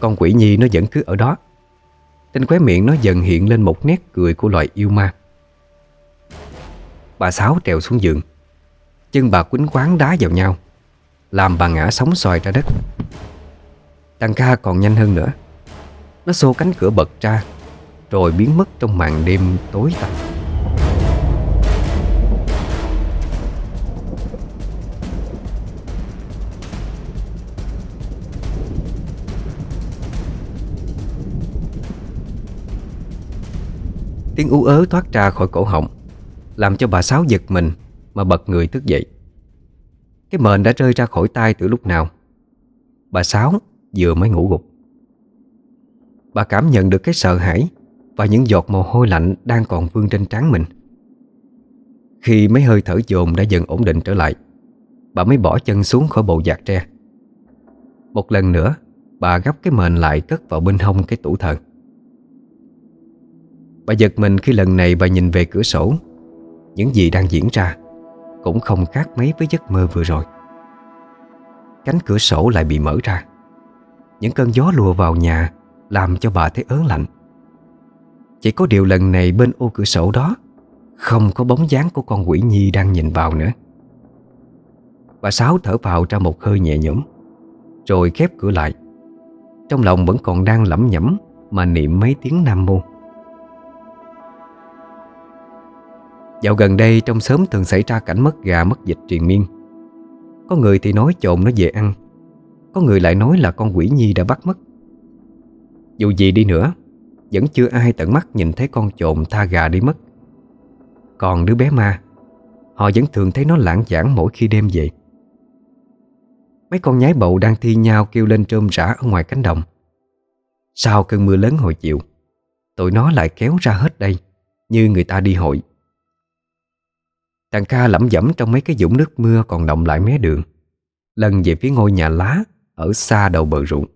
Con quỷ nhi nó vẫn cứ ở đó. Trên khóe miệng nó dần hiện lên một nét cười của loài yêu ma. Bà Sáu trèo xuống giường. Chân bà quýnh quán đá vào nhau, Làm bà ngã sóng xoài ra đất. Thằng ca còn nhanh hơn nữa. Nó xô cánh cửa bật ra, Rồi biến mất trong màn đêm tối tăm. Tiếng ú ớ thoát ra khỏi cổ họng, Làm cho bà Sáu giật mình Mà bật người thức dậy. Cái mền đã rơi ra khỏi tay từ lúc nào? Bà Sáu vừa mới ngủ gục. Bà cảm nhận được cái sợ hãi Và những giọt mồ hôi lạnh Đang còn vương trên trán mình. Khi mấy hơi thở dồn đã dần ổn định trở lại, Bà mới bỏ chân xuống khỏi bộ giạc tre. Một lần nữa, Bà gấp cái mền lại cất vào bên hông cái tủ thờ. Bà giật mình khi lần này bà nhìn về cửa sổ. Những gì đang diễn ra Cũng không khác mấy với giấc mơ vừa rồi. Cánh cửa sổ lại bị mở ra. Những cơn gió lùa vào nhà Làm cho bà thấy ớn lạnh. Chỉ có điều lần này bên ô cửa sổ đó Không có bóng dáng của con quỷ nhi đang nhìn vào nữa. Bà Sáu thở vào ra một hơi nhẹ nhõm, Rồi khép cửa lại. Trong lòng vẫn còn đang lẩm nhẩm Mà niệm mấy tiếng Nam Mô. Dạo gần đây trong xóm thường xảy ra cảnh mất gà, mất dịch triền miên. Có người thì nói trộm nó về ăn, Có người lại nói là con quỷ nhi đã bắt mất. Dù gì đi nữa, Vẫn chưa ai tận mắt nhìn thấy con trộm tha gà đi mất. Còn đứa bé ma, Họ vẫn thường thấy nó lãng giảng mỗi khi đêm về. Mấy con nhái bầu đang thi nhau kêu lên trôm rã ở ngoài cánh đồng. Sau cơn mưa lớn hồi chiều, Tụi nó lại kéo ra hết đây, Như người ta đi hội. Thằng Kha lẩm dẫm trong mấy cái dũng nước mưa còn động lại mé đường Lần về phía ngôi nhà lá Ở xa đầu bờ ruộng.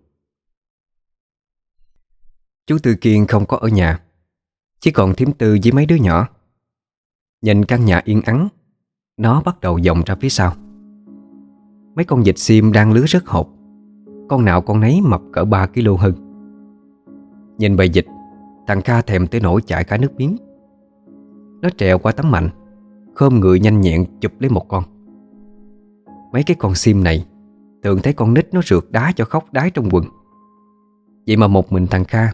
Chú Tư Kiên không có ở nhà, Chỉ còn thím tư với mấy đứa nhỏ. Nhìn căn nhà yên ắng, Nó bắt đầu dòng ra phía sau. Mấy con vịt sim đang lứa rất hột, Con nào con nấy mập cỡ 3 kg hơn. Nhìn bầy dịch Thằng Kha thèm tới nỗi chạy cả nước miếng. Nó trèo qua tấm mạnh Khom người nhanh nhẹn chụp lấy một con. Mấy cái con sim này Thường thấy con nít nó rượt đá cho khóc đái trong quần. Vậy mà một mình thằng Kha,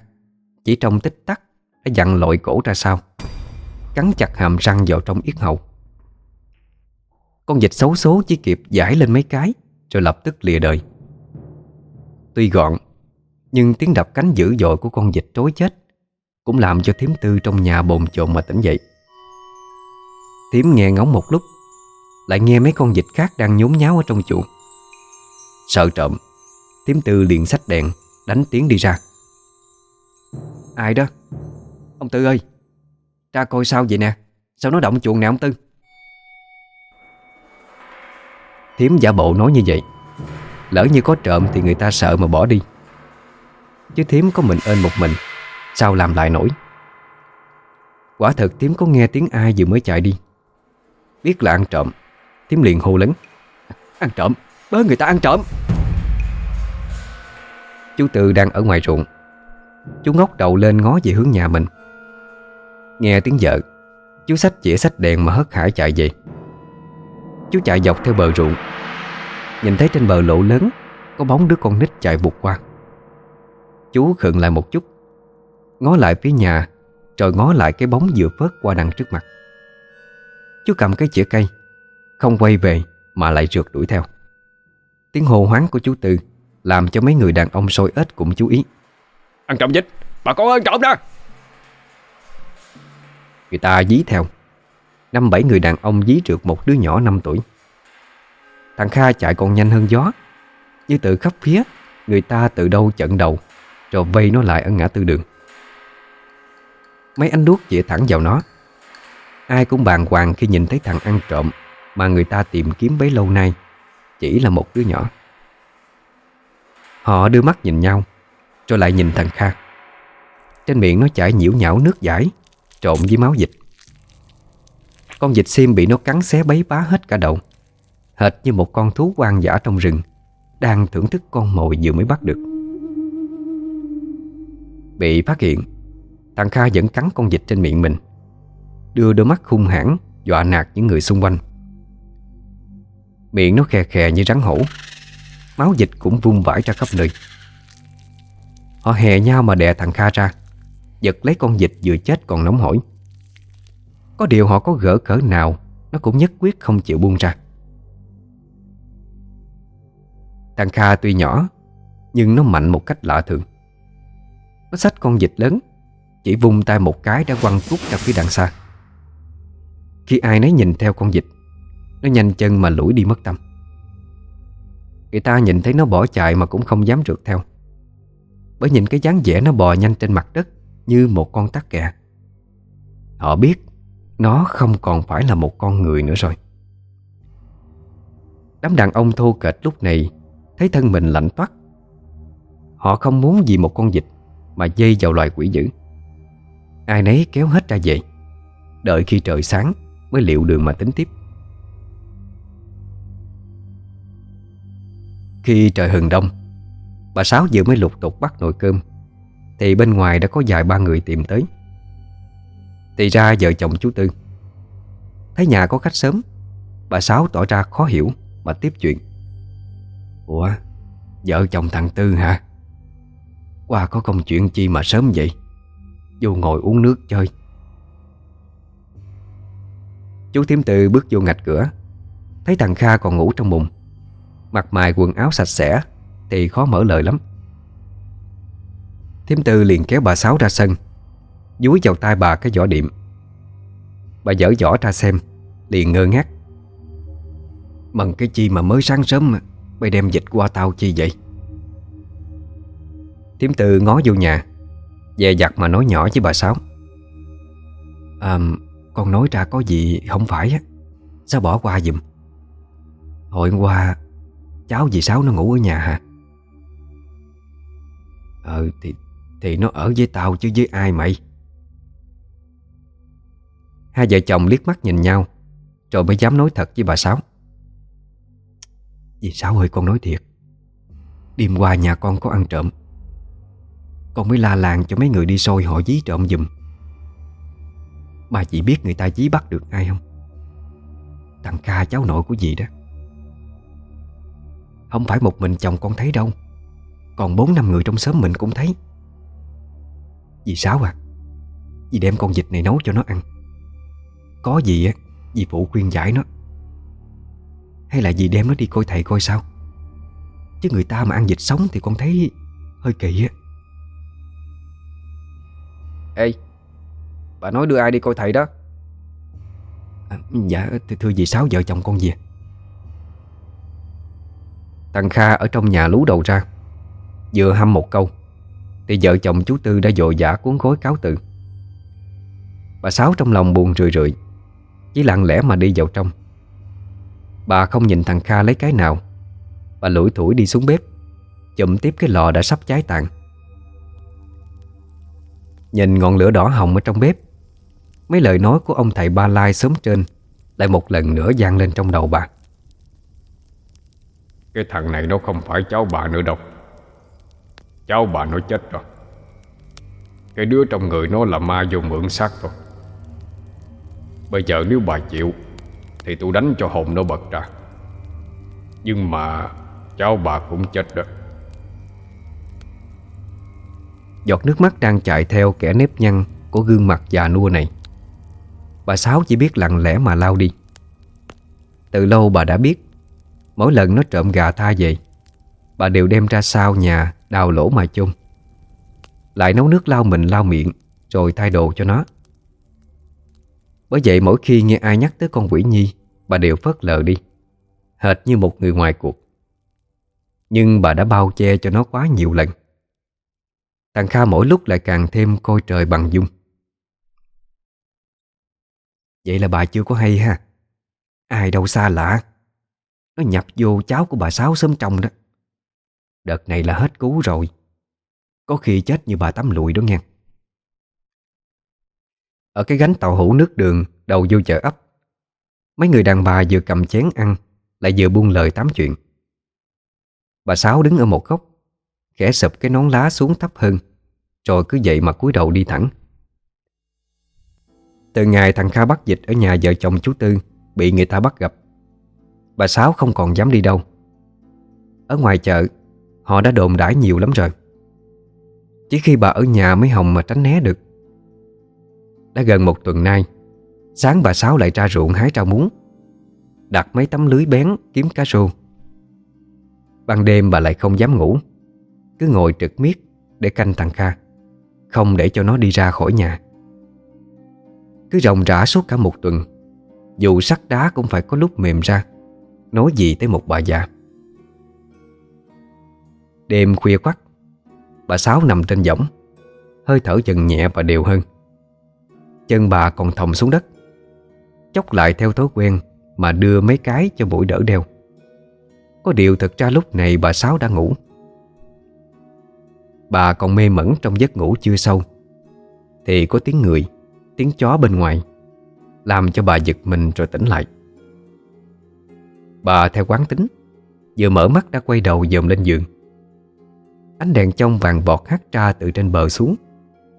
Chỉ trong tích tắc, Đã dặn lội cổ ra sau Cắn chặt hàm răng vào trong yết hầu. Con dịch xấu số chỉ kịp giải lên mấy cái, Rồi lập tức lìa đời. Tuy gọn, Nhưng tiếng đập cánh dữ dội của con dịch trối chết Cũng làm cho thiếm tư trong nhà bồn chồn mà tỉnh dậy. Thiếm nghe ngóng một lúc, Lại nghe mấy con dịch khác đang nhốn nháo ở trong chuồng. Sợ trộm Thiếm tư liền xách đèn, Đánh tiếng đi ra. Ai đó? Ông Tư ơi Ra coi sao vậy nè? Sao nó động chuồng nè ông Tư? Thiếm giả bộ nói như vậy. Lỡ như có trộm thì người ta sợ mà bỏ đi. Chứ Thiếm có mình ơn một mình, Sao làm lại nổi? Quả thật Thiếm có nghe tiếng ai vừa mới chạy đi. Biết là ăn trộm. Tiếm liền hô lớn Ăn trộm, bớ người ta ăn trộm. Chú Tư đang ở ngoài ruộng. Chú ngóc đầu lên ngó về hướng nhà mình. Nghe tiếng vợ. Chú xách chĩa xách đèn mà hớt hải chạy về. Chú chạy dọc theo bờ ruộng. Nhìn thấy trên bờ lộ lớn Có bóng đứa con nít chạy vụt qua. Chú khựng lại một chút. Ngó lại phía nhà Rồi ngó lại cái bóng vừa phớt qua đằng trước mặt. Chú cầm cái chĩa cây Không quay về mà lại rượt đuổi theo. Tiếng hô hoáng của chú Tư Làm cho mấy người đàn ông sôi ếch cũng chú ý. Ăn trộm dịch Bà con ơi trộm đó Người ta dí theo. Năm bảy người đàn ông dí trượt một đứa nhỏ 5 tuổi. Thằng Kha chạy còn nhanh hơn gió. Như từ khắp phía Người ta từ đâu chận đầu Rồi vây nó lại ở ngã tư đường. Mấy ánh đuốc chĩa thẳng vào nó Ai cũng bàng hoàng khi nhìn thấy thằng ăn trộm Mà người ta tìm kiếm bấy lâu nay, Chỉ là một đứa nhỏ. Họ đưa mắt nhìn nhau, Rồi lại nhìn thằng Kha. Trên miệng nó chảy nhiễu nhão nước giải, Trộn với máu dịch. Con dịch sim bị nó cắn xé bấy bá hết cả đầu, Hệt như một con thú hoang dã trong rừng, Đang thưởng thức con mồi vừa mới bắt được. Bị phát hiện, Thằng Kha vẫn cắn con dịch trên miệng mình. Đưa đôi mắt hung hãn, Dọa nạt những người xung quanh. Miệng nó khè khè như rắn hổ, Máu dịch cũng vung vãi ra khắp nơi. Họ hè nhau mà đè thằng Kha ra, Giật lấy con dịch vừa chết còn nóng hổi. Có điều họ có gỡ cỡ nào, Nó cũng nhất quyết không chịu buông ra. Thằng Kha tuy nhỏ, Nhưng nó mạnh một cách lạ thường. Nó xách con dịch lớn, Chỉ vung tay một cái đã quăng cút ra phía đằng xa. Khi ai nấy nhìn theo con dịch Nó nhanh chân mà lủi đi mất tâm. Người ta nhìn thấy nó bỏ chạy mà cũng không dám rượt theo. Bởi nhìn cái dáng vẻ nó bò nhanh trên mặt đất Như một con tắc kè. Họ biết Nó không còn phải là một con người nữa rồi. Đám đàn ông thô kệch lúc này Thấy thân mình lạnh toát. Họ không muốn vì một con dịch Mà dây vào loài quỷ dữ. Ai nấy kéo hết ra về, Đợi khi trời sáng Mới liệu đường mà tính tiếp. Khi trời hừng đông, Bà Sáu vừa mới lục tục bắt nồi cơm, Thì bên ngoài đã có vài ba người tìm tới. Thì ra vợ chồng chú Tư. Thấy nhà có khách sớm, Bà Sáu tỏ ra khó hiểu Mà tiếp chuyện. Ủa, Vợ chồng thằng Tư hả? Qua có công chuyện chi mà sớm vậy? Vô ngồi uống nước chơi. Chú Thiếm Tư bước vô ngạch cửa. Thấy thằng Kha còn ngủ trong mùng Mặt mày quần áo sạch sẽ, Thì khó mở lời lắm. Thiếm Tư liền kéo bà Sáu ra sân, Dúi vào tay bà cái vỏ điệm. Bà dở vỏ ra xem, Liền ngơ ngác. Bằng cái chi mà mới sáng sớm Mày đem dịch qua tao chi vậy? Thiếm Tư ngó vô nhà, Dè dặt mà nói nhỏ với bà Sáu. À con nói ra có gì không phải á. Sao bỏ qua dùm Hồi hôm qua, Cháu dì Sáu nó ngủ ở nhà hả? Ờ thì Thì nó ở với tao chứ với ai mày? Hai vợ chồng liếc mắt nhìn nhau, Rồi mới dám nói thật với bà Sáu. Dì Sáu ơi, con nói thiệt. Đêm qua nhà con có ăn trộm. Con mới la làng cho mấy người đi soi họ dí trộm giùm. Bà chỉ biết người ta dí bắt được ai không? Thằng Kha cháu nội của dì đó. Không phải một mình chồng con thấy đâu. Còn bốn năm người trong xóm mình cũng thấy. Dì Sáu à Dì đem con vịt này nấu cho nó ăn. Có gì á, Dì phụ khuyên giải nó. Hay là dì đem nó đi coi thầy coi sao? Chứ người ta mà ăn vịt sống Thì con thấy hơi kỳ á. Ê Bà nói đưa ai đi coi thầy đó. À, Dạ thưa dì Sáu vợ chồng con về Thằng Kha ở trong nhà lú đầu ra Vừa hăm một câu Thì vợ chồng chú Tư đã dội dã cuốn gối cáo từ. Bà Sáu trong lòng buồn rười rượi Chỉ lặng lẽ mà đi vào trong. Bà không nhìn thằng Kha lấy cái nào Bà lủi thủi đi xuống bếp Chụm tiếp cái lò đã sắp cháy tàn. Nhìn ngọn lửa đỏ hồng ở trong bếp Mấy lời nói của ông thầy Ba Lai sớm trên Lại một lần nữa gian lên trong đầu bà. Cái thằng này nó không phải cháu bà nữa đâu. Cháu bà nó chết rồi. Cái đứa trong người nó là ma vô mượn xác thôi Bây giờ nếu bà chịu Thì tôi đánh cho hồn nó bật ra. Nhưng mà Cháu bà cũng chết rồi Giọt nước mắt đang chạy theo kẻ nếp nhăn Của gương mặt già nua này Bà Sáu chỉ biết lặng lẽ mà lao đi. Từ lâu bà đã biết, Mỗi lần nó trộm gà tha về, Bà đều đem ra sau nhà Đào lỗ mà chôn. Lại nấu nước lau mình lau miệng, Rồi thay đồ cho nó. Bởi vậy mỗi khi nghe ai nhắc tới con quỷ nhi, Bà đều phớt lờ đi, Hệt như một người ngoài cuộc. Nhưng bà đã bao che cho nó quá nhiều lần. Thằng Kha mỗi lúc lại càng thêm coi trời bằng dung. Vậy là bà chưa có hay ha. Ai đâu xa lạ. Nó nhập vô cháu của bà Sáu sớm trong đó. Đợt này là hết cứu rồi. Có khi chết như bà tắm lụi đó nghe. Ở cái gánh tàu hũ nước đường, Đầu vô chợ ấp, Mấy người đàn bà vừa cầm chén ăn, Lại vừa buông lời tám chuyện. Bà Sáu đứng ở một góc, Khẽ sụp cái nón lá xuống thấp hơn, Rồi cứ vậy mà cúi đầu đi thẳng. Từ ngày thằng Kha bắt dịch Ở nhà vợ chồng chú Tư, Bị người ta bắt gặp. Bà Sáu không còn dám đi đâu. Ở ngoài chợ, Họ đã đồn đãi nhiều lắm rồi. Chỉ khi bà ở nhà mới hồng mà tránh né được. Đã gần một tuần nay, Sáng bà Sáu lại ra ruộng hái rau muống, Đặt mấy tấm lưới bén kiếm cá rô. Ban đêm bà lại không dám ngủ, Cứ ngồi trực miết để canh thằng Kha, Không để cho nó đi ra khỏi nhà. Cứ ròng rã suốt cả một tuần. Dù sắt đá cũng phải có lúc mềm ra, Nói gì tới một bà già. Đêm khuya khoắt Bà Sáu nằm trên võng, Hơi thở dần nhẹ và đều hơn. Chân bà còn thòng xuống đất Chóc lại theo thói quen Mà đưa mấy cái cho mũi đỡ đeo. Có điều thật ra lúc này bà Sáu đã ngủ. Bà còn mê mẩn trong giấc ngủ chưa sâu, Thì có tiếng người. Tiếng chó bên ngoài Làm cho bà giật mình rồi tỉnh lại. Bà theo quán tính Vừa mở mắt đã quay đầu dòm lên giường. Ánh đèn trong vàng vọt hắt ra từ trên bờ xuống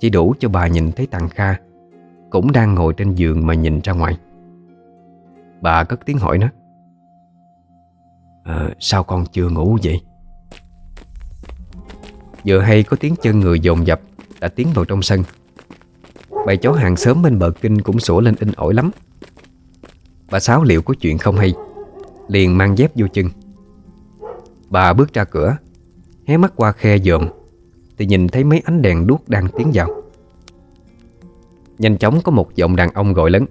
Chỉ đủ cho bà nhìn thấy thằng Kha Cũng đang ngồi trên giường mà nhìn ra ngoài. Bà cất tiếng hỏi nó à, Sao con chưa ngủ vậy? Vừa hay có tiếng chân người dồn dập Đã tiến vào trong sân. Bầy chó hàng xóm bên bờ kinh cũng sủa lên in ỏi lắm. Bà Sáu liệu có chuyện không hay? Liền mang dép vô chân. Bà bước ra cửa Hé mắt qua khe dòm Thì nhìn thấy mấy ánh đèn đuốc đang tiến vào. Nhanh chóng có một giọng đàn ông gọi lớn.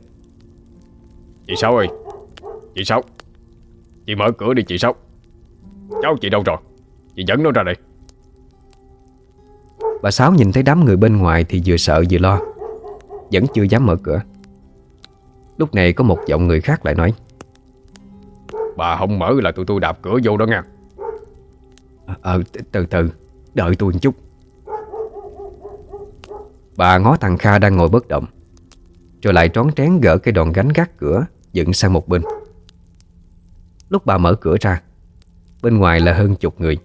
Chị Sáu ơi Chị Sáu Chị mở cửa đi chị Sáu. Cháu chị đâu rồi? Chị dẫn nó ra đây. Bà Sáu nhìn thấy đám người bên ngoài Thì vừa sợ vừa lo Vẫn chưa dám mở cửa. Lúc này có một giọng người khác lại nói Bà không mở là tụi tôi đạp cửa vô đó nha. Ờ từ từ Đợi tôi một chút. Bà ngó thằng Kha đang ngồi bất động Rồi lại trón trén gỡ cái đòn gánh gác cửa Dựng sang một bên. Lúc bà mở cửa ra Bên ngoài là hơn chục người.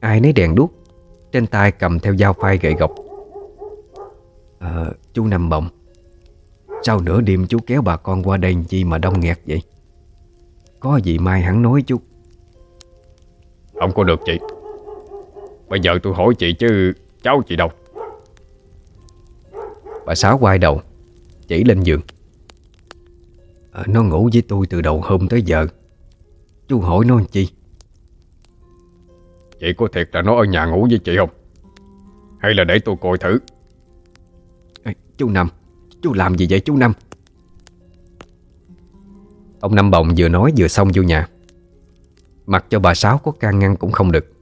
Ai nấy đèn đuốc Trên tay cầm theo dao phai gậy gộc à, Chú nằm bồng Sao nửa đêm chú kéo bà con qua đây chi mà đông nghẹt vậy? Có gì mai hắn nói chú. Không có được chị. Bây giờ tôi hỏi chị chứ cháu chị đâu? Bà Sáu quay đầu Chỉ lên giường. À, Nó ngủ với tôi từ đầu hôm tới giờ. Chú hỏi nó làm chi? Chị có thiệt là nó ở nhà ngủ với chị không? Hay là để tôi coi thử Chú Năm. Chú làm gì vậy, chú Năm? Ông Năm Bồng vừa nói vừa xong vô nhà. Mặc cho bà Sáu có can ngăn cũng không được.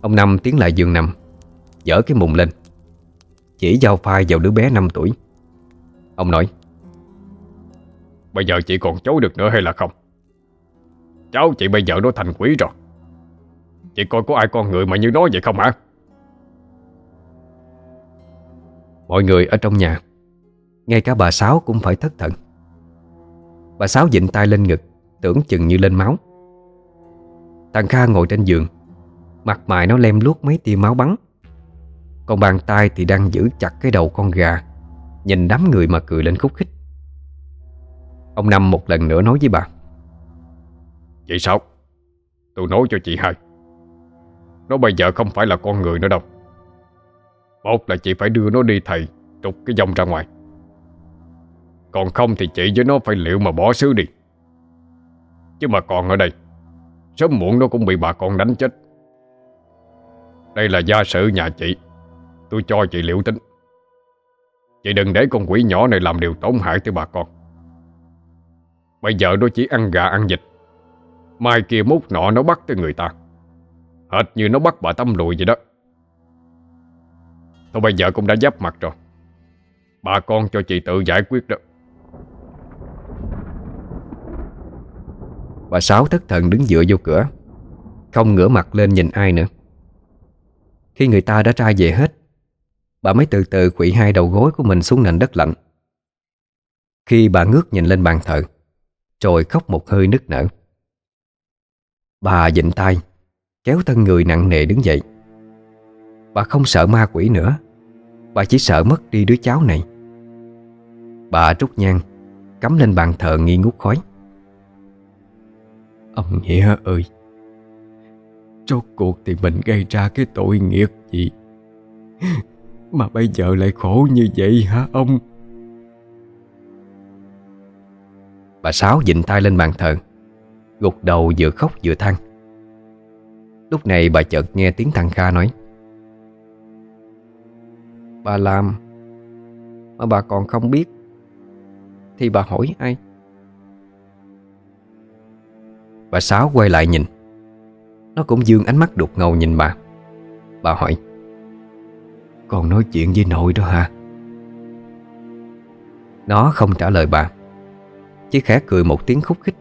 Ông Năm tiến lại giường nằm, Dở cái mùng lên. Chỉ dao phai vào đứa bé 5 tuổi. Ông nói, Bây giờ chị còn chối được nữa hay là không? Cháu chị bây giờ nó thành quỷ rồi. Chị coi có ai con người mà như nó vậy không hả? Mọi người ở trong nhà. Ngay cả bà Sáu cũng phải thất thần. Bà Sáu dịnh tay lên ngực, Tưởng chừng như lên máu. Thằng Kha ngồi trên giường, Mặt mày nó lem luốc mấy tia máu bắn. Còn bàn tay thì đang giữ chặt cái đầu con gà, Nhìn đám người mà cười lên khúc khích. Ông Năm một lần nữa nói với bà. Chị sao? Tôi nói cho chị hai. Nó bây giờ không phải là con người nữa đâu. Một là chị phải đưa nó đi thầy Trục cái dòng ra ngoài. Còn không thì chị với nó phải liệu mà bỏ xứ đi. Chứ mà còn ở đây, Sớm muộn nó cũng bị bà con đánh chết. Đây là gia sự nhà chị, Tôi cho chị liệu tính. Chị đừng để con quỷ nhỏ này làm điều tổn hại tới bà con. Bây giờ nó chỉ ăn gà ăn vịt. Mai kia mút nọ nó bắt tới người ta. Hệt như nó bắt bà Tâm lùi vậy đó. Thôi bây giờ cũng đã giáp mặt rồi. Bà con cho chị tự giải quyết đó. Bà Sáu thất thần đứng dựa vô cửa, Không ngửa mặt lên nhìn ai nữa. Khi người ta đã ra về hết, Bà mới từ từ quỵ hai đầu gối của mình xuống nền đất lạnh. Khi bà ngước nhìn lên bàn thờ Rồi khóc một hơi nức nở. Bà dịnh tay, Kéo thân người nặng nề đứng dậy. Bà không sợ ma quỷ nữa. Bà chỉ sợ mất đi đứa cháu này. Bà trút nhang Cắm lên bàn thờ nghi ngút khói. Ông Nghĩa ơi Rốt cuộc thì mình gây ra cái tội nghiệp gì Mà bây giờ lại khổ như vậy hả ông? Bà Sáu dịnh tay lên bàn thờ Gục đầu vừa khóc vừa than. Lúc này bà chợt nghe tiếng thằng Kha nói Bà làm Mà bà còn không biết, Thì bà hỏi ai? Bà Sáu quay lại nhìn. Nó cũng dương ánh mắt đục ngầu nhìn bà. Bà hỏi Còn nói chuyện với nội đó hả? Nó không trả lời bà, Chỉ khẽ cười một tiếng khúc khích.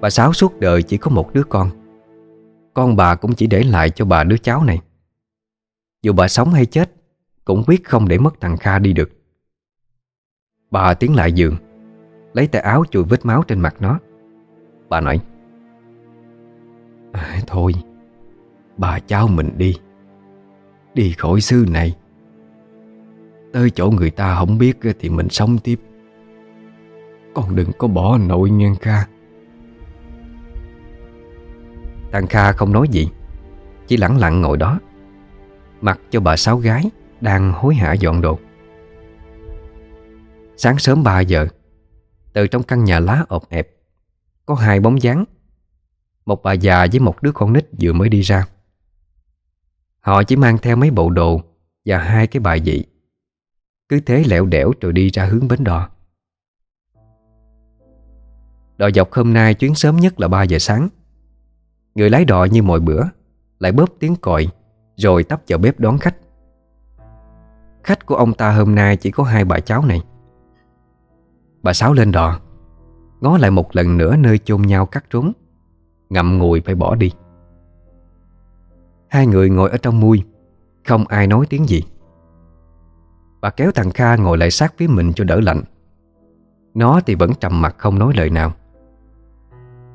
Bà Sáu suốt đời chỉ có một đứa con. Con bà cũng chỉ để lại cho bà đứa cháu này. Dù bà sống hay chết cũng quyết không để mất thằng Kha đi được. Bà tiến lại giường Lấy tay áo chùi vết máu trên mặt nó. Bà nói à, Thôi Bà cháu mình đi. Đi khỏi xứ này. Tới chỗ người ta không biết Thì mình sống tiếp. Con đừng có bỏ nội ngang Kha. Thằng Kha không nói gì Chỉ lặng lặng ngồi đó Mặc cho bà sáu gái. Đang hối hả dọn đồ. Sáng sớm 3 giờ, Từ trong căn nhà lá ộp ẹp, Có hai bóng dáng. Một bà già với một đứa con nít vừa mới đi ra. Họ chỉ mang theo mấy bộ đồ Và hai cái bài dị Cứ thế lẹo đẻo rồi đi ra hướng bến đò. Đò dọc hôm nay chuyến sớm nhất là 3 giờ sáng. Người lái đò như mọi bữa, Lại bóp tiếng còi, Rồi tấp vào bếp đón khách. Khách của ông ta hôm nay chỉ có hai bà cháu này. Bà Sáu lên đò. Ngó lại một lần nữa nơi chôn nhau cắt trốn. Ngậm ngùi phải bỏ đi. Hai người ngồi ở trong mui. Không ai nói tiếng gì. Bà kéo thằng Kha ngồi lại sát phía mình cho đỡ lạnh. Nó thì vẫn trầm mặt không nói lời nào.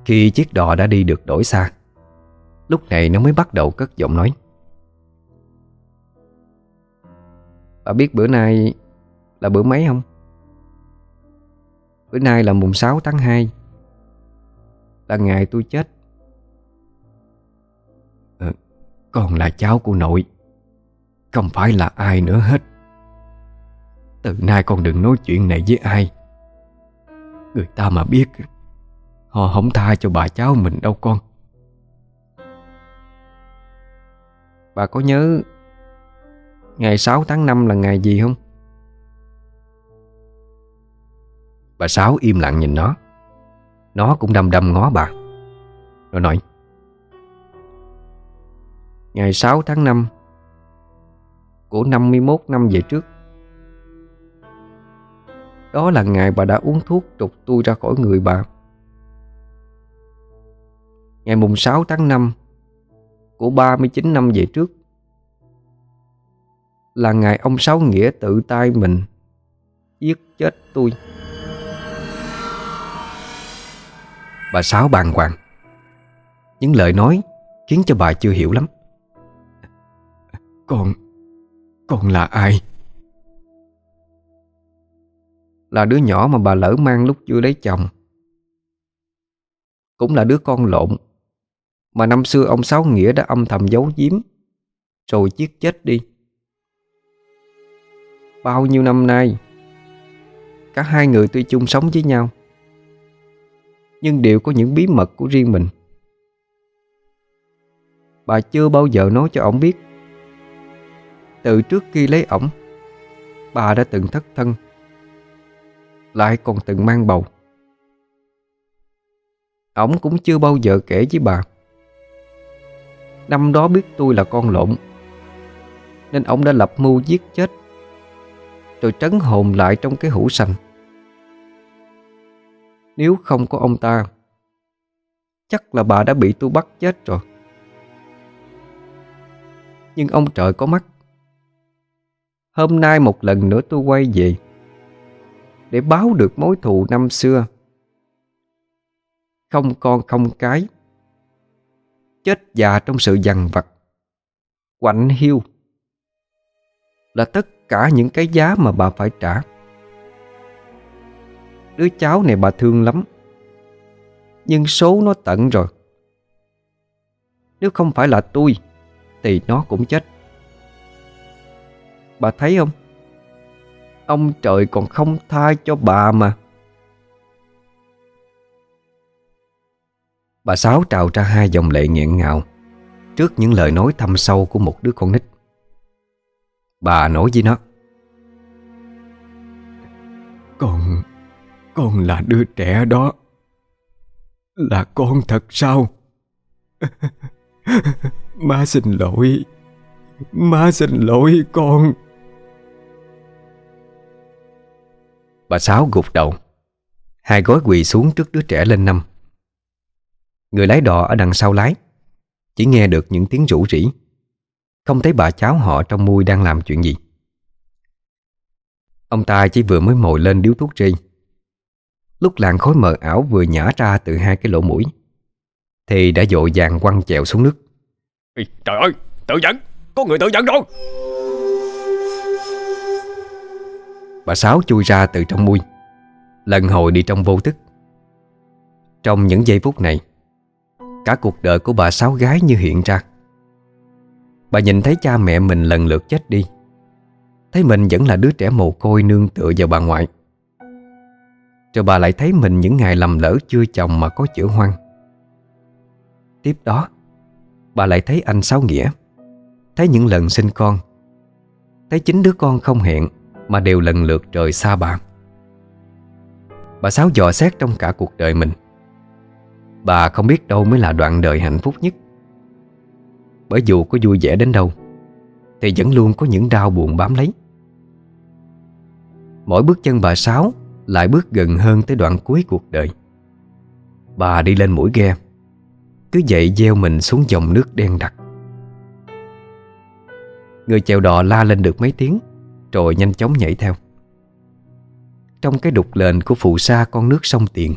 Khi chiếc đò đã đi được đổi xa, Lúc này nó mới bắt đầu cất giọng nói. Bà biết bữa nay là bữa mấy không? Bữa nay là mùng 6 tháng 2 Là ngày tôi chết. Ờ, Còn là cháu của nội. Không phải là ai nữa hết. Từ nay con đừng nói chuyện này với ai. Người ta mà biết Họ không tha cho bà cháu mình đâu con. Bà có nhớ Ngày 6 tháng 5 là ngày gì không? Bà Sáu im lặng nhìn nó. Nó cũng đâm đâm ngó bà. Nó nói Ngày 6 tháng 5 Của 51 năm về trước. Đó là ngày bà đã uống thuốc trục tôi ra khỏi người bà. Ngày mùng 6 tháng 5 Của 39 năm về trước là ngày ông Sáu Nghĩa tự tay mình. Giết chết tôi. Bà Sáu bàng hoàng. Những lời nói Khiến cho bà chưa hiểu lắm. Con Con là ai? Là đứa nhỏ mà bà lỡ mang lúc chưa lấy chồng. Cũng là đứa con lộn Mà năm xưa ông Sáu Nghĩa đã âm thầm giấu giếm, Rồi giết chết đi. Bao nhiêu năm nay? Cả hai người tuy chung sống với nhau, nhưng đều có những bí mật của riêng mình. Bà chưa bao giờ nói cho ổng biết. Từ trước khi lấy ổng, Bà đã từng thất thân, Lại còn từng mang bầu. Ổng cũng chưa bao giờ kể với bà, Năm đó biết tôi là con lộn, Nên ổng đã lập mưu giết chết rồi trấn hồn lại trong cái hũ sành. Nếu không có ông ta, Chắc là bà đã bị tôi bắt chết rồi. Nhưng ông trời có mắt. Hôm nay một lần nữa tôi quay về Để báo được mối thù năm xưa. Không con, không cái. Chết già trong sự dằn vặt. Quạnh hiu. Là tất cả những cái giá mà bà phải trả. Đứa cháu này bà thương lắm, Nhưng số nó tận rồi. Nếu không phải là tôi, Thì nó cũng chết. Bà thấy không? Ông trời còn không tha cho bà mà. Bà Sáu trào ra hai dòng lệ nghẹn ngào Trước những lời nói thâm sâu của một đứa con nít. Bà nói với nó. Con con là đứa trẻ đó. Là con thật sao? Má xin lỗi. Má xin lỗi con. Bà Sáu gục đầu. Hai gối quỳ xuống trước đứa trẻ lên năm. Người lái đò ở đằng sau lái. Chỉ nghe được những tiếng rủ rỉ Không thấy bà cháu họ trong mui đang làm chuyện gì. Ông ta chỉ vừa mới mồi lên điếu thuốc rây Lúc làn khói mờ ảo vừa nhả ra từ hai cái lỗ mũi Thì đã dội vàng quăng chèo xuống nước. Ê, Trời ơi, tự dẫn, có người tự dẫn rồi Bà Sáu chui ra từ trong mui Lần hồi đi trong vô thức. Trong những giây phút này Cả cuộc đời của bà Sáu gái như hiện ra Bà nhìn thấy cha mẹ mình lần lượt chết đi. Thấy mình vẫn là đứa trẻ mồ côi nương tựa vào bà ngoại. Rồi bà lại thấy mình những ngày lầm lỡ chưa chồng mà có chữa hoang. Tiếp đó, Bà lại thấy anh Sáu Nghĩa. Thấy những lần sinh con. Thấy chính đứa con không hẹn Mà đều lần lượt rời xa bà. Bà Sáu dò xét trong cả cuộc đời mình. Bà không biết đâu mới là đoạn đời hạnh phúc nhất. Bởi dù có vui vẻ đến đâu, Thì vẫn luôn có những đau buồn bám lấy. Mỗi bước chân bà Sáu lại bước gần hơn tới đoạn cuối cuộc đời. Bà đi lên mũi ghe, Cứ dậy gieo mình xuống dòng nước đen đặc. Người chèo đò la lên được mấy tiếng, Rồi nhanh chóng nhảy theo. Trong cái đục lền của phù sa con nước sông Tiền,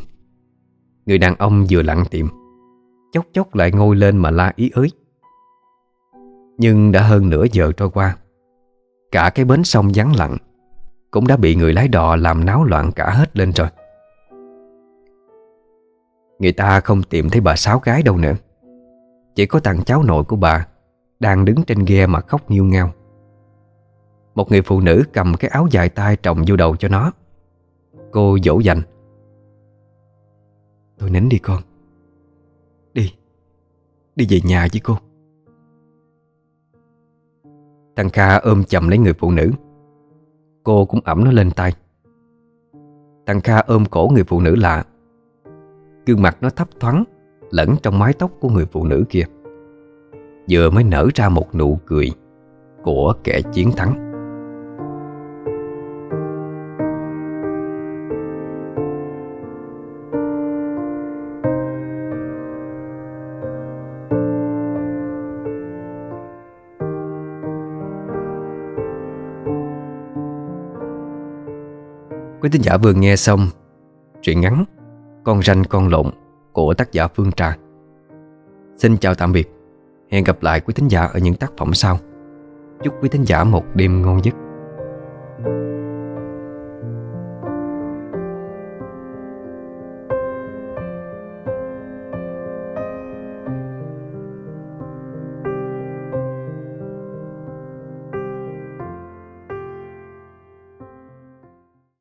Người đàn ông vừa lặng tiệm Chốc chốc lại ngồi lên mà la ý ới. Nhưng đã hơn nửa giờ trôi qua. Cả cái bến sông vắng lặng Cũng đã bị người lái đò làm náo loạn cả hết lên rồi. Người ta không tìm thấy bà sáu gái đâu nữa. Chỉ có thằng cháu nội của bà Đang đứng trên ghe mà khóc nghiêu ngao. Một người phụ nữ cầm cái áo dài tay trồng vô đầu cho nó. Cô dỗ dành. Tôi nín đi con. Đi. Đi về nhà với cô. Thằng Kha ôm chầm lấy người phụ nữ. Cô cũng ẩm nó lên tay Thằng Kha ôm cổ người phụ nữ lạ. Gương mặt nó thấp thoáng, Lẫn trong mái tóc của người phụ nữ kia. Vừa mới nở ra một nụ cười Của kẻ chiến thắng. Quý tín giả vừa nghe xong Truyện ngắn Con ranh con lộn của tác giả Phương Trà Xin chào tạm biệt. Hẹn gặp lại quý tín giả ở những tác phẩm sau. Chúc quý tín giả một đêm ngon giấc